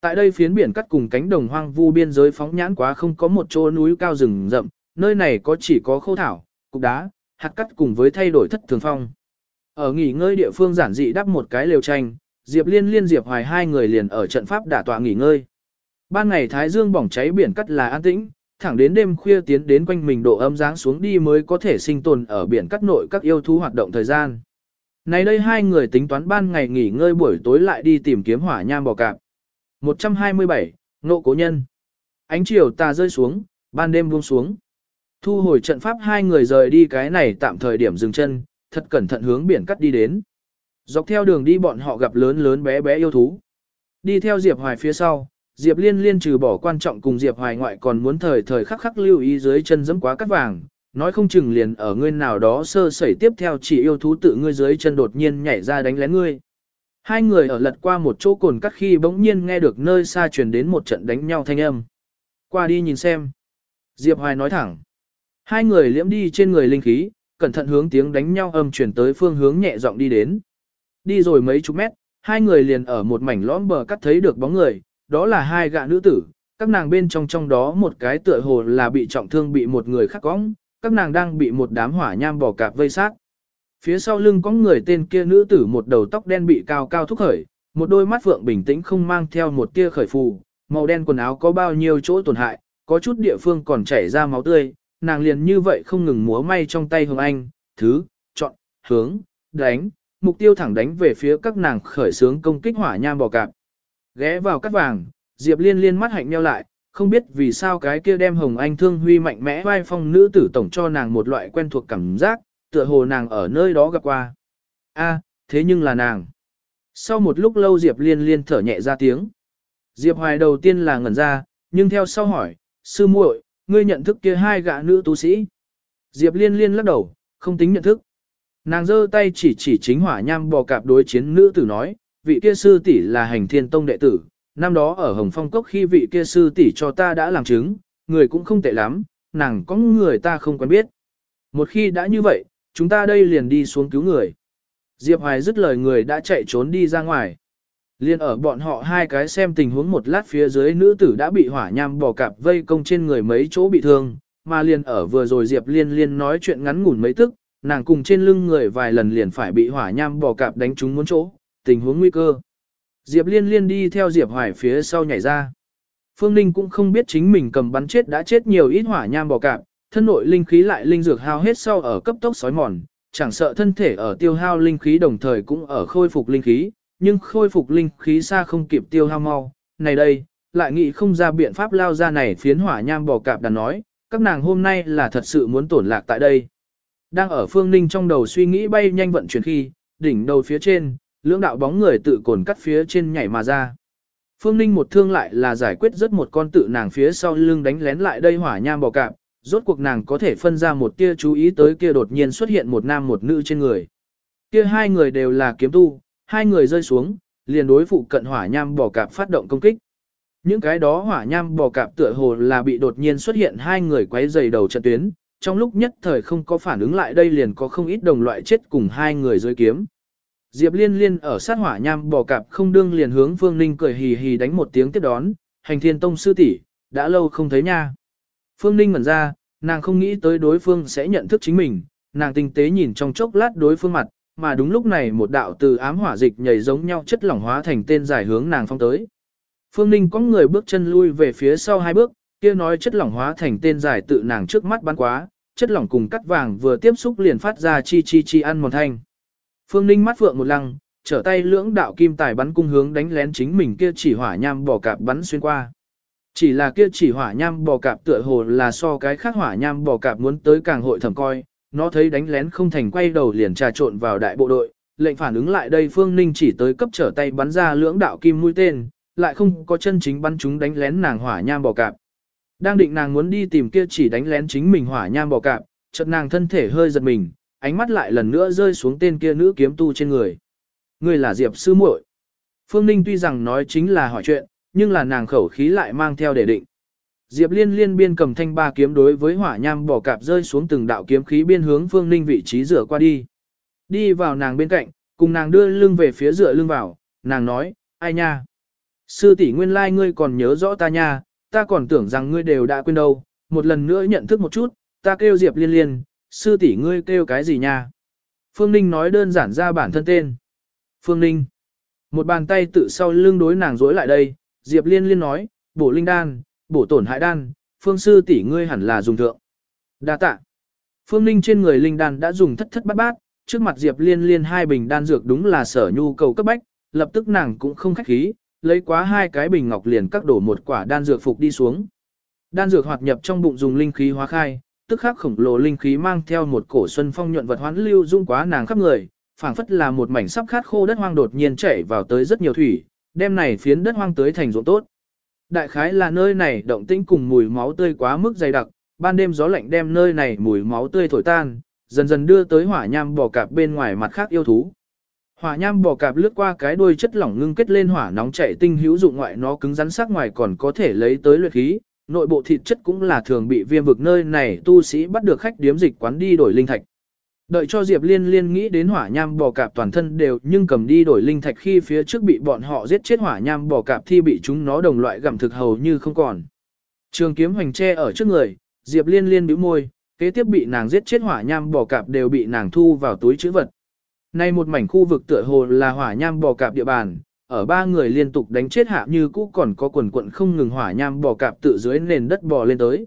[SPEAKER 1] Tại đây phiến biển cắt cùng cánh đồng hoang vu biên giới phóng nhãn quá không có một chỗ núi cao rừng rậm, nơi này có chỉ có khô thảo, cục đá, hạt cắt cùng với thay đổi thất thường phong. Ở nghỉ ngơi địa phương giản dị đắp một cái lều tranh, Diệp Liên liên Diệp Hoài hai người liền ở trận pháp đả tọa nghỉ ngơi. Ban ngày thái dương bỏng cháy biển cắt là an tĩnh, thẳng đến đêm khuya tiến đến quanh mình độ ấm dáng xuống đi mới có thể sinh tồn ở biển cắt nội các yêu thú hoạt động thời gian. Này đây hai người tính toán ban ngày nghỉ ngơi buổi tối lại đi tìm kiếm hỏa nham bò cạp. 127, Nộ Cố Nhân Ánh chiều tà rơi xuống, ban đêm buông xuống. Thu hồi trận pháp hai người rời đi cái này tạm thời điểm dừng chân, thật cẩn thận hướng biển cắt đi đến. Dọc theo đường đi bọn họ gặp lớn lớn bé bé yêu thú. Đi theo Diệp Hoài phía sau, Diệp Liên liên trừ bỏ quan trọng cùng Diệp Hoài ngoại còn muốn thời thời khắc khắc lưu ý dưới chân dẫm quá cắt vàng, nói không chừng liền ở ngươi nào đó sơ sẩy tiếp theo chỉ yêu thú tự ngươi dưới chân đột nhiên nhảy ra đánh lén ngươi. Hai người ở lật qua một chỗ cồn cắt khi bỗng nhiên nghe được nơi xa truyền đến một trận đánh nhau thanh âm. Qua đi nhìn xem. Diệp Hoài nói thẳng. Hai người liễm đi trên người linh khí, cẩn thận hướng tiếng đánh nhau âm chuyển tới phương hướng nhẹ giọng đi đến. Đi rồi mấy chục mét, hai người liền ở một mảnh lõm bờ cắt thấy được bóng người, đó là hai gạ nữ tử, các nàng bên trong trong đó một cái tựa hồ là bị trọng thương bị một người khác cõng, các nàng đang bị một đám hỏa nham bò cạp vây sát. Phía sau lưng có người tên kia nữ tử một đầu tóc đen bị cao cao thúc khởi, một đôi mắt phượng bình tĩnh không mang theo một tia khởi phù, màu đen quần áo có bao nhiêu chỗ tổn hại, có chút địa phương còn chảy ra máu tươi, nàng liền như vậy không ngừng múa may trong tay Hồng Anh, thứ, chọn, hướng, đánh, mục tiêu thẳng đánh về phía các nàng khởi sướng công kích hỏa nham bò cạp. Ghé vào cắt vàng, Diệp Liên liên mắt hạnh nheo lại, không biết vì sao cái kia đem Hồng Anh thương huy mạnh mẽ vai phong nữ tử tổng cho nàng một loại quen thuộc cảm giác, tựa hồ nàng ở nơi đó gặp qua. A, thế nhưng là nàng. Sau một lúc lâu Diệp Liên liên thở nhẹ ra tiếng. Diệp Hoài đầu tiên là ngẩn ra, nhưng theo sau hỏi, sư muội, ngươi nhận thức kia hai gã nữ tu sĩ. Diệp Liên liên lắc đầu, không tính nhận thức. Nàng giơ tay chỉ chỉ chính hỏa nham bò cạp đối chiến nữ tử nói, vị kia sư tỷ là hành thiên tông đệ tử, năm đó ở Hồng Phong Cốc khi vị kia sư tỷ cho ta đã làm chứng, người cũng không tệ lắm, nàng có người ta không quen biết. Một khi đã như vậy, chúng ta đây liền đi xuống cứu người. Diệp Hoài dứt lời người đã chạy trốn đi ra ngoài. Liên ở bọn họ hai cái xem tình huống một lát phía dưới nữ tử đã bị hỏa nham bò cạp vây công trên người mấy chỗ bị thương, mà liền ở vừa rồi Diệp Liên Liên nói chuyện ngắn ngủn mấy tức, nàng cùng trên lưng người vài lần liền phải bị hỏa nham bò cạp đánh trúng muốn chỗ, tình huống nguy cơ. Diệp Liên Liên đi theo Diệp Hoài phía sau nhảy ra. Phương Ninh cũng không biết chính mình cầm bắn chết đã chết nhiều ít hỏa nham bò cạp, thân nội linh khí lại linh dược hao hết sau ở cấp tốc sói mòn, chẳng sợ thân thể ở tiêu hao linh khí đồng thời cũng ở khôi phục linh khí, nhưng khôi phục linh khí xa không kịp tiêu hao mau. Này đây, lại nghĩ không ra biện pháp lao ra này phiến hỏa nham bò cạp đàn nói, các nàng hôm nay là thật sự muốn tổn lạc tại đây. Đang ở phương ninh trong đầu suy nghĩ bay nhanh vận chuyển khi, đỉnh đầu phía trên, lưỡng đạo bóng người tự cồn cắt phía trên nhảy mà ra. Phương ninh một thương lại là giải quyết rất một con tự nàng phía sau lưng đánh lén lại đây hỏa nham bò cạp, rốt cuộc nàng có thể phân ra một tia chú ý tới kia đột nhiên xuất hiện một nam một nữ trên người. Kia hai người đều là kiếm tu, hai người rơi xuống, liền đối phụ cận hỏa nham bò cạp phát động công kích. Những cái đó hỏa nham bò cạp tựa hồ là bị đột nhiên xuất hiện hai người quấy dày đầu trận tuyến, trong lúc nhất thời không có phản ứng lại đây liền có không ít đồng loại chết cùng hai người rơi kiếm. Diệp liên liên ở sát hỏa nham bò cạp không đương liền hướng Phương Ninh cười hì hì đánh một tiếng tiếp đón, hành thiên tông sư tỷ đã lâu không thấy nha. Phương Ninh ngẩn ra, nàng không nghĩ tới đối phương sẽ nhận thức chính mình, nàng tinh tế nhìn trong chốc lát đối phương mặt, mà đúng lúc này một đạo từ ám hỏa dịch nhảy giống nhau chất lỏng hóa thành tên giải hướng nàng phong tới. Phương Ninh có người bước chân lui về phía sau hai bước, kia nói chất lỏng hóa thành tên giải tự nàng trước mắt bắn quá, chất lỏng cùng cắt vàng vừa tiếp xúc liền phát ra chi chi chi ăn mòn thanh. Phương Ninh mắt phượng một lăng, trở tay lưỡng đạo kim tài bắn cung hướng đánh lén chính mình kia chỉ hỏa nham bò cạp bắn xuyên qua. Chỉ là kia chỉ hỏa nham bò cạp tựa hồ là so cái khác hỏa nham bò cạp muốn tới càng hội thẩm coi, nó thấy đánh lén không thành quay đầu liền trà trộn vào đại bộ đội, lệnh phản ứng lại đây Phương Ninh chỉ tới cấp trở tay bắn ra lưỡng đạo kim mũi tên, lại không có chân chính bắn chúng đánh lén nàng hỏa nham bò cạp. Đang định nàng muốn đi tìm kia chỉ đánh lén chính mình hỏa nham bò cạp, chợt nàng thân thể hơi giật mình, ánh mắt lại lần nữa rơi xuống tên kia nữ kiếm tu trên người. Người là Diệp sư muội. Phương Ninh tuy rằng nói chính là hỏi chuyện, nhưng là nàng khẩu khí lại mang theo để định. Diệp Liên liên biên cầm thanh ba kiếm đối với hỏa nham bỏ cạp rơi xuống từng đạo kiếm khí biên hướng Phương Ninh vị trí rửa qua đi. Đi vào nàng bên cạnh, cùng nàng đưa lưng về phía rửa lưng vào, nàng nói, ai nha? Sư tỷ nguyên lai like ngươi còn nhớ rõ ta nha, ta còn tưởng rằng ngươi đều đã quên đâu, một lần nữa nhận thức một chút, ta kêu Diệp Liên liên, sư tỷ ngươi kêu cái gì nha? Phương Ninh nói đơn giản ra bản thân tên. Phương Ninh. Một bàn tay tự sau lưng đối nàng dối lại đây, Diệp Liên liên nói, bổ linh đan, bổ tổn hại đan, phương sư tỷ ngươi hẳn là dùng thượng. Đa tạ. Phương Ninh trên người linh đan đã dùng thất thất bát bát, trước mặt Diệp Liên liên hai bình đan dược đúng là sở nhu cầu cấp bách, lập tức nàng cũng không khách khí, lấy quá hai cái bình ngọc liền các đổ một quả đan dược phục đi xuống. Đan dược hoạt nhập trong bụng dùng linh khí hóa khai, tức khắc khổng lồ linh khí mang theo một cổ xuân phong nhuận vật hoán lưu dung quá nàng khắp người, phảng phất là một mảnh sắp khát khô đất hoang đột nhiên chảy vào tới rất nhiều thủy, đem này phiến đất hoang tới thành ruộng tốt. Đại khái là nơi này động tĩnh cùng mùi máu tươi quá mức dày đặc, ban đêm gió lạnh đem nơi này mùi máu tươi thổi tan, dần dần đưa tới hỏa nham bò cạp bên ngoài mặt khác yêu thú. Hỏa nham bò cạp lướt qua cái đuôi chất lỏng ngưng kết lên hỏa nóng chảy tinh hữu dụng ngoại nó cứng rắn sắc ngoài còn có thể lấy tới luyện khí, nội bộ thịt chất cũng là thường bị viêm vực nơi này tu sĩ bắt được khách điếm dịch quán đi đổi linh thạch. Đợi cho Diệp Liên Liên nghĩ đến hỏa nham bò cạp toàn thân đều nhưng cầm đi đổi linh thạch khi phía trước bị bọn họ giết chết hỏa nham bò cạp thi bị chúng nó đồng loại gặm thực hầu như không còn. Trường kiếm hoành tre ở trước người, Diệp Liên Liên bĩu môi, kế tiếp bị nàng giết chết hỏa nham bò cạp đều bị nàng thu vào túi chữ vật. Nay một mảnh khu vực tựa hồ là hỏa nham bò cạp địa bàn, ở ba người liên tục đánh chết hạ như cũ còn có quần quận không ngừng hỏa nham bò cạp tự dưới nền đất bò lên tới.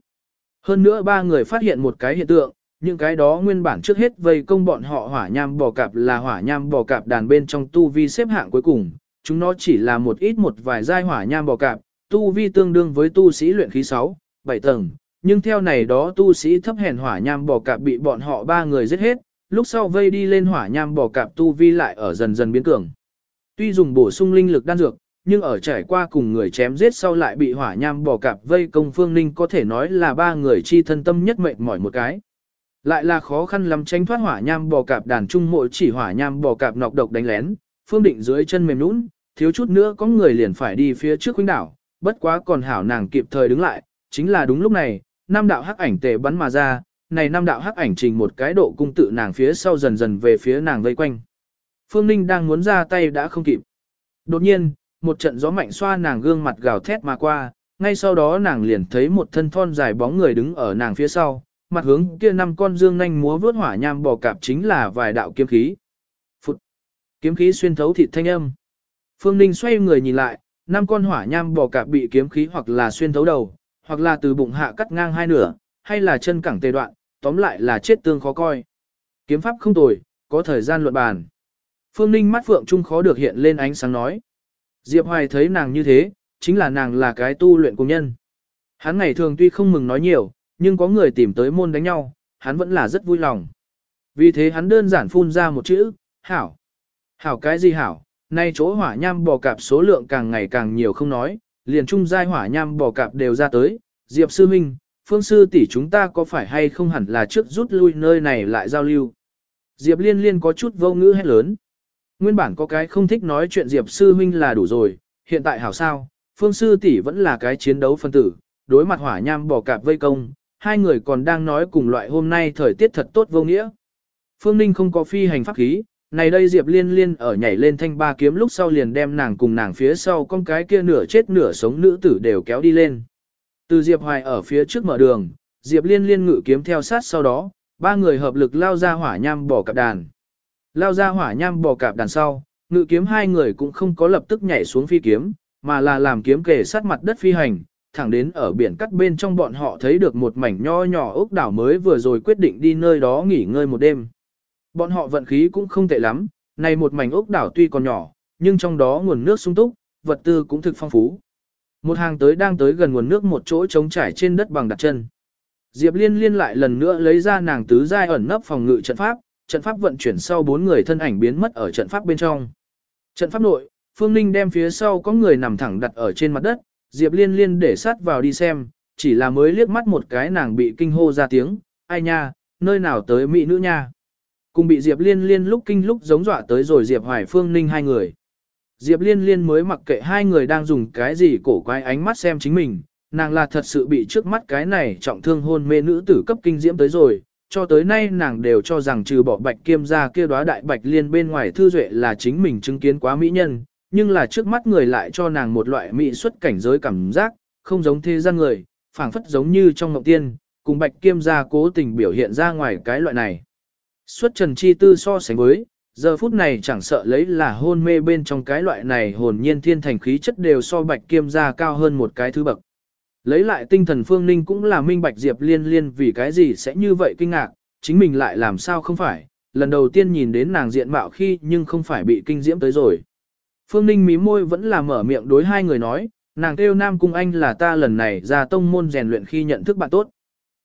[SPEAKER 1] Hơn nữa ba người phát hiện một cái hiện tượng, những cái đó nguyên bản trước hết vây công bọn họ hỏa nham bò cạp là hỏa nham bò cạp đàn bên trong tu vi xếp hạng cuối cùng, chúng nó chỉ là một ít một vài giai hỏa nham bò cạp, tu vi tương đương với tu sĩ luyện khí 6, 7 tầng, nhưng theo này đó tu sĩ thấp hèn hỏa nham bò cạp bị bọn họ ba người giết hết, lúc sau vây đi lên hỏa nham bò cạp tu vi lại ở dần dần biến cường. Tuy dùng bổ sung linh lực đan dược, nhưng ở trải qua cùng người chém giết sau lại bị hỏa nham bò cạp vây công phương ninh có thể nói là ba người chi thân tâm nhất mệnh mỏi một cái. Lại là khó khăn lắm tránh thoát hỏa nham bò cạp đàn trung mỗi chỉ hỏa nham bò cạp nọc độc đánh lén, phương định dưới chân mềm nũng, thiếu chút nữa có người liền phải đi phía trước huynh đảo, bất quá còn hảo nàng kịp thời đứng lại, chính là đúng lúc này, năm đạo hắc ảnh tề bắn mà ra, này năm đạo hắc ảnh trình một cái độ cung tự nàng phía sau dần dần về phía nàng vây quanh. Phương Ninh đang muốn ra tay đã không kịp. Đột nhiên, một trận gió mạnh xoa nàng gương mặt gào thét mà qua, ngay sau đó nàng liền thấy một thân thon dài bóng người đứng ở nàng phía sau, mặt hướng kia năm con dương nhanh múa vớt hỏa nham bò cạp chính là vài đạo kiếm khí. Phụt! Kiếm khí xuyên thấu thịt thanh âm. Phương Ninh xoay người nhìn lại, năm con hỏa nham bò cạp bị kiếm khí hoặc là xuyên thấu đầu, hoặc là từ bụng hạ cắt ngang hai nửa, hay là chân cẳng tề đoạn, tóm lại là chết tương khó coi. Kiếm pháp không tồi, có thời gian luận bàn. Phương Ninh mắt phượng trung khó được hiện lên ánh sáng nói. Diệp Hoài thấy nàng như thế, chính là nàng là cái tu luyện công nhân. Hắn ngày thường tuy không mừng nói nhiều, nhưng có người tìm tới môn đánh nhau, hắn vẫn là rất vui lòng. Vì thế hắn đơn giản phun ra một chữ, hảo. Hảo cái gì hảo, nay chỗ hỏa nham bò cạp số lượng càng ngày càng nhiều không nói, liền trung giai hỏa nham bò cạp đều ra tới, Diệp Sư Minh, Phương Sư tỷ chúng ta có phải hay không hẳn là trước rút lui nơi này lại giao lưu. Diệp Liên Liên có chút vô ngữ hết lớn. Nguyên bản có cái không thích nói chuyện Diệp Sư Minh là đủ rồi, hiện tại hảo sao, Phương Sư tỷ vẫn là cái chiến đấu phân tử, đối mặt hỏa nham bò cạp vây công, hai người còn đang nói cùng loại hôm nay thời tiết thật tốt vô nghĩa. Phương Ninh không có phi hành pháp khí, này đây Diệp Liên Liên ở nhảy lên thanh ba kiếm lúc sau liền đem nàng cùng nàng phía sau con cái kia nửa chết nửa sống nữ tử đều kéo đi lên. Từ Diệp Hoài ở phía trước mở đường, Diệp Liên Liên ngự kiếm theo sát sau đó, ba người hợp lực lao ra hỏa nham bỏ cạp đàn. Lao ra hỏa nham bỏ cạp đàn sau, ngự kiếm hai người cũng không có lập tức nhảy xuống phi kiếm, mà là làm kiếm kề sát mặt đất phi hành, thẳng đến ở biển cắt bên trong bọn họ thấy được một mảnh nho nhỏ ốc đảo mới vừa rồi quyết định đi nơi đó nghỉ ngơi một đêm. Bọn họ vận khí cũng không tệ lắm, này một mảnh ốc đảo tuy còn nhỏ, nhưng trong đó nguồn nước sung túc, vật tư cũng thực phong phú. Một hàng tới đang tới gần nguồn nước một chỗ trống trải trên đất bằng đặt chân. Diệp Liên liên lại lần nữa lấy ra nàng tứ giai ẩn nấp phòng ngự trận pháp, trận pháp vận chuyển sau bốn người thân ảnh biến mất ở trận pháp bên trong. Trận pháp nội, Phương Ninh đem phía sau có người nằm thẳng đặt ở trên mặt đất, Diệp Liên liên để sát vào đi xem, chỉ là mới liếc mắt một cái nàng bị kinh hô ra tiếng, ai nha, nơi nào tới mỹ nữ nha. Cùng bị Diệp Liên liên lúc kinh lúc giống dọa tới rồi Diệp Hoài Phương Ninh hai người. Diệp Liên Liên mới mặc kệ hai người đang dùng cái gì cổ quái ánh mắt xem chính mình, nàng là thật sự bị trước mắt cái này trọng thương hôn mê nữ tử cấp kinh diễm tới rồi, cho tới nay nàng đều cho rằng trừ bỏ bạch kiêm ra kia đóa đại bạch liên bên ngoài thư duệ là chính mình chứng kiến quá mỹ nhân, nhưng là trước mắt người lại cho nàng một loại mỹ xuất cảnh giới cảm giác, không giống thế gian người, phảng phất giống như trong ngọc tiên, cùng bạch kiêm gia cố tình biểu hiện ra ngoài cái loại này. Xuất trần chi tư so sánh với, giờ phút này chẳng sợ lấy là hôn mê bên trong cái loại này hồn nhiên thiên thành khí chất đều so bạch kiêm gia cao hơn một cái thứ bậc. Lấy lại tinh thần phương ninh cũng là minh bạch diệp liên liên vì cái gì sẽ như vậy kinh ngạc, chính mình lại làm sao không phải, lần đầu tiên nhìn đến nàng diện mạo khi nhưng không phải bị kinh diễm tới rồi. Phương ninh mí môi vẫn là mở miệng đối hai người nói, nàng kêu nam cung anh là ta lần này ra tông môn rèn luyện khi nhận thức bạn tốt.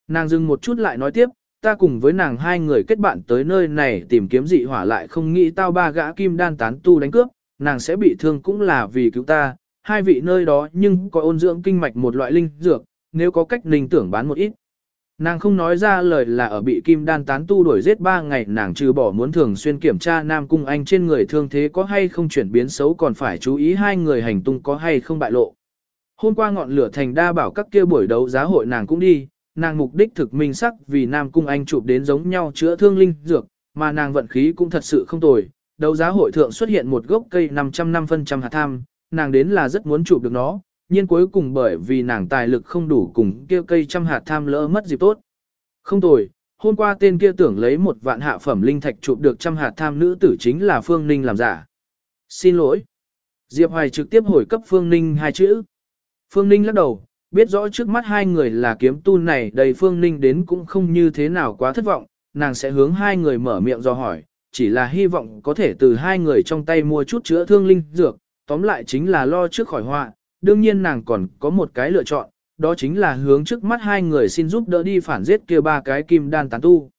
[SPEAKER 1] Nàng dừng một chút lại nói tiếp, ta cùng với nàng hai người kết bạn tới nơi này tìm kiếm dị hỏa lại không nghĩ tao ba gã kim đan tán tu đánh cướp, nàng sẽ bị thương cũng là vì cứu ta, hai vị nơi đó nhưng có ôn dưỡng kinh mạch một loại linh dược, nếu có cách linh tưởng bán một ít. Nàng không nói ra lời là ở bị kim đan tán tu đuổi giết ba ngày nàng trừ bỏ muốn thường xuyên kiểm tra Nam Cung Anh trên người thương thế có hay không chuyển biến xấu còn phải chú ý hai người hành tung có hay không bại lộ. Hôm qua ngọn lửa thành đa bảo các kia buổi đấu giá hội nàng cũng đi, nàng mục đích thực minh sắc vì Nam Cung Anh chụp đến giống nhau chữa thương linh dược, mà nàng vận khí cũng thật sự không tồi. Đấu giá hội thượng xuất hiện một gốc cây 500 năm phân trăm hạt tham, nàng đến là rất muốn chụp được nó, nhưng cuối cùng bởi vì nàng tài lực không đủ cùng kia cây trăm hạt tham lỡ mất dịp tốt. Không tồi, hôm qua tên kia tưởng lấy một vạn hạ phẩm linh thạch chụp được trăm hạt tham nữ tử chính là Phương Ninh làm giả. Xin lỗi. Diệp Hoài trực tiếp hồi cấp Phương Ninh hai chữ. Phương Ninh lắc đầu, biết rõ trước mắt hai người là kiếm tu này đầy Phương Ninh đến cũng không như thế nào quá thất vọng, nàng sẽ hướng hai người mở miệng do hỏi, chỉ là hy vọng có thể từ hai người trong tay mua chút chữa thương linh dược, tóm lại chính là lo trước khỏi họa, đương nhiên nàng còn có một cái lựa chọn, đó chính là hướng trước mắt hai người xin giúp đỡ đi phản giết kia ba cái kim đan tán tu.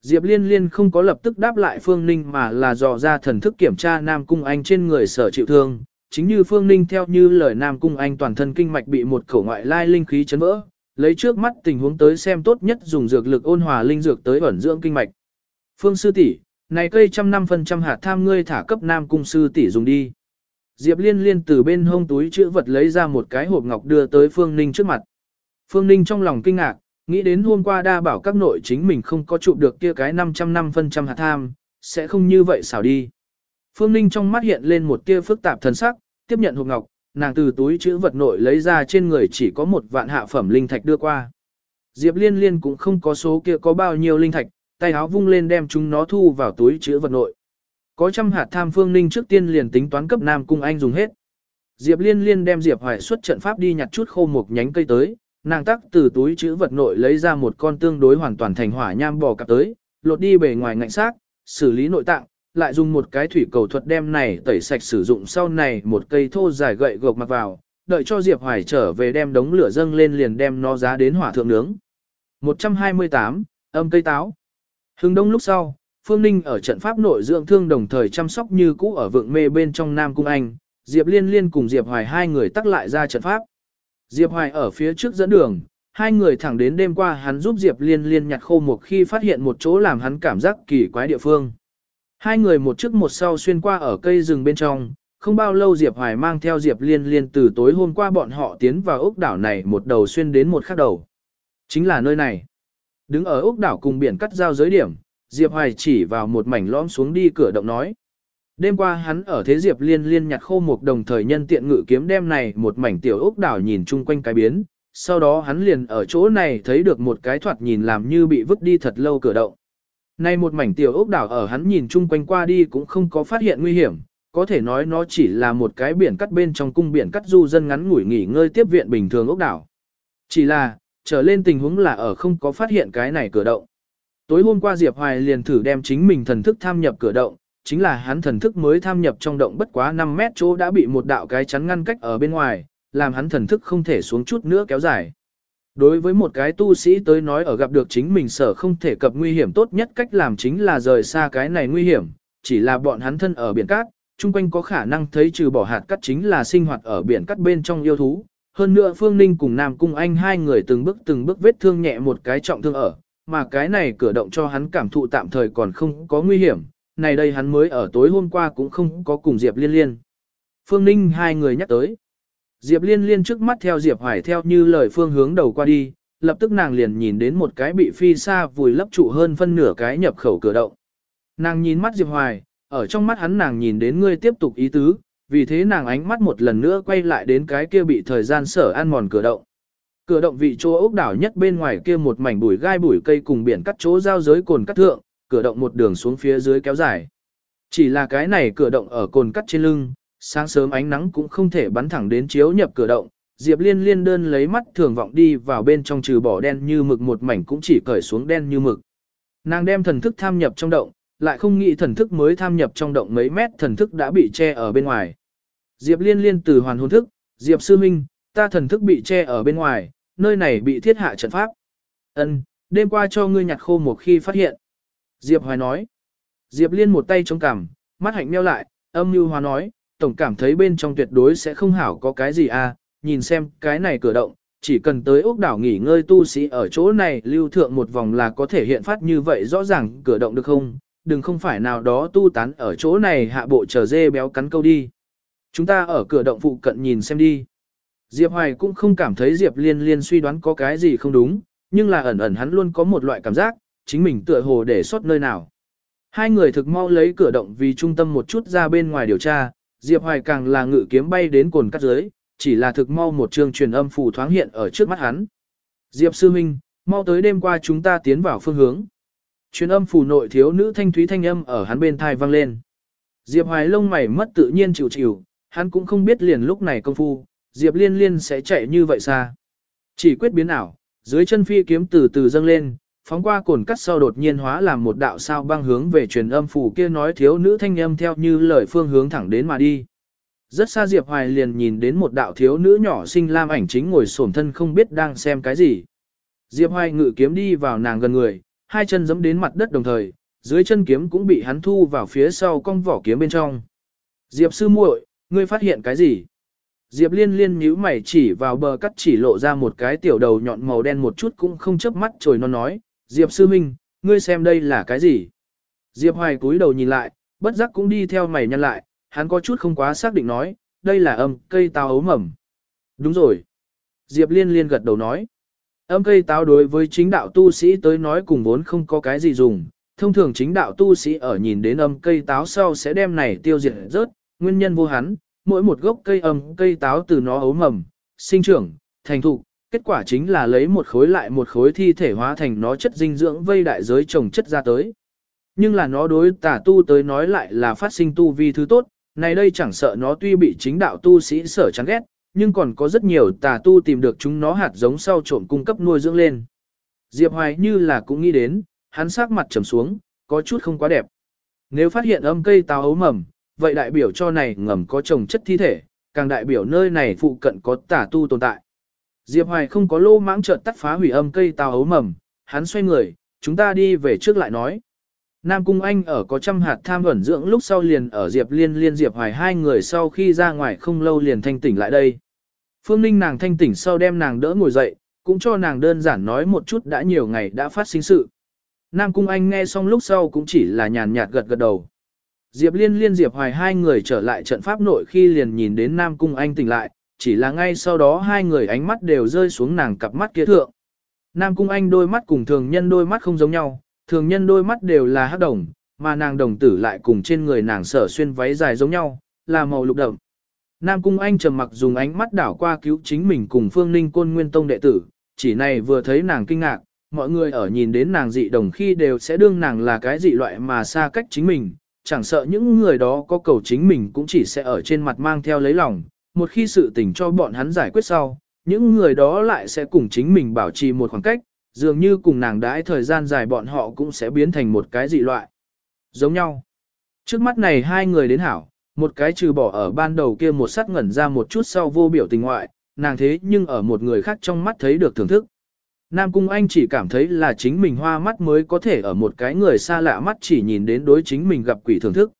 [SPEAKER 1] Diệp Liên Liên không có lập tức đáp lại Phương Ninh mà là dò ra thần thức kiểm tra Nam Cung Anh trên người sở chịu thương, chính như Phương Ninh theo như lời Nam Cung Anh toàn thân kinh mạch bị một khẩu ngoại lai linh khí chấn vỡ, lấy trước mắt tình huống tới xem tốt nhất dùng dược lực ôn hòa linh dược tới ẩn dưỡng kinh mạch. Phương sư tỷ, này cây trăm năm phần trăm hạt tham ngươi thả cấp Nam Cung sư tỷ dùng đi. Diệp Liên Liên từ bên hông túi chữ vật lấy ra một cái hộp ngọc đưa tới Phương Ninh trước mặt. Phương Ninh trong lòng kinh ngạc, nghĩ đến hôm qua đa bảo các nội chính mình không có chụp được kia cái 500 năm phân trăm hạt tham, sẽ không như vậy xảo đi. Phương Ninh trong mắt hiện lên một tia phức tạp thần sắc, tiếp nhận hộp ngọc, nàng từ túi chữ vật nội lấy ra trên người chỉ có một vạn hạ phẩm linh thạch đưa qua. Diệp Liên Liên cũng không có số kia có bao nhiêu linh thạch, tay áo vung lên đem chúng nó thu vào túi chữ vật nội. Có trăm hạt tham Phương Ninh trước tiên liền tính toán cấp Nam Cung Anh dùng hết. Diệp Liên Liên đem Diệp Hoài xuất trận pháp đi nhặt chút khô một nhánh cây tới, nàng tắc từ túi chữ vật nội lấy ra một con tương đối hoàn toàn thành hỏa nham bò cặp tới, lột đi bề ngoài ngạnh xác, xử lý nội tạng, lại dùng một cái thủy cầu thuật đem này tẩy sạch sử dụng sau này một cây thô dài gậy gộc mặc vào, đợi cho Diệp Hoài trở về đem đống lửa dâng lên liền đem nó giá đến hỏa thượng nướng. 128, âm cây táo. Hưng đông lúc sau, Phương Ninh ở trận pháp nội dưỡng thương đồng thời chăm sóc như cũ ở vượng mê bên trong Nam Cung Anh, Diệp Liên Liên cùng Diệp Hoài hai người tắc lại ra trận pháp. Diệp Hoài ở phía trước dẫn đường, hai người thẳng đến đêm qua hắn giúp Diệp Liên Liên nhặt khô một khi phát hiện một chỗ làm hắn cảm giác kỳ quái địa phương. Hai người một trước một sau xuyên qua ở cây rừng bên trong, không bao lâu Diệp Hoài mang theo Diệp Liên Liên từ tối hôm qua bọn họ tiến vào ốc đảo này một đầu xuyên đến một khác đầu. Chính là nơi này. Đứng ở ốc đảo cùng biển cắt giao giới điểm, Diệp Hoài chỉ vào một mảnh lõm xuống đi cửa động nói. Đêm qua hắn ở thế Diệp Liên Liên nhặt khô một đồng thời nhân tiện ngự kiếm đem này một mảnh tiểu ốc đảo nhìn chung quanh cái biến, sau đó hắn liền ở chỗ này thấy được một cái thoạt nhìn làm như bị vứt đi thật lâu cửa động. Này một mảnh tiểu ốc đảo ở hắn nhìn chung quanh qua đi cũng không có phát hiện nguy hiểm, có thể nói nó chỉ là một cái biển cắt bên trong cung biển cắt du dân ngắn ngủi nghỉ ngơi tiếp viện bình thường ốc đảo. Chỉ là, trở lên tình huống là ở không có phát hiện cái này cửa động. Tối hôm qua Diệp Hoài liền thử đem chính mình thần thức tham nhập cửa động, chính là hắn thần thức mới tham nhập trong động bất quá 5 mét chỗ đã bị một đạo cái chắn ngăn cách ở bên ngoài, làm hắn thần thức không thể xuống chút nữa kéo dài. Đối với một cái tu sĩ tới nói ở gặp được chính mình sở không thể cập nguy hiểm tốt nhất cách làm chính là rời xa cái này nguy hiểm, chỉ là bọn hắn thân ở biển cát, chung quanh có khả năng thấy trừ bỏ hạt cát chính là sinh hoạt ở biển cát bên trong yêu thú. Hơn nữa Phương Ninh cùng Nam Cung Anh hai người từng bước từng bước vết thương nhẹ một cái trọng thương ở, mà cái này cửa động cho hắn cảm thụ tạm thời còn không có nguy hiểm, này đây hắn mới ở tối hôm qua cũng không có cùng Diệp Liên Liên. Phương Ninh hai người nhắc tới. Diệp Liên Liên trước mắt theo Diệp Hoài theo như lời phương hướng đầu qua đi, lập tức nàng liền nhìn đến một cái bị phi xa vùi lấp trụ hơn phân nửa cái nhập khẩu cửa động. Nàng nhìn mắt Diệp Hoài, ở trong mắt hắn nàng nhìn đến ngươi tiếp tục ý tứ, vì thế nàng ánh mắt một lần nữa quay lại đến cái kia bị thời gian sở an mòn cửa động. Cửa động vị chỗ ốc đảo nhất bên ngoài kia một mảnh bụi gai bụi cây cùng biển cắt chỗ giao giới cồn cắt thượng, cửa động một đường xuống phía dưới kéo dài. Chỉ là cái này cửa động ở cồn cắt trên lưng, sáng sớm ánh nắng cũng không thể bắn thẳng đến chiếu nhập cửa động. Diệp Liên liên đơn lấy mắt thường vọng đi vào bên trong trừ bỏ đen như mực một mảnh cũng chỉ cởi xuống đen như mực. Nàng đem thần thức tham nhập trong động, lại không nghĩ thần thức mới tham nhập trong động mấy mét thần thức đã bị che ở bên ngoài. Diệp Liên liên từ hoàn hồn thức, Diệp Sư Minh, ta thần thức bị che ở bên ngoài, nơi này bị thiết hạ trận pháp. Ân, đêm qua cho ngươi nhặt khô một khi phát hiện. Diệp Hoài nói. Diệp Liên một tay chống cằm, mắt hạnh meo lại, âm mưu hóa nói, tổng cảm thấy bên trong tuyệt đối sẽ không hảo có cái gì à, nhìn xem cái này cửa động, chỉ cần tới ốc đảo nghỉ ngơi tu sĩ ở chỗ này lưu thượng một vòng là có thể hiện phát như vậy rõ ràng cửa động được không, đừng không phải nào đó tu tán ở chỗ này hạ bộ chờ dê béo cắn câu đi. Chúng ta ở cửa động phụ cận nhìn xem đi. Diệp Hoài cũng không cảm thấy Diệp Liên Liên suy đoán có cái gì không đúng, nhưng là ẩn ẩn hắn luôn có một loại cảm giác, chính mình tựa hồ để sót nơi nào. Hai người thực mau lấy cửa động vì trung tâm một chút ra bên ngoài điều tra, Diệp Hoài càng là ngự kiếm bay đến cồn cắt dưới, chỉ là thực mau một trường truyền âm phù thoáng hiện ở trước mắt hắn. Diệp Sư Minh, mau tới đêm qua chúng ta tiến vào phương hướng. Truyền âm phù nội thiếu nữ thanh thúy thanh âm ở hắn bên thai vang lên. Diệp Hoài lông mày mất tự nhiên chịu chịu, hắn cũng không biết liền lúc này công phu, Diệp Liên Liên sẽ chạy như vậy xa. Chỉ quyết biến ảo, dưới chân phi kiếm từ từ dâng lên, phóng qua cồn cắt sau đột nhiên hóa làm một đạo sao băng hướng về truyền âm phủ kia nói thiếu nữ thanh âm theo như lời phương hướng thẳng đến mà đi. Rất xa Diệp Hoài liền nhìn đến một đạo thiếu nữ nhỏ xinh lam ảnh chính ngồi xổm thân không biết đang xem cái gì. Diệp Hoài ngự kiếm đi vào nàng gần người, hai chân giẫm đến mặt đất đồng thời, dưới chân kiếm cũng bị hắn thu vào phía sau con vỏ kiếm bên trong. Diệp sư muội, ngươi phát hiện cái gì? Diệp liên liên nhíu mày chỉ vào bờ cắt chỉ lộ ra một cái tiểu đầu nhọn màu đen một chút cũng không chớp mắt rồi nó nói, Diệp sư minh, ngươi xem đây là cái gì? Diệp hoài cúi đầu nhìn lại, bất giác cũng đi theo mày nhăn lại, hắn có chút không quá xác định nói, đây là âm cây táo ấu mầm. Đúng rồi. Diệp liên liên gật đầu nói. Âm cây táo đối với chính đạo tu sĩ tới nói cùng vốn không có cái gì dùng, thông thường chính đạo tu sĩ ở nhìn đến âm cây táo sau sẽ đem này tiêu diệt rớt, nguyên nhân vô hắn, mỗi một gốc cây âm cây táo từ nó ấu mầm, sinh trưởng, thành thụ, kết quả chính là lấy một khối lại một khối thi thể hóa thành nó chất dinh dưỡng vây đại giới trồng chất ra tới. Nhưng là nó đối tà tu tới nói lại là phát sinh tu vi thứ tốt, này đây chẳng sợ nó tuy bị chính đạo tu sĩ sở chán ghét, nhưng còn có rất nhiều tà tu tìm được chúng nó hạt giống sau trộn cung cấp nuôi dưỡng lên. Diệp Hoài như là cũng nghĩ đến, hắn sắc mặt trầm xuống, có chút không quá đẹp. Nếu phát hiện âm cây táo ấu mầm, vậy đại biểu cho này ngầm có trồng chất thi thể, càng đại biểu nơi này phụ cận có tà tu tồn tại. Diệp Hoài không có lô mãng trợt tắt phá hủy âm cây tàu ấu mầm, hắn xoay người, chúng ta đi về trước lại nói. Nam Cung Anh ở có trăm hạt tham ẩn dưỡng lúc sau liền ở Diệp Liên liên Diệp Hoài hai người sau khi ra ngoài không lâu liền thanh tỉnh lại đây. Phương Ninh nàng thanh tỉnh sau đem nàng đỡ ngồi dậy, cũng cho nàng đơn giản nói một chút đã nhiều ngày đã phát sinh sự. Nam Cung Anh nghe xong lúc sau cũng chỉ là nhàn nhạt gật gật đầu. Diệp Liên liên Diệp Hoài hai người trở lại trận pháp nội khi liền nhìn đến Nam Cung Anh tỉnh lại, chỉ là ngay sau đó hai người ánh mắt đều rơi xuống nàng cặp mắt kia thượng. Nam Cung Anh đôi mắt cùng thường nhân đôi mắt không giống nhau, thường nhân đôi mắt đều là hắc đồng, mà nàng đồng tử lại cùng trên người nàng sở xuyên váy dài giống nhau, là màu lục đậm. Nam Cung Anh trầm mặc dùng ánh mắt đảo qua cứu chính mình cùng Phương Ninh Côn Nguyên Tông đệ tử, chỉ này vừa thấy nàng kinh ngạc, mọi người ở nhìn đến nàng dị đồng khi đều sẽ đương nàng là cái dị loại mà xa cách chính mình, chẳng sợ những người đó có cầu chính mình cũng chỉ sẽ ở trên mặt mang theo lấy lòng, một khi sự tình cho bọn hắn giải quyết sau, những người đó lại sẽ cùng chính mình bảo trì một khoảng cách, dường như cùng nàng đãi thời gian dài bọn họ cũng sẽ biến thành một cái dị loại. Giống nhau. Trước mắt này hai người đến hảo, một cái trừ bỏ ở ban đầu kia một sát ngẩn ra một chút sau vô biểu tình ngoại, nàng thế nhưng ở một người khác trong mắt thấy được thưởng thức. Nam Cung Anh chỉ cảm thấy là chính mình hoa mắt mới có thể ở một cái người xa lạ mắt chỉ nhìn đến đối chính mình gặp quỷ thưởng thức.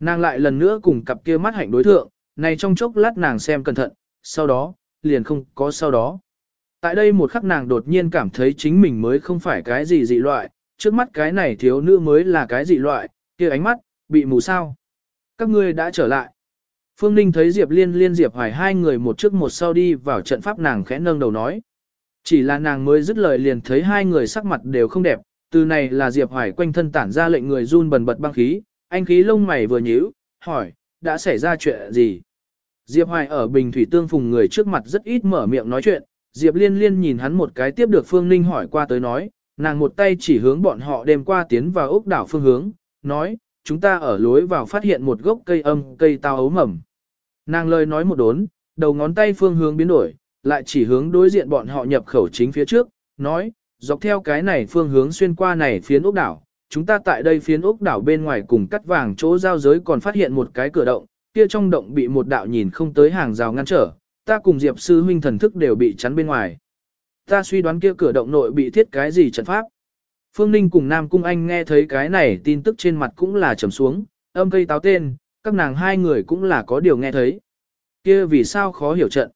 [SPEAKER 1] Nàng lại lần nữa cùng cặp kia mắt hạnh đối thượng, này trong chốc lát nàng xem cẩn thận, sau đó, liền không có sau đó. Tại đây một khắc nàng đột nhiên cảm thấy chính mình mới không phải cái gì dị loại, trước mắt cái này thiếu nữ mới là cái dị loại, kia ánh mắt, bị mù sao. Các ngươi đã trở lại. Phương Ninh thấy Diệp Liên liên Diệp Hoài hai người một trước một sau đi vào trận pháp nàng khẽ nâng đầu nói. Chỉ là nàng mới dứt lời liền thấy hai người sắc mặt đều không đẹp, từ này là Diệp Hoài quanh thân tản ra lệnh người run bần bật băng khí, anh khí lông mày vừa nhíu, hỏi, đã xảy ra chuyện gì? Diệp Hoài ở bình thủy tương phùng người trước mặt rất ít mở miệng nói chuyện, Diệp Liên Liên nhìn hắn một cái tiếp được Phương Ninh hỏi qua tới nói, nàng một tay chỉ hướng bọn họ đêm qua tiến vào ốc đảo phương hướng, nói, chúng ta ở lối vào phát hiện một gốc cây âm, cây tao ấu mầm. Nàng lời nói một đốn, đầu ngón tay phương hướng biến đổi, lại chỉ hướng đối diện bọn họ nhập khẩu chính phía trước, nói, dọc theo cái này phương hướng xuyên qua này phiến ốc đảo, chúng ta tại đây phiến ốc đảo bên ngoài cùng cắt vàng chỗ giao giới còn phát hiện một cái cửa động, kia trong động bị một đạo nhìn không tới hàng rào ngăn trở, ta cùng Diệp sư huynh thần thức đều bị chắn bên ngoài. Ta suy đoán kia cửa động nội bị thiết cái gì trận pháp. Phương Ninh cùng Nam Cung Anh nghe thấy cái này tin tức trên mặt cũng là trầm xuống, âm cây táo tên, các nàng hai người cũng là có điều nghe thấy. Kia vì sao khó hiểu trận.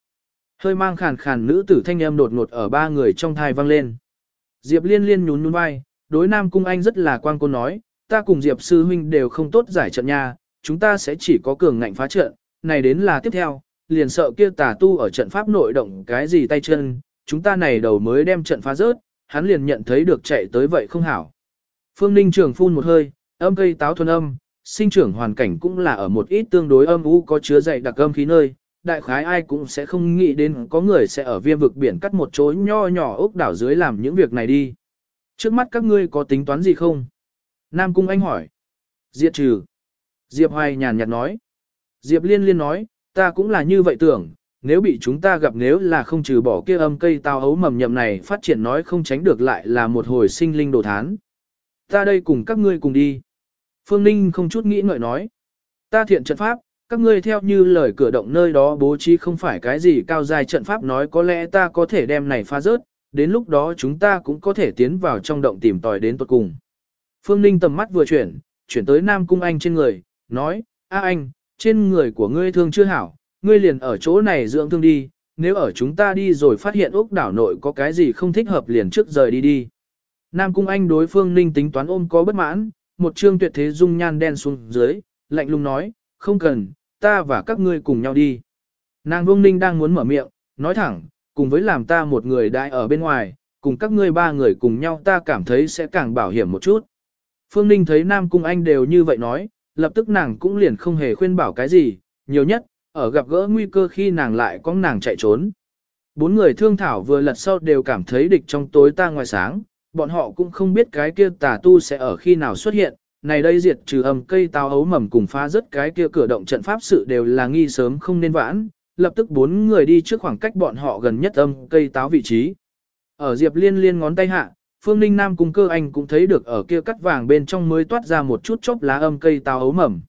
[SPEAKER 1] Hơi mang khàn khàn nữ tử thanh âm đột ngột ở ba người trong thai vang lên. Diệp liên liên nhún nhún vai, đối Nam Cung Anh rất là quan cô nói, ta cùng Diệp sư huynh đều không tốt giải trận nha, chúng ta sẽ chỉ có cường ngạnh phá trận, này đến là tiếp theo, liền sợ kia tà tu ở trận pháp nội động cái gì tay chân, chúng ta này đầu mới đem trận phá rớt, hắn liền nhận thấy được chạy tới vậy không hảo. Phương Ninh trường phun một hơi, âm cây táo thuần âm, sinh trưởng hoàn cảnh cũng là ở một ít tương đối âm u có chứa dày đặc âm khí nơi, đại khái ai cũng sẽ không nghĩ đến có người sẽ ở viêm vực biển cắt một chỗ nho nhỏ ốc đảo dưới làm những việc này đi. Trước mắt các ngươi có tính toán gì không? Nam Cung Anh hỏi. Diệt trừ. Diệp Hoài nhàn nhạt nói. Diệp Liên Liên nói, Ta cũng là như vậy tưởng, nếu bị chúng ta gặp nếu là không trừ bỏ kia âm cây tao ấu mầm nhậm này phát triển nói không tránh được lại là một hồi sinh linh đồ thán. Ta đây cùng các ngươi cùng đi. Phương Ninh không chút nghĩ ngợi nói. Ta thiện trận pháp, các ngươi theo như lời cửa động nơi đó bố trí không phải cái gì cao dài trận pháp nói có lẽ ta có thể đem này phá rớt, đến lúc đó chúng ta cũng có thể tiến vào trong động tìm tòi đến tuật cùng. Phương Ninh tầm mắt vừa chuyển, chuyển tới Nam Cung Anh trên người, nói, a anh, trên người của ngươi thương chưa hảo, ngươi liền ở chỗ này dưỡng thương đi, nếu ở chúng ta đi rồi phát hiện ốc đảo nội có cái gì không thích hợp liền trước rời đi đi. Nam Cung Anh đối Phương Ninh tính toán ôm có bất mãn, một trương tuyệt thế dung nhan đen xuống dưới, lạnh lùng nói, không cần, ta và các ngươi cùng nhau đi. Nàng Vương Ninh đang muốn mở miệng, nói thẳng, cùng với làm ta một người đại ở bên ngoài, cùng các ngươi ba người cùng nhau ta cảm thấy sẽ càng bảo hiểm một chút. Phương Ninh thấy Nam Cung Anh đều như vậy nói, lập tức nàng cũng liền không hề khuyên bảo cái gì, nhiều nhất, ở gặp gỡ nguy cơ khi nàng lại có nàng chạy trốn. Bốn người thương thảo vừa lật sau đều cảm thấy địch trong tối ta ngoài sáng, bọn họ cũng không biết cái kia tà tu sẽ ở khi nào xuất hiện, này đây diệt trừ âm cây táo ấu mầm cùng phá rất cái kia cửa động trận pháp sự đều là nghi sớm không nên vãn, lập tức bốn người đi trước khoảng cách bọn họ gần nhất âm cây táo vị trí. Ở Diệp Liên Liên ngón tay hạ, Phương Ninh Nam cùng cơ anh cũng thấy được ở kia cắt vàng bên trong mới toát ra một chút chốc lá âm cây táo ấu mầm.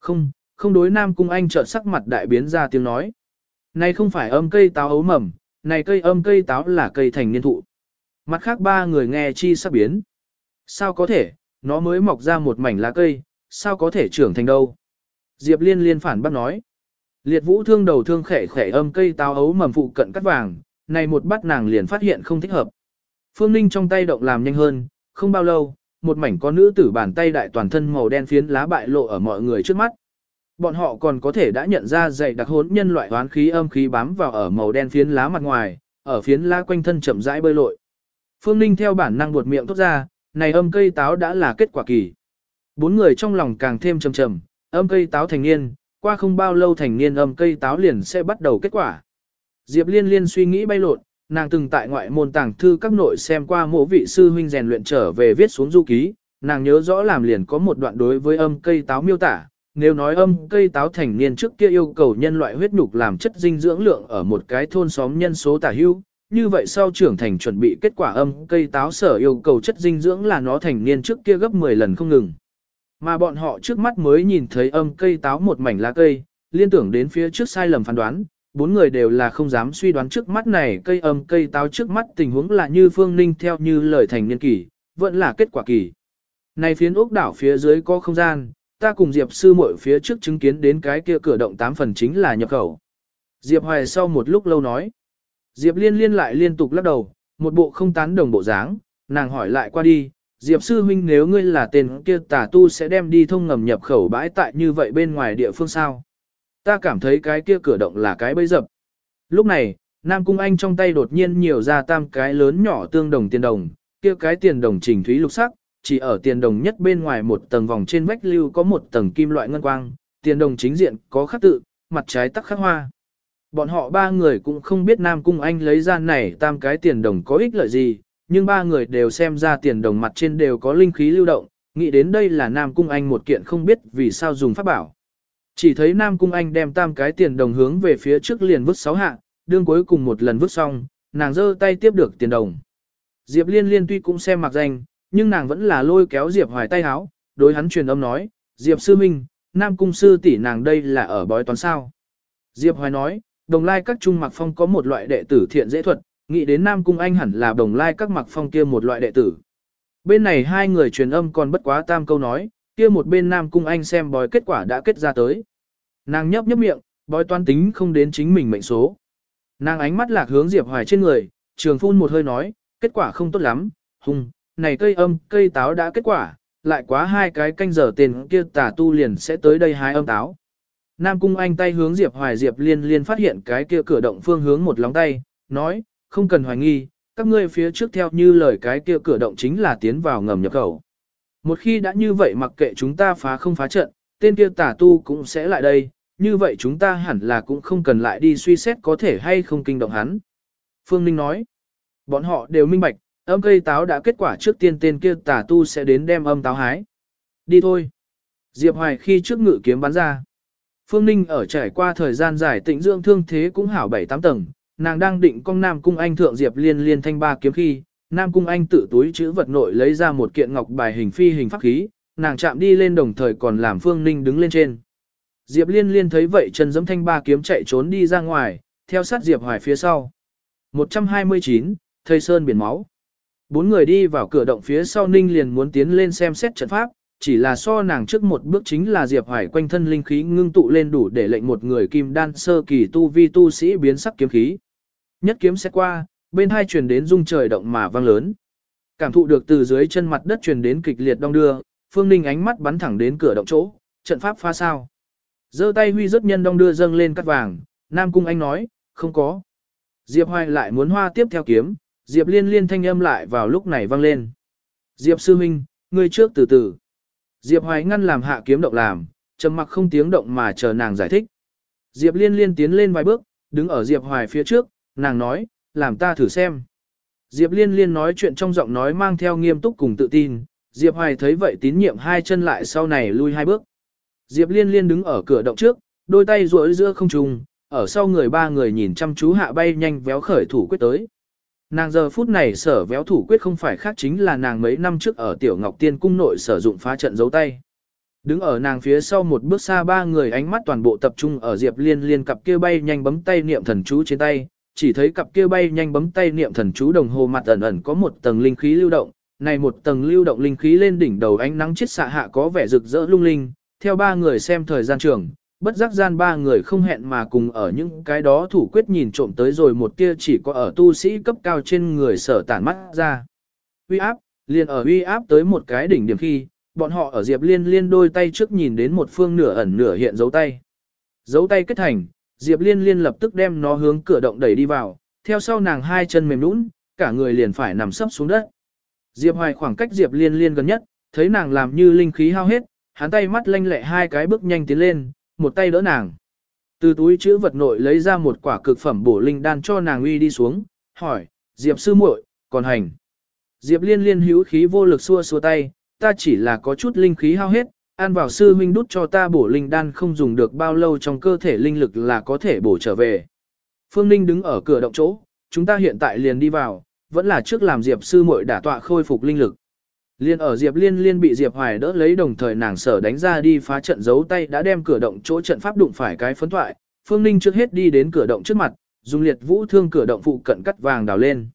[SPEAKER 1] Không, không đối Nam cung anh trợn sắc mặt đại biến ra tiếng nói. Này không phải âm cây táo ấu mầm, này cây âm cây táo là cây thành niên thụ. Mặt khác ba người nghe chi sắc biến. Sao có thể, nó mới mọc ra một mảnh lá cây, sao có thể trưởng thành đâu. Diệp liên liên phản bác nói. Liệt vũ thương đầu thương khẻ khẻ âm cây táo ấu mầm phụ cận cắt vàng, này một bắt nàng liền phát hiện không thích hợp. Phương Ninh trong tay động làm nhanh hơn, không bao lâu, một mảnh có nữ tử bàn tay đại toàn thân màu đen phiến lá bại lộ ở mọi người trước mắt. Bọn họ còn có thể đã nhận ra dày đặc hốn nhân loại hoán khí âm khí bám vào ở màu đen phiến lá mặt ngoài, ở phiến lá quanh thân chậm rãi bơi lội. Phương Ninh theo bản năng buột miệng thốt ra, này âm cây táo đã là kết quả kỳ. Bốn người trong lòng càng thêm trầm trầm, âm cây táo thành niên, qua không bao lâu thành niên âm cây táo liền sẽ bắt đầu kết quả. Diệp liên liên suy nghĩ bay lộn, nàng từng tại ngoại môn tàng thư các nội xem qua mộ vị sư huynh rèn luyện trở về viết xuống du ký, nàng nhớ rõ làm liền có một đoạn đối với âm cây táo miêu tả, nếu nói âm cây táo thành niên trước kia yêu cầu nhân loại huyết nhục làm chất dinh dưỡng lượng ở một cái thôn xóm nhân số tả hữu như vậy sau trưởng thành chuẩn bị kết quả âm cây táo sở yêu cầu chất dinh dưỡng là nó thành niên trước kia gấp 10 lần không ngừng. Mà bọn họ trước mắt mới nhìn thấy âm cây táo một mảnh lá cây, liên tưởng đến phía trước sai lầm phán đoán, bốn người đều là không dám suy đoán trước mắt này cây âm cây táo trước mắt tình huống là như phương ninh theo như lời thành niên kỳ, vẫn là kết quả kỳ. Này phiến ốc đảo phía dưới có không gian, ta cùng Diệp sư muội phía trước chứng kiến đến cái kia cửa động tám phần chính là nhập khẩu. Diệp Hoài sau một lúc lâu nói. Diệp liên liên lại liên tục lắc đầu, một bộ không tán đồng bộ dáng, nàng hỏi lại qua đi, Diệp sư huynh nếu ngươi là tên kia tà tu sẽ đem đi thông ngầm nhập khẩu bãi tại như vậy bên ngoài địa phương sao? Ta cảm thấy cái kia cửa động là cái bẫy dập. Lúc này, Nam Cung Anh trong tay đột nhiên nhiều ra tam cái lớn nhỏ tương đồng tiền đồng, kia cái tiền đồng trình thúy lục sắc, chỉ ở tiền đồng nhất bên ngoài một tầng vòng trên vách lưu có một tầng kim loại ngân quang, tiền đồng chính diện có khắc tự, mặt trái tắc khắc hoa. Bọn họ ba người cũng không biết Nam Cung Anh lấy ra này tam cái tiền đồng có ích lợi gì, nhưng ba người đều xem ra tiền đồng mặt trên đều có linh khí lưu động, nghĩ đến đây là Nam Cung Anh một kiện không biết vì sao dùng pháp bảo. Chỉ thấy Nam Cung Anh đem tam cái tiền đồng hướng về phía trước liền vứt sáu hạ, đương cuối cùng một lần vứt xong, nàng giơ tay tiếp được tiền đồng. Diệp Liên Liên tuy cũng xem mặc danh, nhưng nàng vẫn là lôi kéo Diệp Hoài tay háo, đối hắn truyền âm nói, Diệp Sư Minh, Nam Cung Sư tỷ nàng đây là ở bói toán sao. Diệp Hoài nói, đồng lai các trung mặc phong có một loại đệ tử thiện dễ thuật, nghĩ đến Nam Cung Anh hẳn là đồng lai các mặc phong kia một loại đệ tử. Bên này hai người truyền âm còn bất quá tam câu nói, kia một bên Nam Cung Anh xem bói kết quả đã kết ra tới. Nàng nhấp nhấp miệng, bói toán tính không đến chính mình mệnh số. Nàng ánh mắt lạc hướng Diệp Hoài trên người, trường phun một hơi nói, kết quả không tốt lắm, hùng, này cây âm, cây táo đã kết quả, lại quá hai cái canh giờ tiền kia tà tu liền sẽ tới đây hai âm táo. Nam Cung Anh tay hướng Diệp Hoài Diệp liên liên phát hiện cái kia cửa động phương hướng một lóng tay, nói, không cần hoài nghi, các ngươi phía trước theo như lời cái kia cửa động chính là tiến vào ngầm nhập khẩu. Một khi đã như vậy mặc kệ chúng ta phá không phá trận, tên kia tả tu cũng sẽ lại đây, như vậy chúng ta hẳn là cũng không cần lại đi suy xét có thể hay không kinh động hắn. Phương Ninh nói, bọn họ đều minh bạch, âm cây táo đã kết quả trước tiên tên kia tả tu sẽ đến đem âm táo hái. Đi thôi. Diệp Hoài khi trước ngự kiếm bắn ra. Phương Ninh ở trải qua thời gian dài tĩnh dưỡng thương thế cũng hảo bảy tám tầng, nàng đang định con Nam Cung Anh thượng Diệp Liên liên thanh ba kiếm khi, Nam Cung Anh tự túi chữ vật nội lấy ra một kiện ngọc bài hình phi hình pháp khí, nàng chạm đi lên đồng thời còn làm Phương Ninh đứng lên trên. Diệp Liên liên thấy vậy chân giẫm thanh ba kiếm chạy trốn đi ra ngoài, theo sát Diệp Hoài phía sau. 129, Thầy Sơn biển máu. Bốn người đi vào cửa động phía sau Ninh liền muốn tiến lên xem xét trận pháp, chỉ là so nàng trước một bước chính là Diệp Hoài quanh thân linh khí ngưng tụ lên đủ để lệnh một người kim đan sơ kỳ tu vi tu sĩ biến sắc kiếm khí. Nhất kiếm xét qua, bên hai truyền đến rung trời động mà vang lớn. Cảm thụ được từ dưới chân mặt đất truyền đến kịch liệt đong đưa, Phương Ninh ánh mắt bắn thẳng đến cửa động chỗ, trận pháp phá sao. giơ tay huy rất nhân đong đưa dâng lên cắt vàng, Nam Cung Anh nói, không có. Diệp Hoài lại muốn hoa tiếp theo kiếm, Diệp liên liên thanh âm lại vào lúc này vang lên. Diệp sư minh, ngươi trước từ từ. Diệp Hoài ngăn làm hạ kiếm động làm, trầm mặc không tiếng động mà chờ nàng giải thích. Diệp liên liên tiến lên vài bước, đứng ở Diệp Hoài phía trước, nàng nói, làm ta thử xem. Diệp liên liên nói chuyện trong giọng nói mang theo nghiêm túc cùng tự tin, Diệp Hoài thấy vậy tín nhiệm hai chân lại sau này lui hai bước. Diệp liên liên đứng ở cửa động trước, đôi tay duỗi giữa không trung, ở sau người ba người nhìn chăm chú hạ bay nhanh véo khởi thủ quyết tới. Nàng giờ phút này sở véo thủ quyết không phải khác chính là nàng mấy năm trước ở Tiểu Ngọc Tiên Cung nội sử dụng phá trận giấu tay. Đứng ở nàng phía sau một bước xa ba người ánh mắt toàn bộ tập trung ở Diệp Liên Liên cặp kia bay nhanh bấm tay niệm thần chú trên tay, chỉ thấy cặp kia bay nhanh bấm tay niệm thần chú đồng hồ mặt ẩn ẩn có một tầng linh khí lưu động, này một tầng lưu động linh khí lên đỉnh đầu ánh nắng chiết xạ hạ có vẻ rực rỡ lung linh, theo ba người xem thời gian trường, bất giác gian ba người không hẹn mà cùng ở những cái đó thủ quyết nhìn trộm tới rồi một tia chỉ có ở tu sĩ cấp cao trên người sở tản mắt ra. Uy áp, liền ở uy áp tới một cái đỉnh điểm khi, bọn họ ở Diệp Liên liên đôi tay trước nhìn đến một phương nửa ẩn nửa hiện dấu tay. Dấu tay kết thành, Diệp Liên liên lập tức đem nó hướng cửa động đẩy đi vào, theo sau nàng hai chân mềm nũng, cả người liền phải nằm sấp xuống đất. Diệp Hoài khoảng cách Diệp Liên liên gần nhất, thấy nàng làm như linh khí hao hết, hắn tay mắt lanh lẹ hai cái bước nhanh tiến lên, một tay đỡ nàng. Từ túi chữ vật nội lấy ra một quả cực phẩm bổ linh đan cho nàng uy đi xuống, hỏi, Diệp sư muội, còn hành. Diệp liên liên hữu khí vô lực xua xua tay, ta chỉ là có chút linh khí hao hết, ăn vào sư huynh đút cho ta bổ linh đan không dùng được bao lâu trong cơ thể linh lực là có thể bổ trở về. Phương Ninh đứng ở cửa động chỗ, chúng ta hiện tại liền đi vào, vẫn là trước làm Diệp sư muội đả tọa khôi phục linh lực. Liên ở Diệp Liên Liên bị Diệp Hoài đỡ lấy đồng thời nàng sở đánh ra đi phá trận giấu tay đã đem cửa động chỗ trận pháp đụng phải cái phấn thoại, Phương Ninh trước hết đi đến cửa động trước mặt, dùng liệt vũ thương cửa động phụ cận cắt vàng đào lên.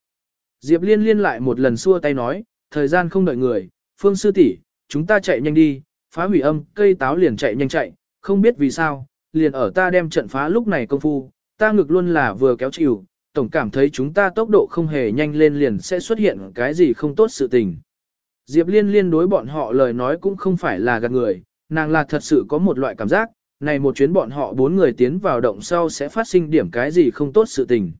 [SPEAKER 1] Diệp Liên Liên lại một lần xua tay nói, thời gian không đợi người, Phương sư tỷ, chúng ta chạy nhanh đi, phá hủy âm, cây táo liền chạy nhanh chạy, không biết vì sao, liền ở ta đem trận phá lúc này công phu, ta ngực luôn là vừa kéo chịu, tổng cảm thấy chúng ta tốc độ không hề nhanh lên liền sẽ xuất hiện cái gì không tốt sự tình. Diệp Liên liên đối bọn họ lời nói cũng không phải là gạt người, nàng là thật sự có một loại cảm giác, này một chuyến bọn họ bốn người tiến vào động sau sẽ phát sinh điểm cái gì không tốt sự tình.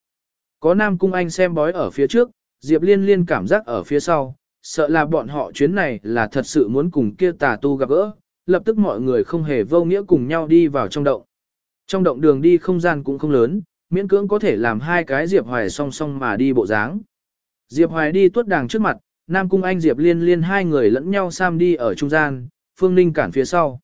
[SPEAKER 1] Có Nam Cung Anh xem bói ở phía trước, Diệp Liên liên cảm giác ở phía sau, sợ là bọn họ chuyến này là thật sự muốn cùng kia tà tu gặp gỡ, lập tức mọi người không hề vô nghĩa cùng nhau đi vào trong động. Trong động đường đi không gian cũng không lớn, miễn cưỡng có thể làm hai cái Diệp Hoài song song mà đi bộ dáng. Diệp Hoài đi tuốt đàng trước mặt, Nam Cung Anh Diệp Liên Liên hai người lẫn nhau sam đi ở trung gian, Phương Ninh cản phía sau.